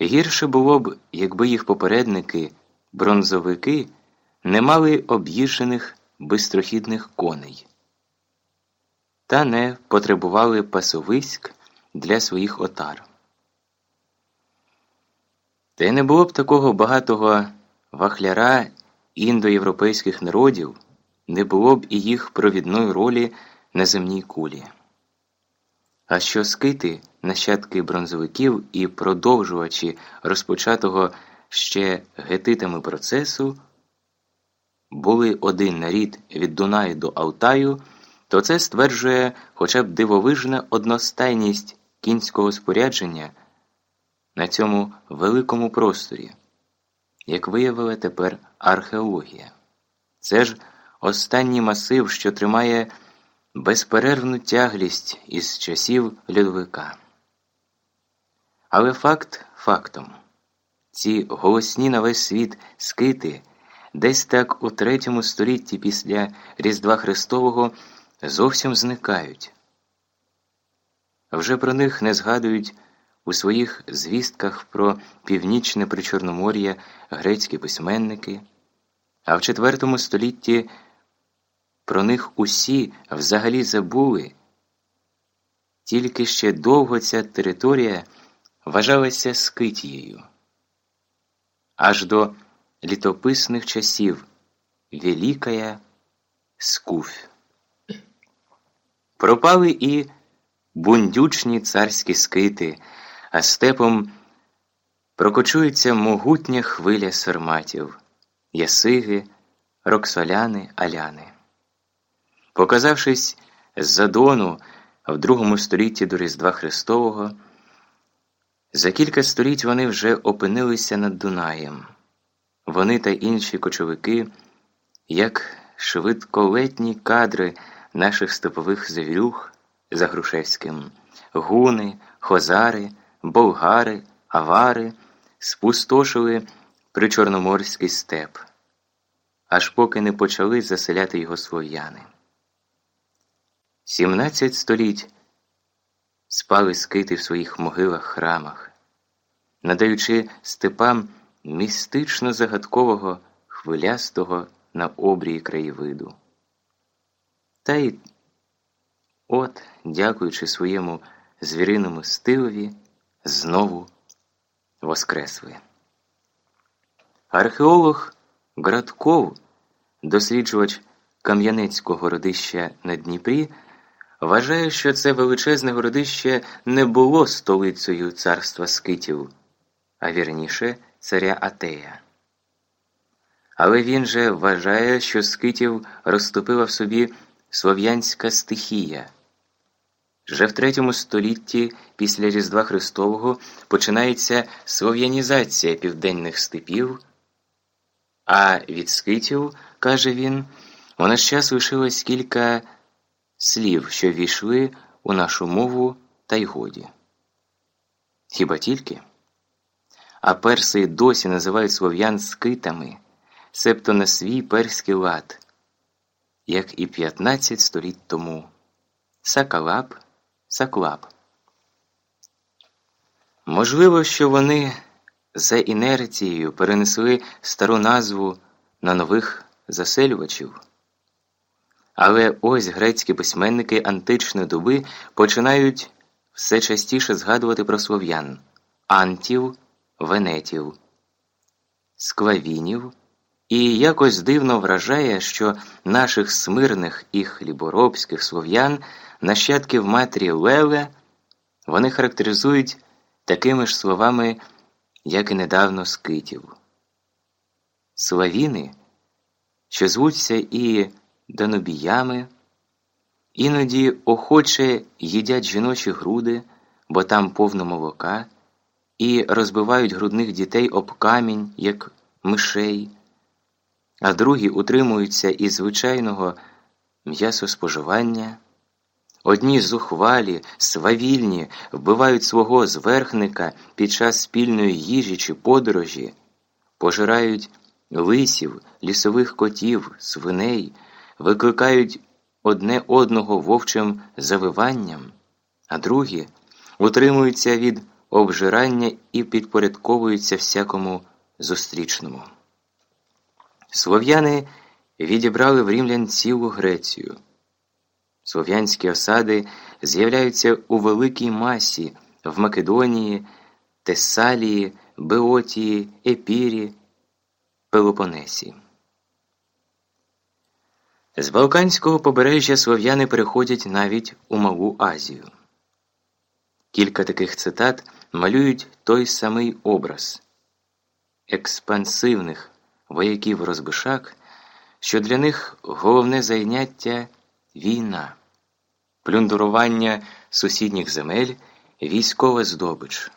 Гірше було б, якби їх попередники, бронзовики, не мали об'їжджених бистрохідних коней та не потребували пасовиськ для своїх отар. Та й не було б такого багатого вахляра індоєвропейських народів, не було б і їх провідної ролі на земній кулі. А що скити, нащадки бронзовиків і продовжувачі розпочатого ще гетитами процесу, були один нарід від Дунаю до Алтаю, то це стверджує хоча б дивовижна одностайність кінського спорядження на цьому великому просторі, як виявила тепер археологія. Це ж останній масив, що тримає безперервну тяглість із часів льодовика. Але факт фактом ці голосні на весь світ скити десь так у третьому столітті після Різдва Христового зовсім зникають. Вже про них не згадують у своїх звістках про північне Причорномор'я грецькі письменники, а в IV столітті про них усі взагалі забули, тільки ще довго ця територія вважалася Скитією. Аж до літописних часів Великая Скуфь. Пропали і бундючні царські скити, а степом прокочується могутня хвиля сарматів, ясиги, роксоляни, аляни. Показавшись з-за Дону в другому столітті до Різдва Христового, за кілька століть вони вже опинилися над Дунаєм. Вони та інші кочовики, як швидколетні кадри наших степових завірюх за Грушевським, гуни, хозари, болгари, авари спустошили причорноморський степ, аж поки не почали заселяти його слов'яни. Сімнадцять століть спали скити в своїх могилах храмах, надаючи степам містично загадкового хвилястого на обрії краєвиду. Та й от, дякуючи своєму звіриному стилові, знову воскресли. Археолог Градков, досліджувач Кам'янецького городища на Дніпрі, вважає, що це величезне городище не було столицею царства скитів, а вірніше царя Атея. Але він же вважає, що скитів розтопила в собі слов'янська стихія. Вже в третьому столітті після Різдва Христового починається слов'янізація південних степів, а від скитів, каже він, у наш час лишилось кілька слів, що війшли у нашу мову та й годі. Хіба тільки? А перси досі називають слов'ян скитами, себто на свій перський лад, як і 15 століть тому. Сакалап, Саклап. Можливо, що вони за інерцією перенесли стару назву на нових заселювачів. Але ось грецькі письменники античної доби починають все частіше згадувати про слов'ян антів, венетів, склавінів, і якось дивно вражає, що наших смирних і хліборобських слов'ян, нащадків матері Леле, вони характеризують такими ж словами, як і недавно скитів. Славіни, що звуться і данобіями, іноді охоче їдять жіночі груди, бо там повно молока, і розбивають грудних дітей об камінь, як мишей, а другі утримуються із звичайного м'ясоспоживання. Одні зухвалі, свавільні вбивають свого зверхника під час спільної їжі чи подорожі, пожирають лисів, лісових котів, свиней викликають одне одного вовчим завиванням, а другі утримуються від обжирання і підпорядковуються всякому зустрічному. Слов'яни відібрали в рімлян цілу Грецію. Слов'янські осади з'являються у великій масі в Македонії, Тесалії, Беотії, Епірі, Пелопонесі. З Балканського побережжя слов'яни переходять навіть у Малу Азію. Кілька таких цитат малюють той самий образ експансивних вояків розбишак, що для них головне зайняття війна, плюндурування сусідніх земель, військова здобич.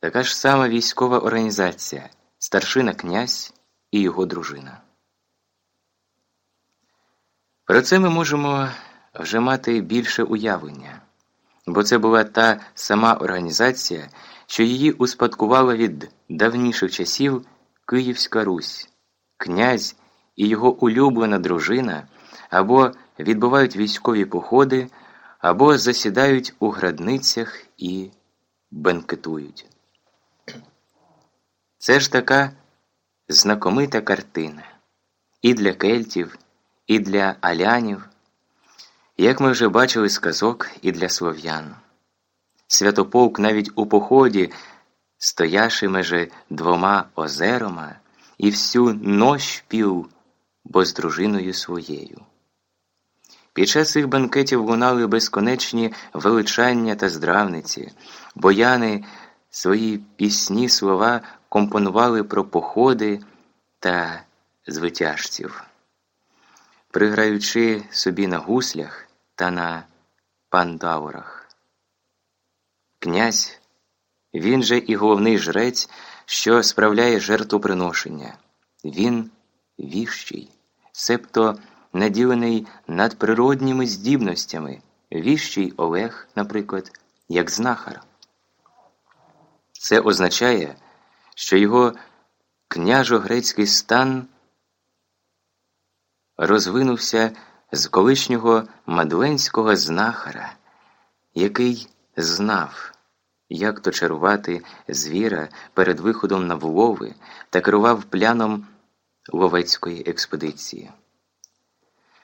Така ж сама військова організація, старшина князь і його дружина. Про це ми можемо вже мати більше уявлення, бо це була та сама організація, що її успадкувала від давніших часів Київська Русь, князь і його улюблена дружина або відбувають військові походи, або засідають у градницях і бенкетують. Це ж така знакомита картина і для кельтів, і для алянів, як ми вже бачили з казок і для слов'ян. Святополк навіть у поході, стоявши межи двома озерома, і всю нощ пів, бо з дружиною своєю. Під час цих банкетів лунали безконечні величання та здравниці, бояни свої пісні слова компонували про походи та звитяжців, приграючи собі на гуслях та на пандаурах. Князь, він же і головний жрець, що справляє жертвоприношення. Він віщий, себто наділений надприродніми здібностями, віщий Олег, наприклад, як знахар. Це означає, що його княжо-грецький стан розвинувся з колишнього мадленського знахара, який знав, як то чарувати звіра перед виходом на влови та керував пляном ловецької експедиції.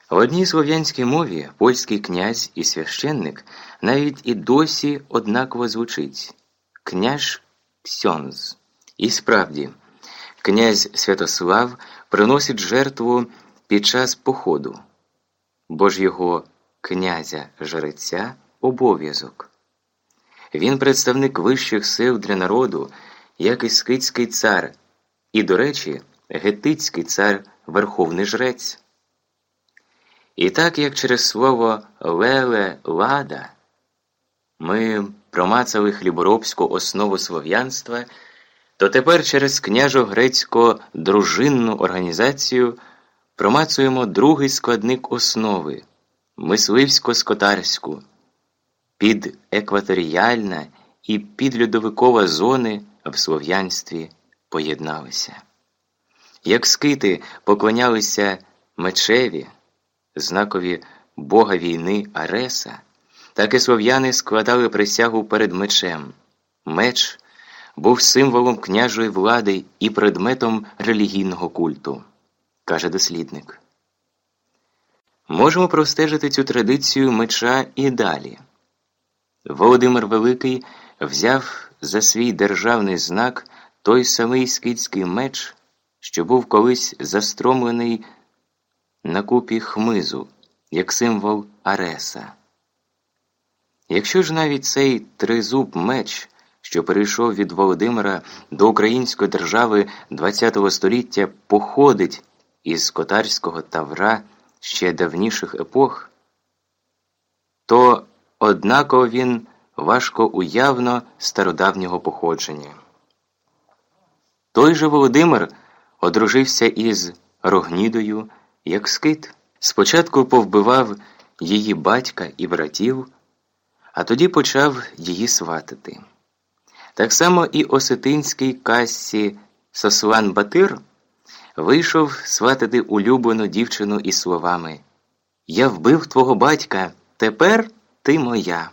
В одній слов'янській мові польський князь і священник навіть і досі однаково звучить княж Ксьонз. І справді, князь Святослав приносить жертву під час походу, бо ж його князя жреця обов'язок. Він представник вищих сил для народу, як і скитський цар, і, до речі, гетицький цар верховний жрець. І так як через слово леле лада ми промацали хліборобську основу слов'янства, то тепер через княжо-грецько дружинну організацію промацуємо другий складник основи мисливсько-скотарську, підекваторіальна і підльодовикова зони в слов'янстві поєдналися. Як скити поклонялися мечеві знакові бога війни Ареса, так і слов'яни складали присягу перед мечем. Меч був символом княжої влади і предметом релігійного культу, каже дослідник. Можемо простежити цю традицію меча і далі. Володимир Великий взяв за свій державний знак той самий скидський меч, що був колись застромлений на купі хмизу, як символ Ареса. Якщо ж навіть цей тризуб меч, що перейшов від Володимира до української держави ХХ століття, походить із котарського тавра ще давніших епох, то однаково він важко уявно стародавнього походження. Той же Володимир одружився із Рогнідою як скит. Спочатку повбивав її батька і братів, а тоді почав її сватати. Так само і осетинський касці Сослан Батир вийшов сватати улюблену дівчину із словами Я вбив твого батька, тепер ти моя.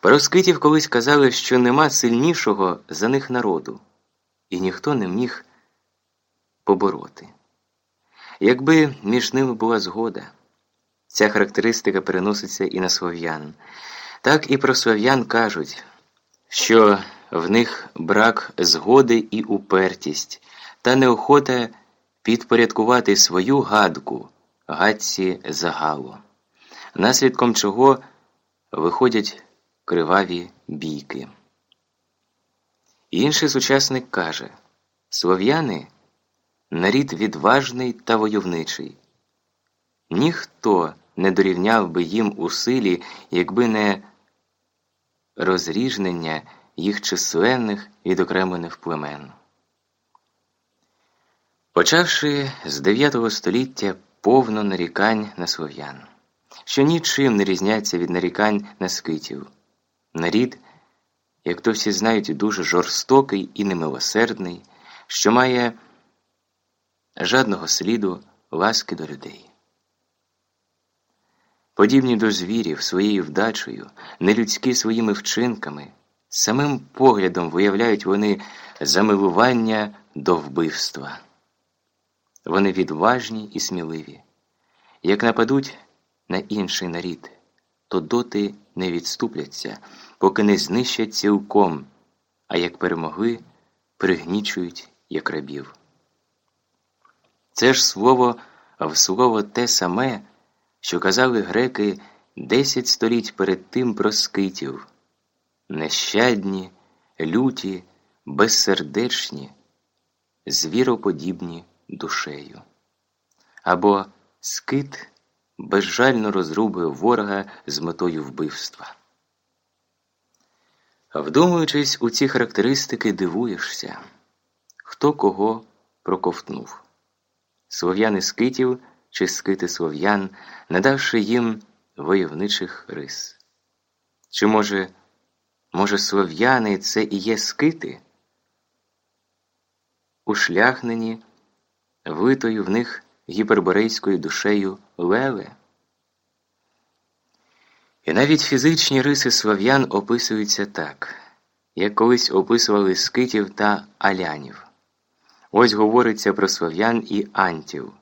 Про колись казали, що нема сильнішого за них народу, і ніхто не міг побороти. Якби між ними була згода, ця характеристика переноситься і на слов'ян. Так і про слов'ян кажуть, що в них брак згоди і упертість, та неохота підпорядкувати свою гадку гадці загалу, наслідком чого виходять криваві бійки. Інший сучасник каже слов'яни нарід відважний та войовничий. Ніхто не дорівняв би їм у силі, якби не розріжнення їх численних відокремлених племен. Почавши з 9 століття повно нарікань на слов'ян, що нічим не різняться від нарікань на скитів. Нарід, як то всі знають, дуже жорстокий і немилосердний, що має жадного сліду ласки до людей. Подібні до звірів своєю вдачею, нелюдські своїми вчинками, самим поглядом виявляють вони замилування до вбивства. Вони відважні і сміливі. Як нападуть на інший нарід, то доти не відступляться, поки не знищать цілком, а як перемогли, пригнічують як рабів. Це ж слово в слово те саме, що казали греки десять століть перед тим про скитів нещадні, люті, безсердечні, звіроподібні душею. Або скит безжально розрубує ворога з метою вбивства. Вдумуючись у ці характеристики, дивуєшся, хто кого проковтнув слов'яни скитів чи скити слов'ян, надавши їм войовничих рис. Чи, може, може, слов'яни це і є скити? Ушляхнені, витою в них гіперборейською душею леле? І навіть фізичні риси слов'ян описуються так, як колись описували скитів та алянів. Ось говориться про слов'ян і антів.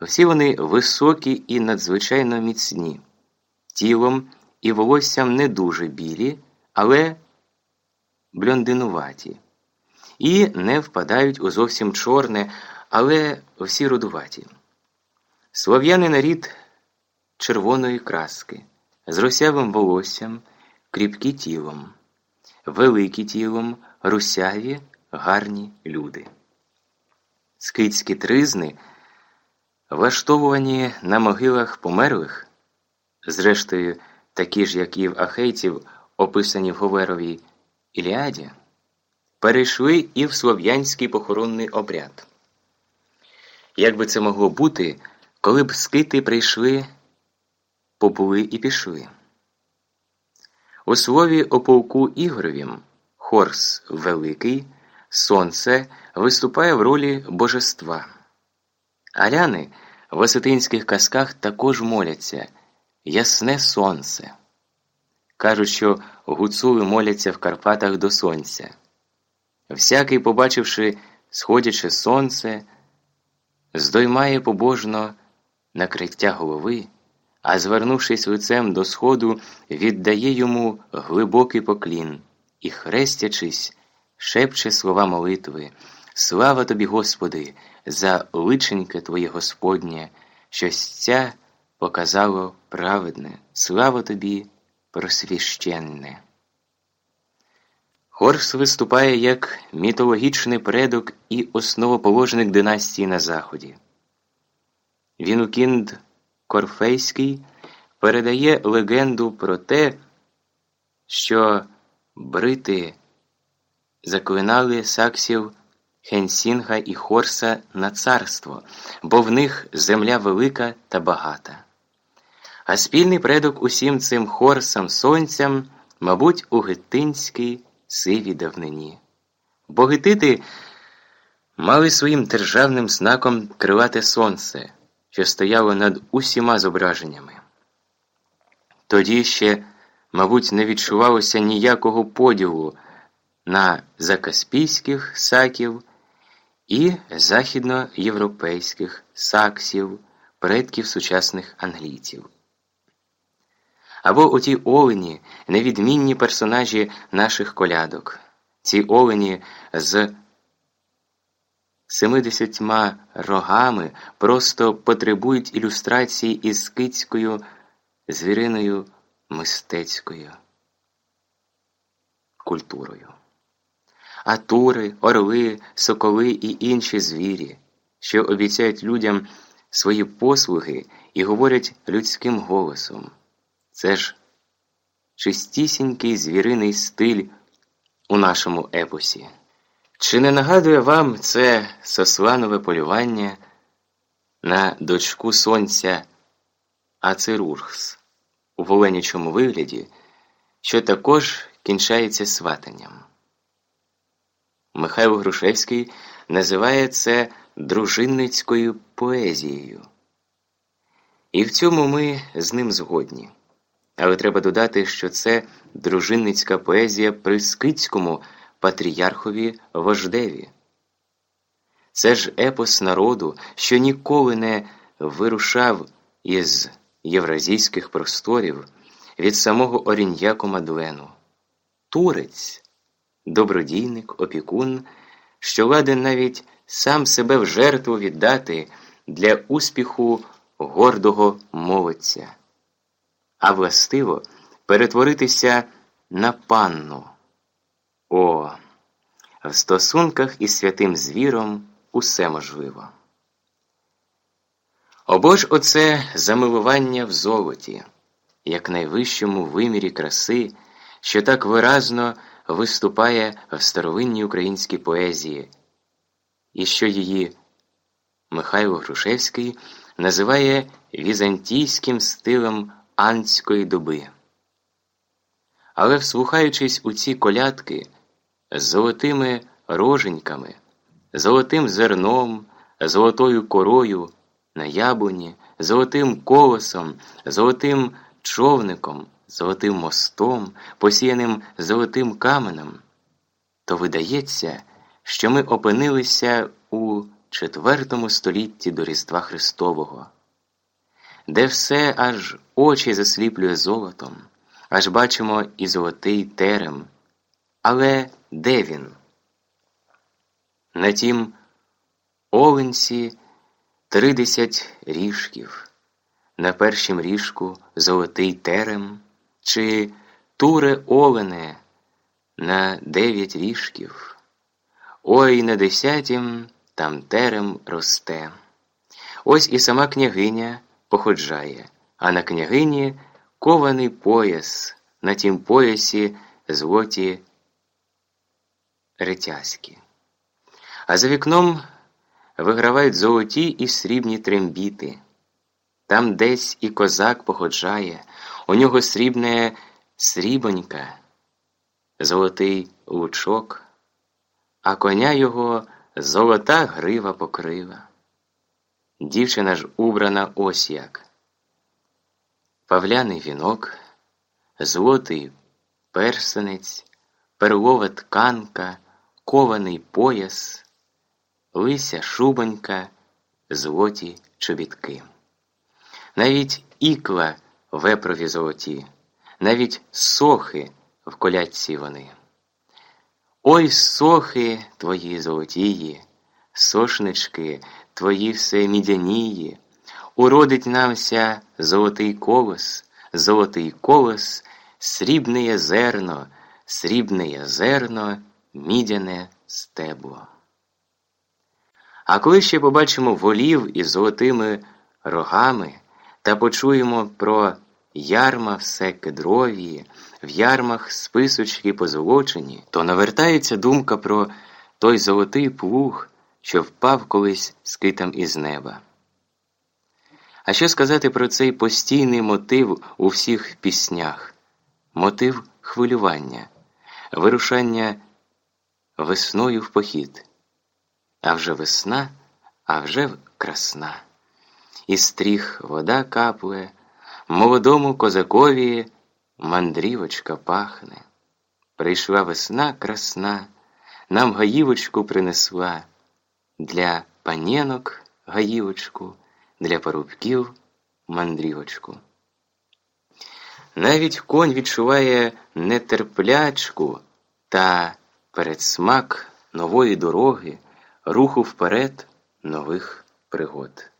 Всі вони високі і надзвичайно міцні, тілом і волоссям не дуже білі, але блондинуваті, і не впадають у зовсім чорне, але всі рудуваті. Слов'яни нарід червоної краски, з русявим волоссям, кріпкі тілом, великі тілом, русяві, гарні люди. Скидські тризни, влаштовувані на могилах померлих, зрештою, такі ж, як і в ахейців, описані в Говеровій Іліаді, перейшли і в слов'янський похоронний обряд. Як би це могло бути, коли б скити прийшли, побули і пішли? У слові о полку Ігоровім Хорс Великий, Сонце виступає в ролі божества. Аляни в осетинських казках також моляться Ясне сонце. Кажуть, що гуцули моляться в Карпатах до сонця. Всякий, побачивши сходяче сонце, здоймає побожно накриття голови, а звернувшись лицем до сходу, віддає йому глибокий поклін і, хрестячись, шепче слова молитви. Слава тобі, Господи, за личеньке Твоє Господнє, що ця показало праведне, слава тобі, просвященне. Хорс виступає як мітологічний предок і основоположник династії на Заході. Вінукінд Корфейський передає легенду про те, що брити заклинали саксів Хенгіста і Хорса на царство, бо в них земля велика та багата. А спільний предок усім цим хорсам сонцям, мабуть, у гетитській сивій давнині. Бо гетити мали своїм державним знаком крилате сонце, що стояло над усіма зображеннями. Тоді ще, мабуть, не відчувалося ніякого поділу на закаспійських саків і західноєвропейських саксів, предків сучасних англійців. Або оті олені, невідмінні персонажі наших колядок, ці олені з семидесятьма рогами просто потребують ілюстрації із скитською звіриною мистецькою культурою. А тури, орли, соколи і інші звірі, що обіцяють людям свої послуги і говорять людським голосом. Це ж чистісінький звіриний стиль у нашому епосі. Чи не нагадує вам це сосланове полювання на дочку сонця Ацерургс у воленячому вигляді, що також кінчається сватанням? Михайло Грушевський називає це дружинницькою поезією. І в цьому ми з ним згодні. Але треба додати, що це дружинницька поезія при скитському патріархові вождеві. Це ж епос народу, що ніколи не вирушав із євразійських просторів від самого Оріньяку Мадлену. Турець, добродійник, опікун, що ладен навіть сам себе в жертву віддати для успіху гордого молодця, а властиво перетворитися на панну. О, в стосунках із святим звіром усе можливо. Обо ж оце замилування в золоті, як найвищому вимірі краси, що так виразно виступає в старовинній українській поезії, і що її Михайло Грушевський називає візантійським стилем анської доби. Але, вслухаючись у ці колядки з золотими роженьками, золотим зерном, золотою корою на яблуні, золотим колосом, золотим човником, золотим мостом, посіяним золотим каменем, то видається, що ми опинилися у четвертому столітті до Різдва Христового, де все аж очі засліплює золотом, аж бачимо і золотий терем. Але де він? На тім Оленці тридесять ріжків, на першім ріжку золотий терем, чи туре Олене на дев'ять ріжків. Ой на десятім там терем росте. Ось і сама княгиня походжає, а на княгині кований пояс, на тім поясі злоті ретяські. А за вікном вигравають золоті і срібні трембіти. Там десь і козак походжає, у нього срібне срібонька, золотий лучок, а коня його золота грива покрива. Дівчина ж убрана ось як. Павляний вінок, злотий персенець, перлова тканка, кований пояс, лися шубонька, злоті чобітки. Навіть ікла вепрові золоті, навіть сохи в колядці вони. Ой сохи твої золотії, сошнички твої все мідянії, уродить намся золотий колос, золотий колос, срібне зерно, срібне зерно, мідяне стебло. А коли ще побачимо волів із золотими рогами та почуємо про ярма все кедрові, в ярмах списочки позолочені, то навертається думка про той золотий плуг, що впав колись скитам із неба. А що сказати про цей постійний мотив у всіх піснях, мотив хвилювання, вирушання весною в похід. А вже весна, а вже красна. І стріх вода капле, молодому козакові мандрівочка пахне. Прийшла весна красна, нам гаївочку принесла для панєнок гаївочку, для парубків мандрівочку. Навіть конь відчуває нетерплячку та передсмак нової дороги, руху вперед нових пригод.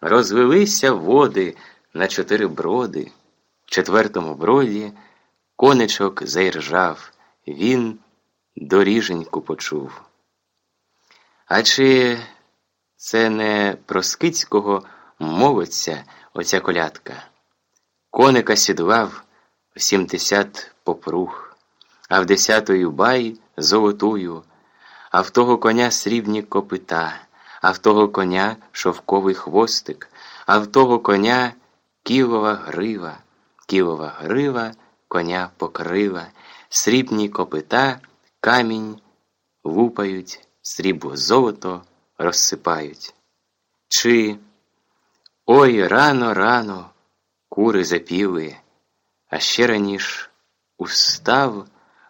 Розвелися води на чотири броди, четвертому броді коничок заіржав, він доріженьку почув. А чи це не про скицького мовиться оця колядка? Коника сідлав в сімдесят попруг, а в десятою бай золотую, а в того коня срібні копита, а в того коня шовковий хвостик, а в того коня кілова грива, кілова грива, коня покрила, срібні копита, камінь лупають, срібло золото розсипають. Чи ой рано, рано кури запіли, а ще раніш устав,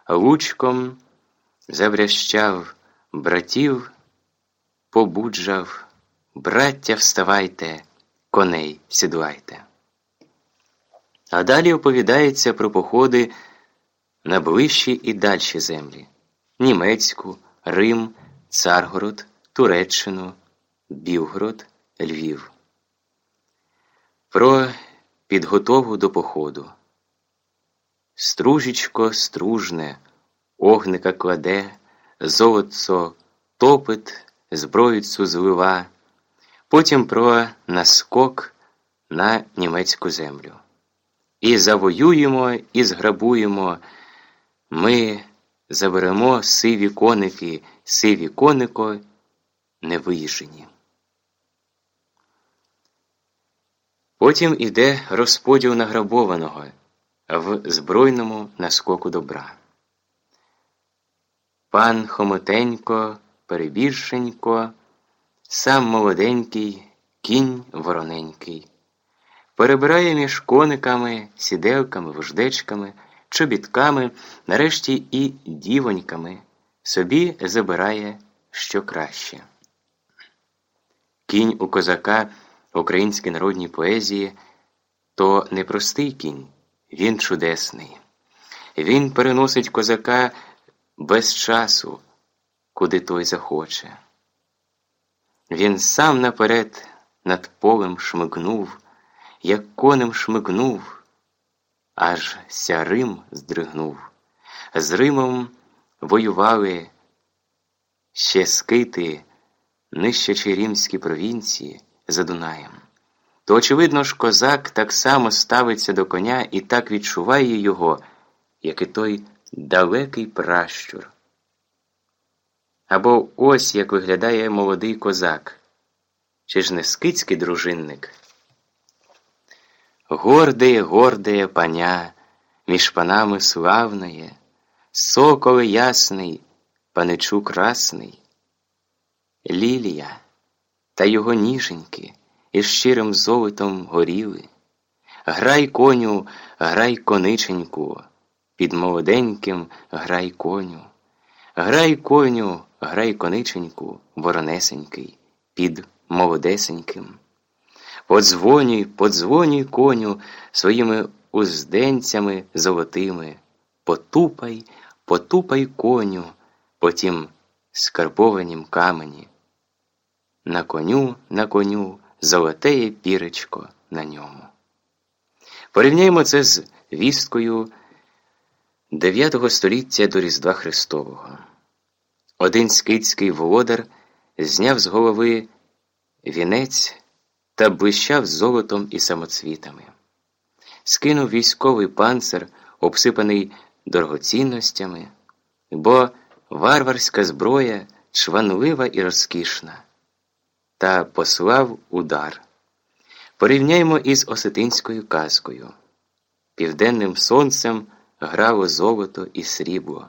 лучком заврящав братів, побуджав, браття, вставайте, коней сідлайте. А далі оповідається про походи на ближчі і дальші землі Німецьку, Рим, Царгород, Туреччину, Білгород, Львів. Про підготову до походу. Стружечко стружне, огника кладе, золотцо топит, зброїцю злива, потім про наскок на німецьку землю. І завоюємо, і зграбуємо. Ми заберемо сиві коники, сиві конико невиїжені. Потім іде розподіл награбованого в збройному наскоку добра. Пан Хомотенько, перебільшенько, сам молоденький, кінь вороненький, перебирає між кониками, сіделками, вождечками, чобітками, нарешті і дівоньками, собі забирає що краще. Кінь у козака в українській народній поезії то не простий кінь, він чудесний. Він переносить козака без часу, куди той захоче. Він сам наперед над полем шмигнув, як конем шмигнув, аж ся Рим здригнув. З Римом воювали ще скити, нищачи римські провінції за Дунаєм. То, очевидно ж, козак так само ставиться до коня і так відчуває його, як і той далекий пращур. Або ось як виглядає молодий козак, чи ж не скицький дружинник. Гордые, гордые паня, між панами славное, соколи ясний, паничу красний, Лілія та його ніженьки із щирим золотом горіли. Грай коню, грай кониченьку, під молоденьким грай коню, грай коню, грай кониченьку, воронесенький, під молодесеньким. Подзвонюй, подзвонюй коню своїми узденцями золотими, потупай, потупай коню, потім скарбованім камені. На коню, на коню, золотеє піречко на ньому. Порівняємо це з вісткою 9 століття до Різдва Христового. Один скидський володар зняв з голови вінець та блищав золотом і самоцвітами. Скинув військовий панцир, обсипаний дорогоцінностями, бо варварська зброя чванлива і розкішна, та послав удар. Порівняймо із осетинською казкою. Південним сонцем грало золото і срібло,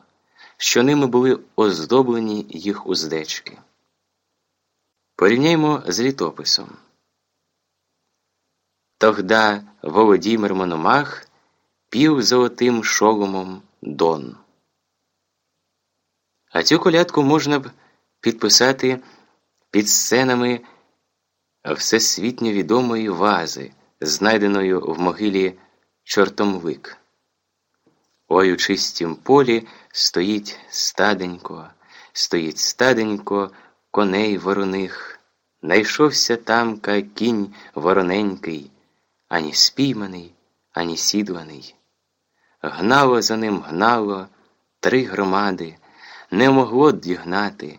що ними були оздоблені їх уздечки. Порівняймо з літописом. Тогда Володимир Мономах пів золотим шоломом Дон. А цю колядку можна б підписати під сценами всесвітньо відомої вази, знайденою в могилі Чортомвик. Ой у чистім полі стоїть стаденько, стоїть стаденько коней вороних. Найшовся тамка кінь вороненький, ані спійманий, ані сідланий. Гнало за ним гнало три громади, не могло дігнати,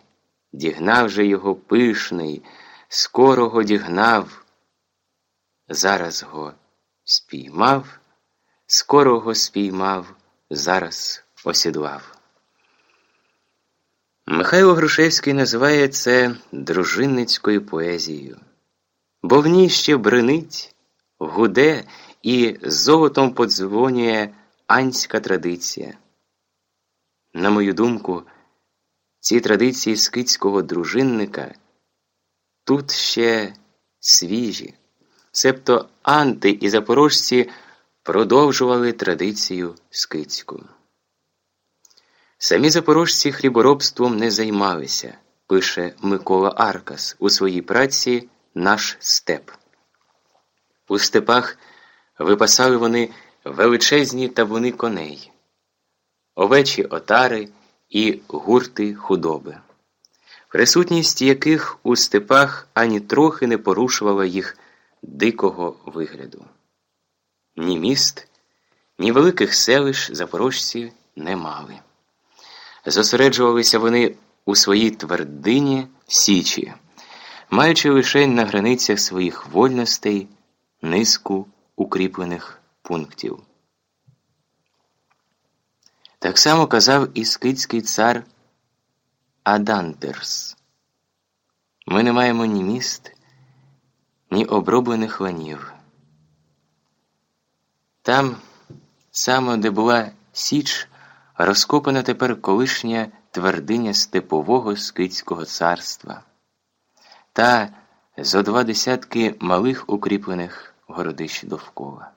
дігнав же його пишний, скоро го дігнав, зараз го спіймав, скоро го спіймав, зараз осідлав. Михайло Грушевський називає це дружинницькою поезією, бо в ній ще бринить, гуде і золотом подзвонює анська традиція. На мою думку, ці традиції скитського дружинника тут ще свіжі, себто анти і запорожці продовжували традицію скитську. Самі запорожці хліборобством не займалися, пише Микола Аркас у своїй праці Наш степ. У степах випасали вони величезні табуни коней, овечі отари і гурти худоби, присутність яких у степах ані трохи не порушувала їх дикого вигляду. Ні міст, ні великих селищ запорожці не мали. Зосереджувалися вони у своїй твердині Січі, маючи лише на границях своїх вольностей низку укріплених пунктів. Так само казав і скитський цар Адантерс. Ми не маємо ні міст, ні оброблених ланів. Там, саме де була Січ, розкопана тепер колишня твердиня степового скитського царства та зо два десятки малих укріплених городищ довкола.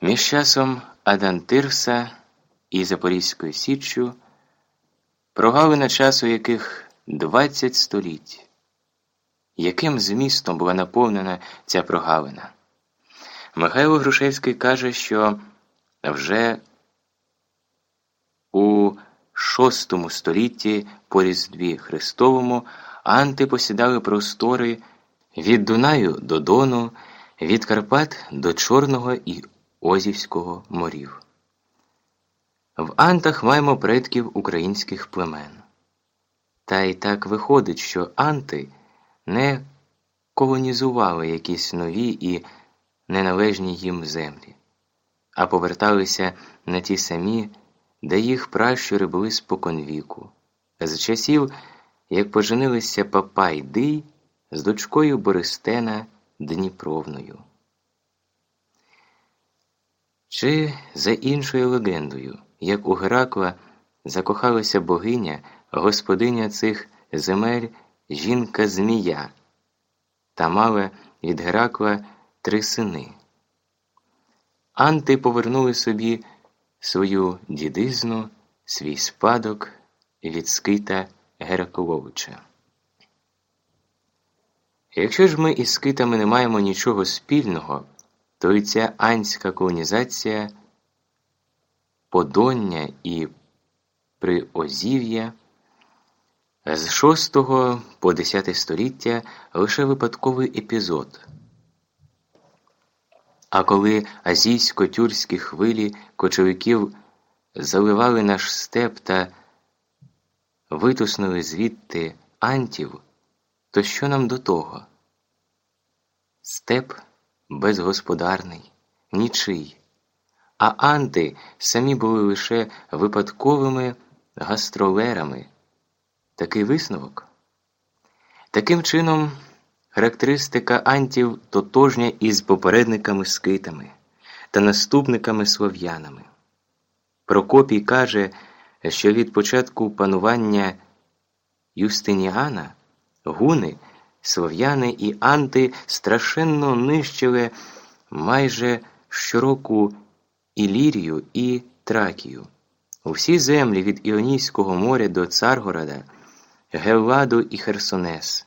Між часом Адантирса і Запорізькою Січчю прогалина часу яких 20 століть. Яким змістом була наповнена ця прогалина? Михайло Грушевський каже, що вже у VI столітті по Різдві Христовому анти посідали простори від Дунаю до Дону, від Карпат до Чорного і Озівського морів. В Антах маємо предків українських племен. Та й так виходить, що анти не колонізували якісь нові і неналежні їм землі, а поверталися на ті самі де їх пращури були споконвіку, з часів, як поженилися папа й Дий з дочкою Бористена Дніпровною. Чи за іншою легендою, як у Геракла закохалася богиня, господиня цих земель жінка Змія, та мала від Геракла три сини. Анти повернули собі свою дідизну, свій спадок від скита Геракловича. Якщо ж ми із скитами не маємо нічого спільного, то і ця анська колонізація Подоння і Приозів'я з 6 по 10 століття лише випадковий епізод. А коли азійсько-тюркські хвилі кочовиків заливали наш степ та витуснули звідти антів, то що нам до того? Степ безгосподарний, нічий, а анти самі були лише випадковими гастролерами. Такий висновок. Таким чином. Характеристика антів тотожня із попередниками скитами та наступниками слов'янами. Прокопій каже, що від початку панування Юстиніана Гуни, слов'яни і анти страшенно нищили майже щороку Ілірію і Тракію. Усі землі від Іонійського моря до Царгорода, Гелладу і Херсонес.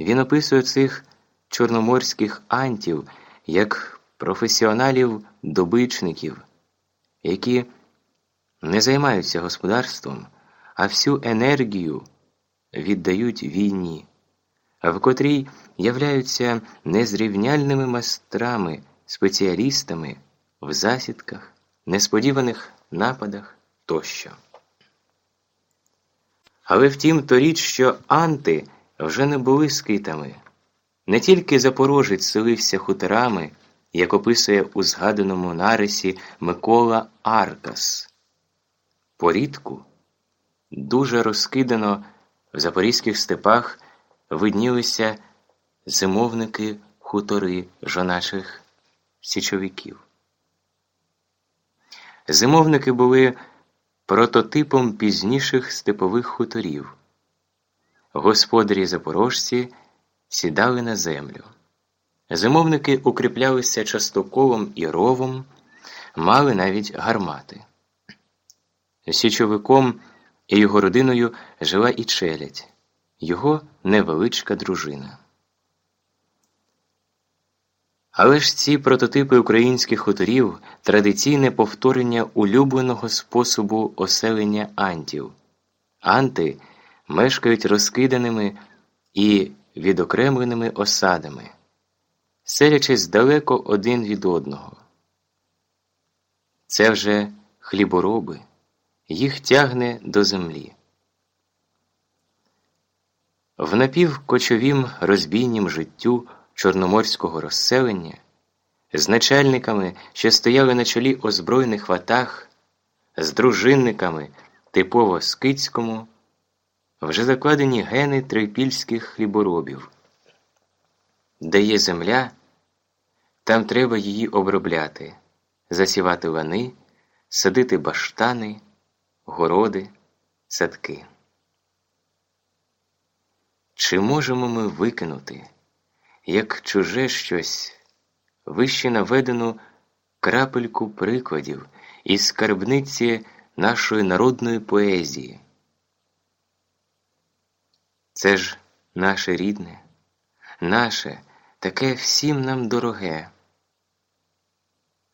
Він описує цих чорноморських антів як професіоналів-добичників, які не займаються господарством, а всю енергію віддають війні, а в котрій являються незрівняльними майстрами, спеціалістами в засідках, несподіваних нападах тощо. Але втім, торіч, що анти вже не були скитами. Не тільки Запорожець селився хуторами, як описує у згаданому нарисі Микола Аркас. Порідку дуже розкидано в запорізьких степах виднілися зимовники хутори жоначих січовиків. Зимовники були прототипом пізніших степових хуторів. Господарі запорожці сідали на землю. Зимовники укріплялися частоколом і ровом, мали навіть гармати. Січовиком і його родиною жила і челядь, його невеличка дружина. Але ж ці прототипи українських хуторів традиційне повторення улюбленого способу оселення антів. Анти мешкають розкиданими і відокремленими осадами, селячись далеко один від одного. Це вже хлібороби, їх тягне до землі. В напівкочовім розбійнім життю чорноморського розселення з начальниками, що стояли на чолі озброєних ватах, з дружинниками типово скицькому, вже закладені гени трипільських хліборобів. Де є земля, там треба її обробляти, засівати лани, садити баштани, городи, садки. Чи можемо ми викинути, як чуже щось, вище наведену крапельку прикладів із скарбниці нашої народної поезії? Це ж наше рідне, наше, таке всім нам дороге.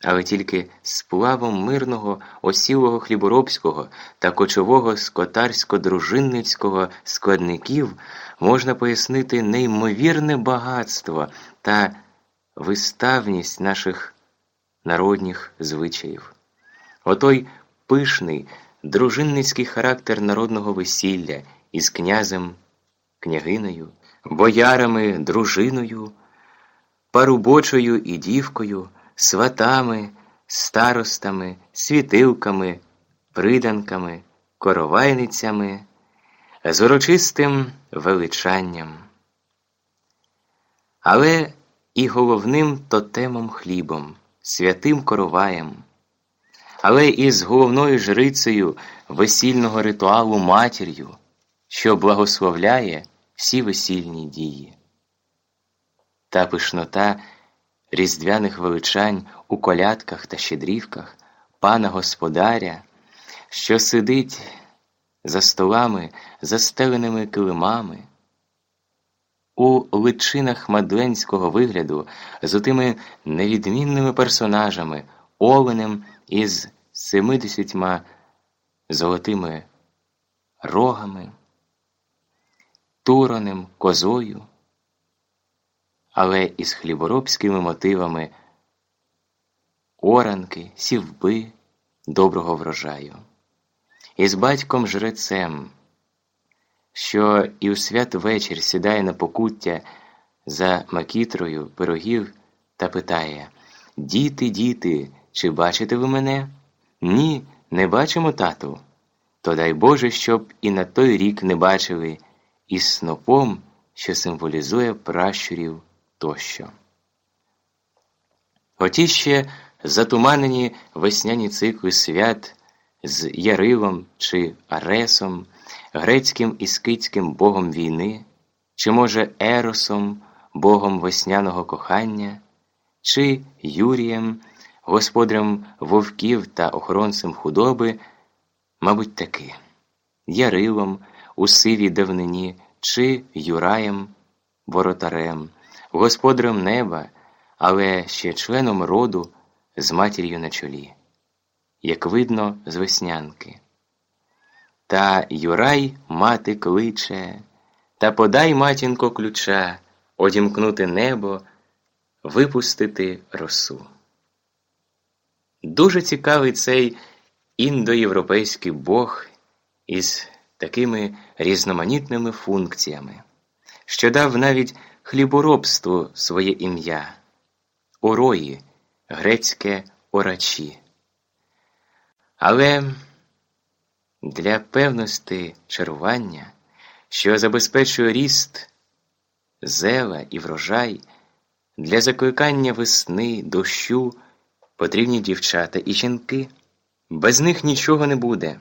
Але тільки сплавом мирного, осілого хліборобського та кочового скотарсько-дружинницького складників можна пояснити неймовірне багатство та виставність наших народних звичаїв. Отой пишний дружинницький характер народного весілля із князем княгинею, боярами, дружиною, парубочою і дівкою, сватами, старостами, світилками, приданками, коровайницями, з урочистим величанням. Але і головним тотемом хлібом, святим короваєм, але і з головною жрицею весільного ритуалу матір'ю що благословляє всі весільні дії. Та пишнота різдвяних величань у колядках та щедрівках пана господаря, що сидить за столами, застеленими килимами, у личинах мадленського вигляду з отими невідмінними персонажами, оленем із семидесятьма золотими рогами. Туронем, козою, але із хліборобськими мотивами оранки, сівби, доброго врожаю, із батьком жрецем, що і у святвечір сідає на покуття за макітрою пирогів та питає Діти, діти, чи бачите ви мене? Ні, не бачимо тату. То дай Боже, щоб і на той рік не бачили із снопом, що символізує пращурів тощо. Оті ще затуманені весняні цикли свят з Ярилом чи Аресом, грецьким і скитським богом війни, чи, може, Еросом, богом весняного кохання, чи Юрієм, господарем вовків та охоронцем худоби, мабуть, таки, Ярилом у сивій давнині, чи Юраєм, воротарем, господарем неба, але ще членом роду з матір'ю на чолі, як видно з веснянки. Та Юрай мати кличе, та подай матінко ключа, одімкнути небо, випустити росу. Дуже цікавий цей індоєвропейський Бог із такими різноманітними функціями, що дав навіть хліборобству своє ім'я, орої, грецьке орачі. Але для певності чарування, що забезпечує ріст, зела і врожай, для закликання весни, дощу потрібні дівчата і жінки. Без них нічого не буде.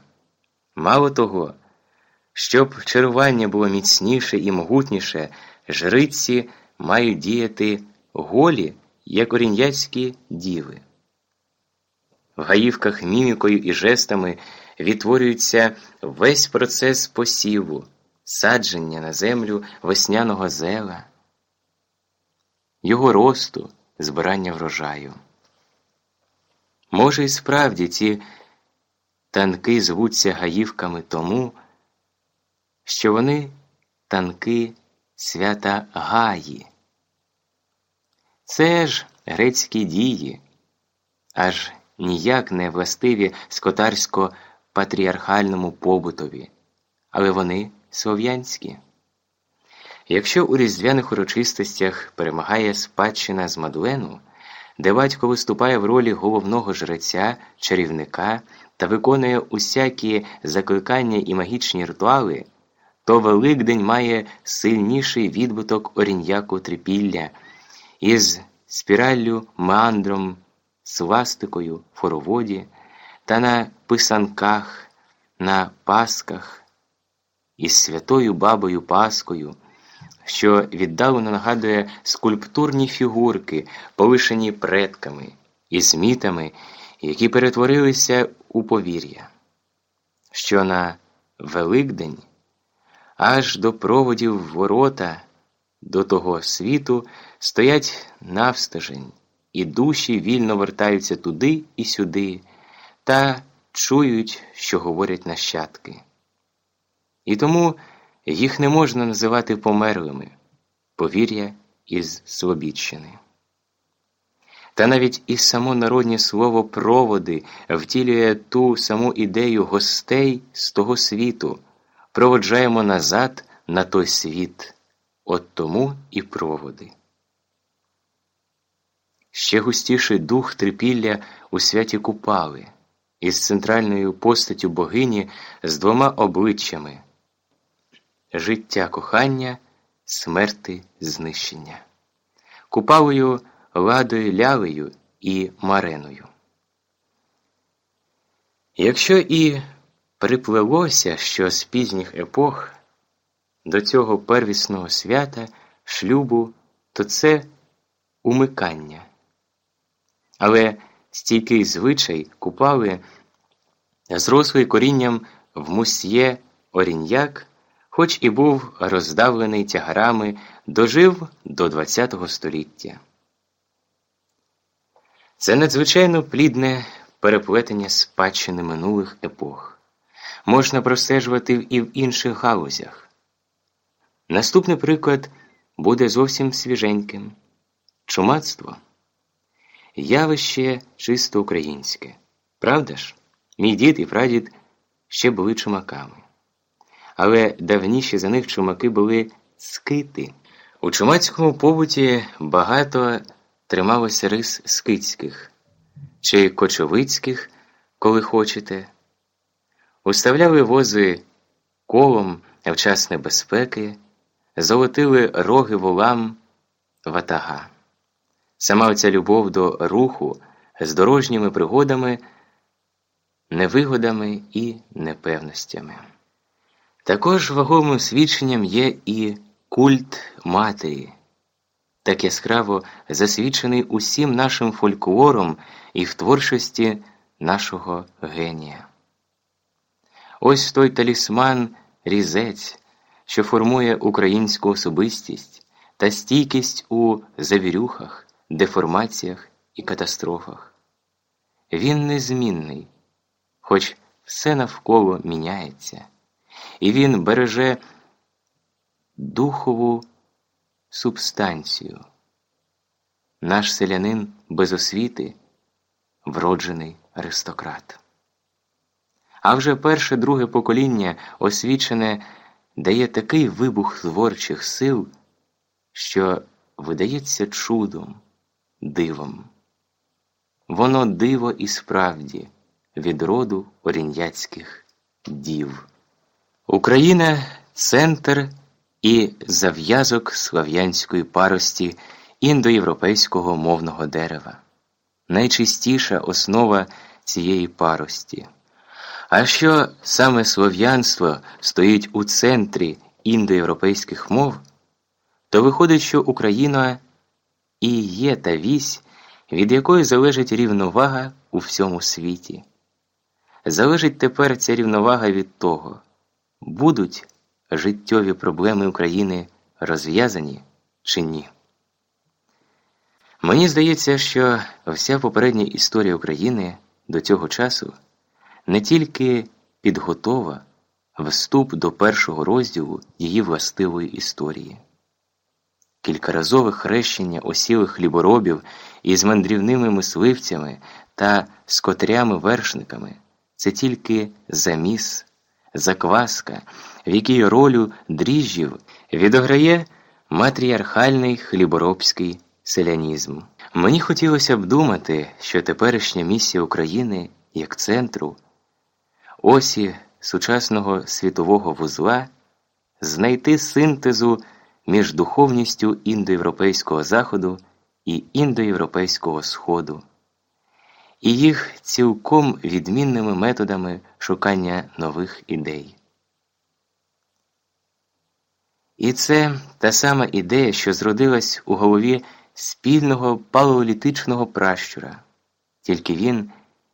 Мало того, щоб чарування було міцніше і могутніше, жриці мають діяти голі, як орін'яцькі діви. В гаївках мімікою і жестами відтворюється весь процес посіву, садження на землю весняного зела, його росту, збирання врожаю. Може, і справді ці танки звуться гаївками тому, що вони танки свята Гаї. Це ж грецькі дії, аж ніяк не властиві скотарсько-патріархальному побутові, але вони слов'янські. Якщо у різдвяних урочистостях перемагає спадщина з Мадуену, де батько виступає в ролі головного жреця, чарівника та виконує усякі закликання і магічні ритуали, то Великдень має сильніший відбуток оріньяку трипілля із спіраллю меандром, свастикою хороводі та на писанках, на пасках із святою бабою Паскою що віддалено нагадує скульптурні фігурки, повишені предками і змітами, які перетворилися у повір'я, що на Великдень аж до проводів ворота до того світу стоять навстежень, і душі вільно вертаються туди і сюди та чують, що говорять нащадки. І тому їх не можна називати померлими, повір'я із Слобідщини. Та навіть і само народнє слово проводи втілює ту саму ідею гостей з того світу, проводжаємо назад на той світ, от тому і проводи. Ще густіший дух трипілля у святі Купали із центральною постаттю богині з двома обличчями життя кохання, смерти знищення, купавою ладою лявою і мареною. Якщо і приплелося що з пізніх епох до цього первісного свята, шлюбу, то це умикання. Але стійкий звичай купали зрослий корінням в мусьє Оріньяк хоч і був роздавлений тягарами, дожив до ХХ століття. Це надзвичайно плідне переплетення спадщини минулих епох. Можна простежувати і в інших галузях. Наступний приклад буде зовсім свіженьким чумацтво явище чисто українське. Правда ж? Мій дід і прадід ще були чумаками але давніші за них чумаки були скити. У чумацькому побуті багато трималося рис скитських чи кочовицьких, коли хочете, уставляли вози колом в час небезпеки, золотили роги волам ватага. Сама оця любов до руху з дорожніми пригодами, невигодами і непевностями. Також вагомим свідченням є і культ матері, так яскраво засвідчений усім нашим фольклором і в творчості нашого генія. Ось той талісман різець, що формує українську особистість та стійкість у завірюхах, деформаціях і катастрофах. Він незмінний, хоч все навколо міняється, і він береже духову субстанцію. Наш селянин без освіти вроджений аристократ. А вже перше друге покоління освічене дає такий вибух творчих сил, що видається чудом, дивом. Воно диво і справді від роду орін'яцьких дів. Україна центр і зав'язок слав'янської парості індоєвропейського мовного дерева, найчистіша основа цієї парості. А що саме слов'янство стоїть у центрі індоєвропейських мов, то виходить, що Україна і є та вісь, від якої залежить рівновага у всьому світі. Залежить тепер ця рівновага від того, будуть життєві проблеми України розв'язані чи ні. Мені здається, що вся попередня історія України до цього часу не тільки підготова, вступ до першого розділу її властивої історії. Кількаразове хрещення осілих хліборобів із мандрівними мисливцями та скотрями-вершниками це тільки заміс, закваска, в якій ролю дріжджів відограє матріархальний хліборобський селянізм. Мені хотілося б думати, що теперішня місія України як центру осі сучасного світового вузла знайти синтезу між духовністю індоєвропейського заходу і індоєвропейського сходу, і їх цілком відмінними методами шукання нових ідей. І це та сама ідея, що зродилась у голові спільного палеолітичного пращура, тільки він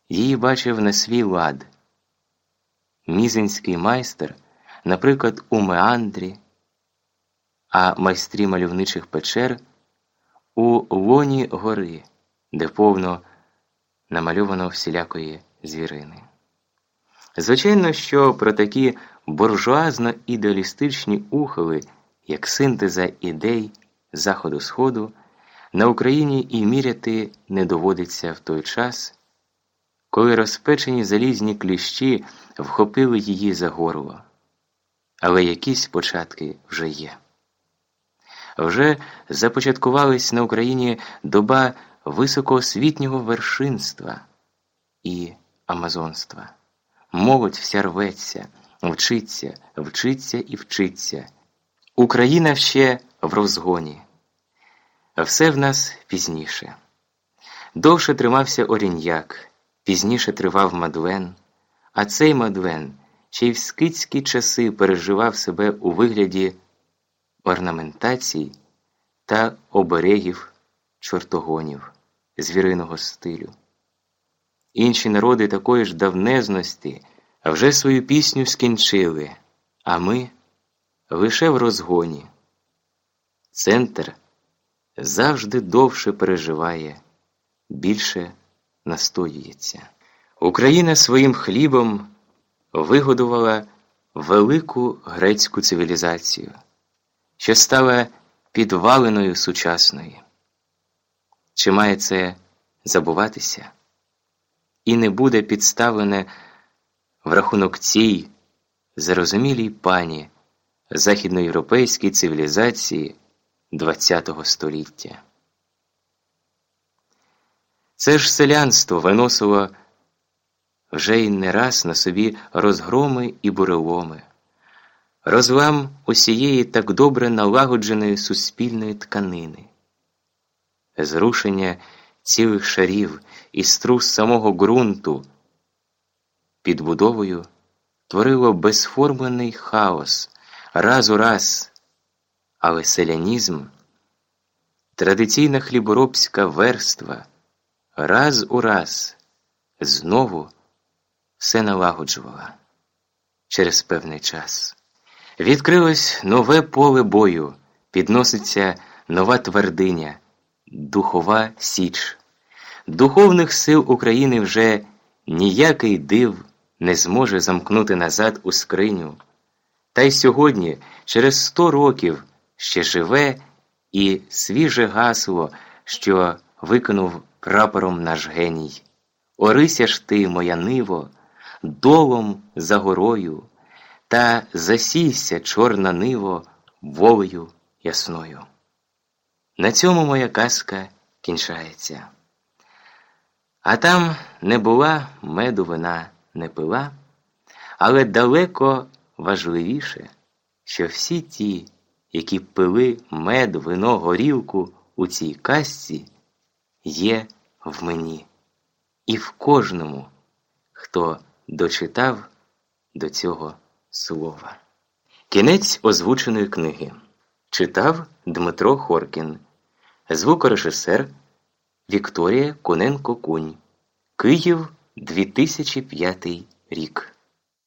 її бачив на свій лад. Мізинський майстер, наприклад, у Меандрі, а майстрі мальовничих печер у лоні гори, де повно намальовано всілякої звірини. Звичайно, що про такі буржуазно ідеалістичні ухили, як синтеза ідей Заходу Сходу, на Україні і міряти не доводиться в той час, коли розпечені залізні кліщі вхопили її за горло. Але якісь початки вже є. Вже започаткувались на Україні доба високоосвітнього вершинства і амазонства. Молодь вся рветься, вчиться, вчиться і вчиться. Україна ще в розгоні. Все в нас пізніше. Довше тримався Оріньяк, пізніше тривав Мадвен, а цей Мадвен ще й в скидські часи переживав себе у вигляді орнаментацій та оберегів чортогонів звіриного стилю. Інші народи такої ж давнезності вже свою пісню скінчили, а ми лише в розгоні. Центр завжди довше переживає, більше настоюється. Україна своїм хлібом вигодувала велику грецьку цивілізацію, що стала підваленою сучасної. Чи має це забуватися? І не буде підставлене в рахунок цій зарозумілій пані західноєвропейській цивілізації ХХ століття. Це ж селянство виносило вже й не раз на собі розгроми і буреломи, розлам усієї так добре налагодженої суспільної тканини, зрушення цілих шарів і струс самого ґрунту під будовою творило безформлений хаос раз у раз Але селянізм, традиційна хліборобська верства раз у раз знову все налагоджувала через певний час. Відкрилось нове поле бою, підноситься нова твердиня, духова січ. Духовних сил України вже ніякий див не зможе замкнути назад у скриню. Та й сьогодні, через сто років, ще живе і свіже гасло, що виконув прапором наш геній. Орися ж ти, моя ниво, долом за горою, та засійся, чорна ниво, волею ясною. На цьому моя казка кінчається. А там не була меду вина не пила, але далеко важливіше, що всі ті, які пили мед, вино, горілку у цій казці, є в мені і в кожному, хто дочитав до цього слова. Кінець озвученої книги читав Дмитро Хоркін, звукорежисер Вікторія Коненко Кунь, Київ 2005 рік.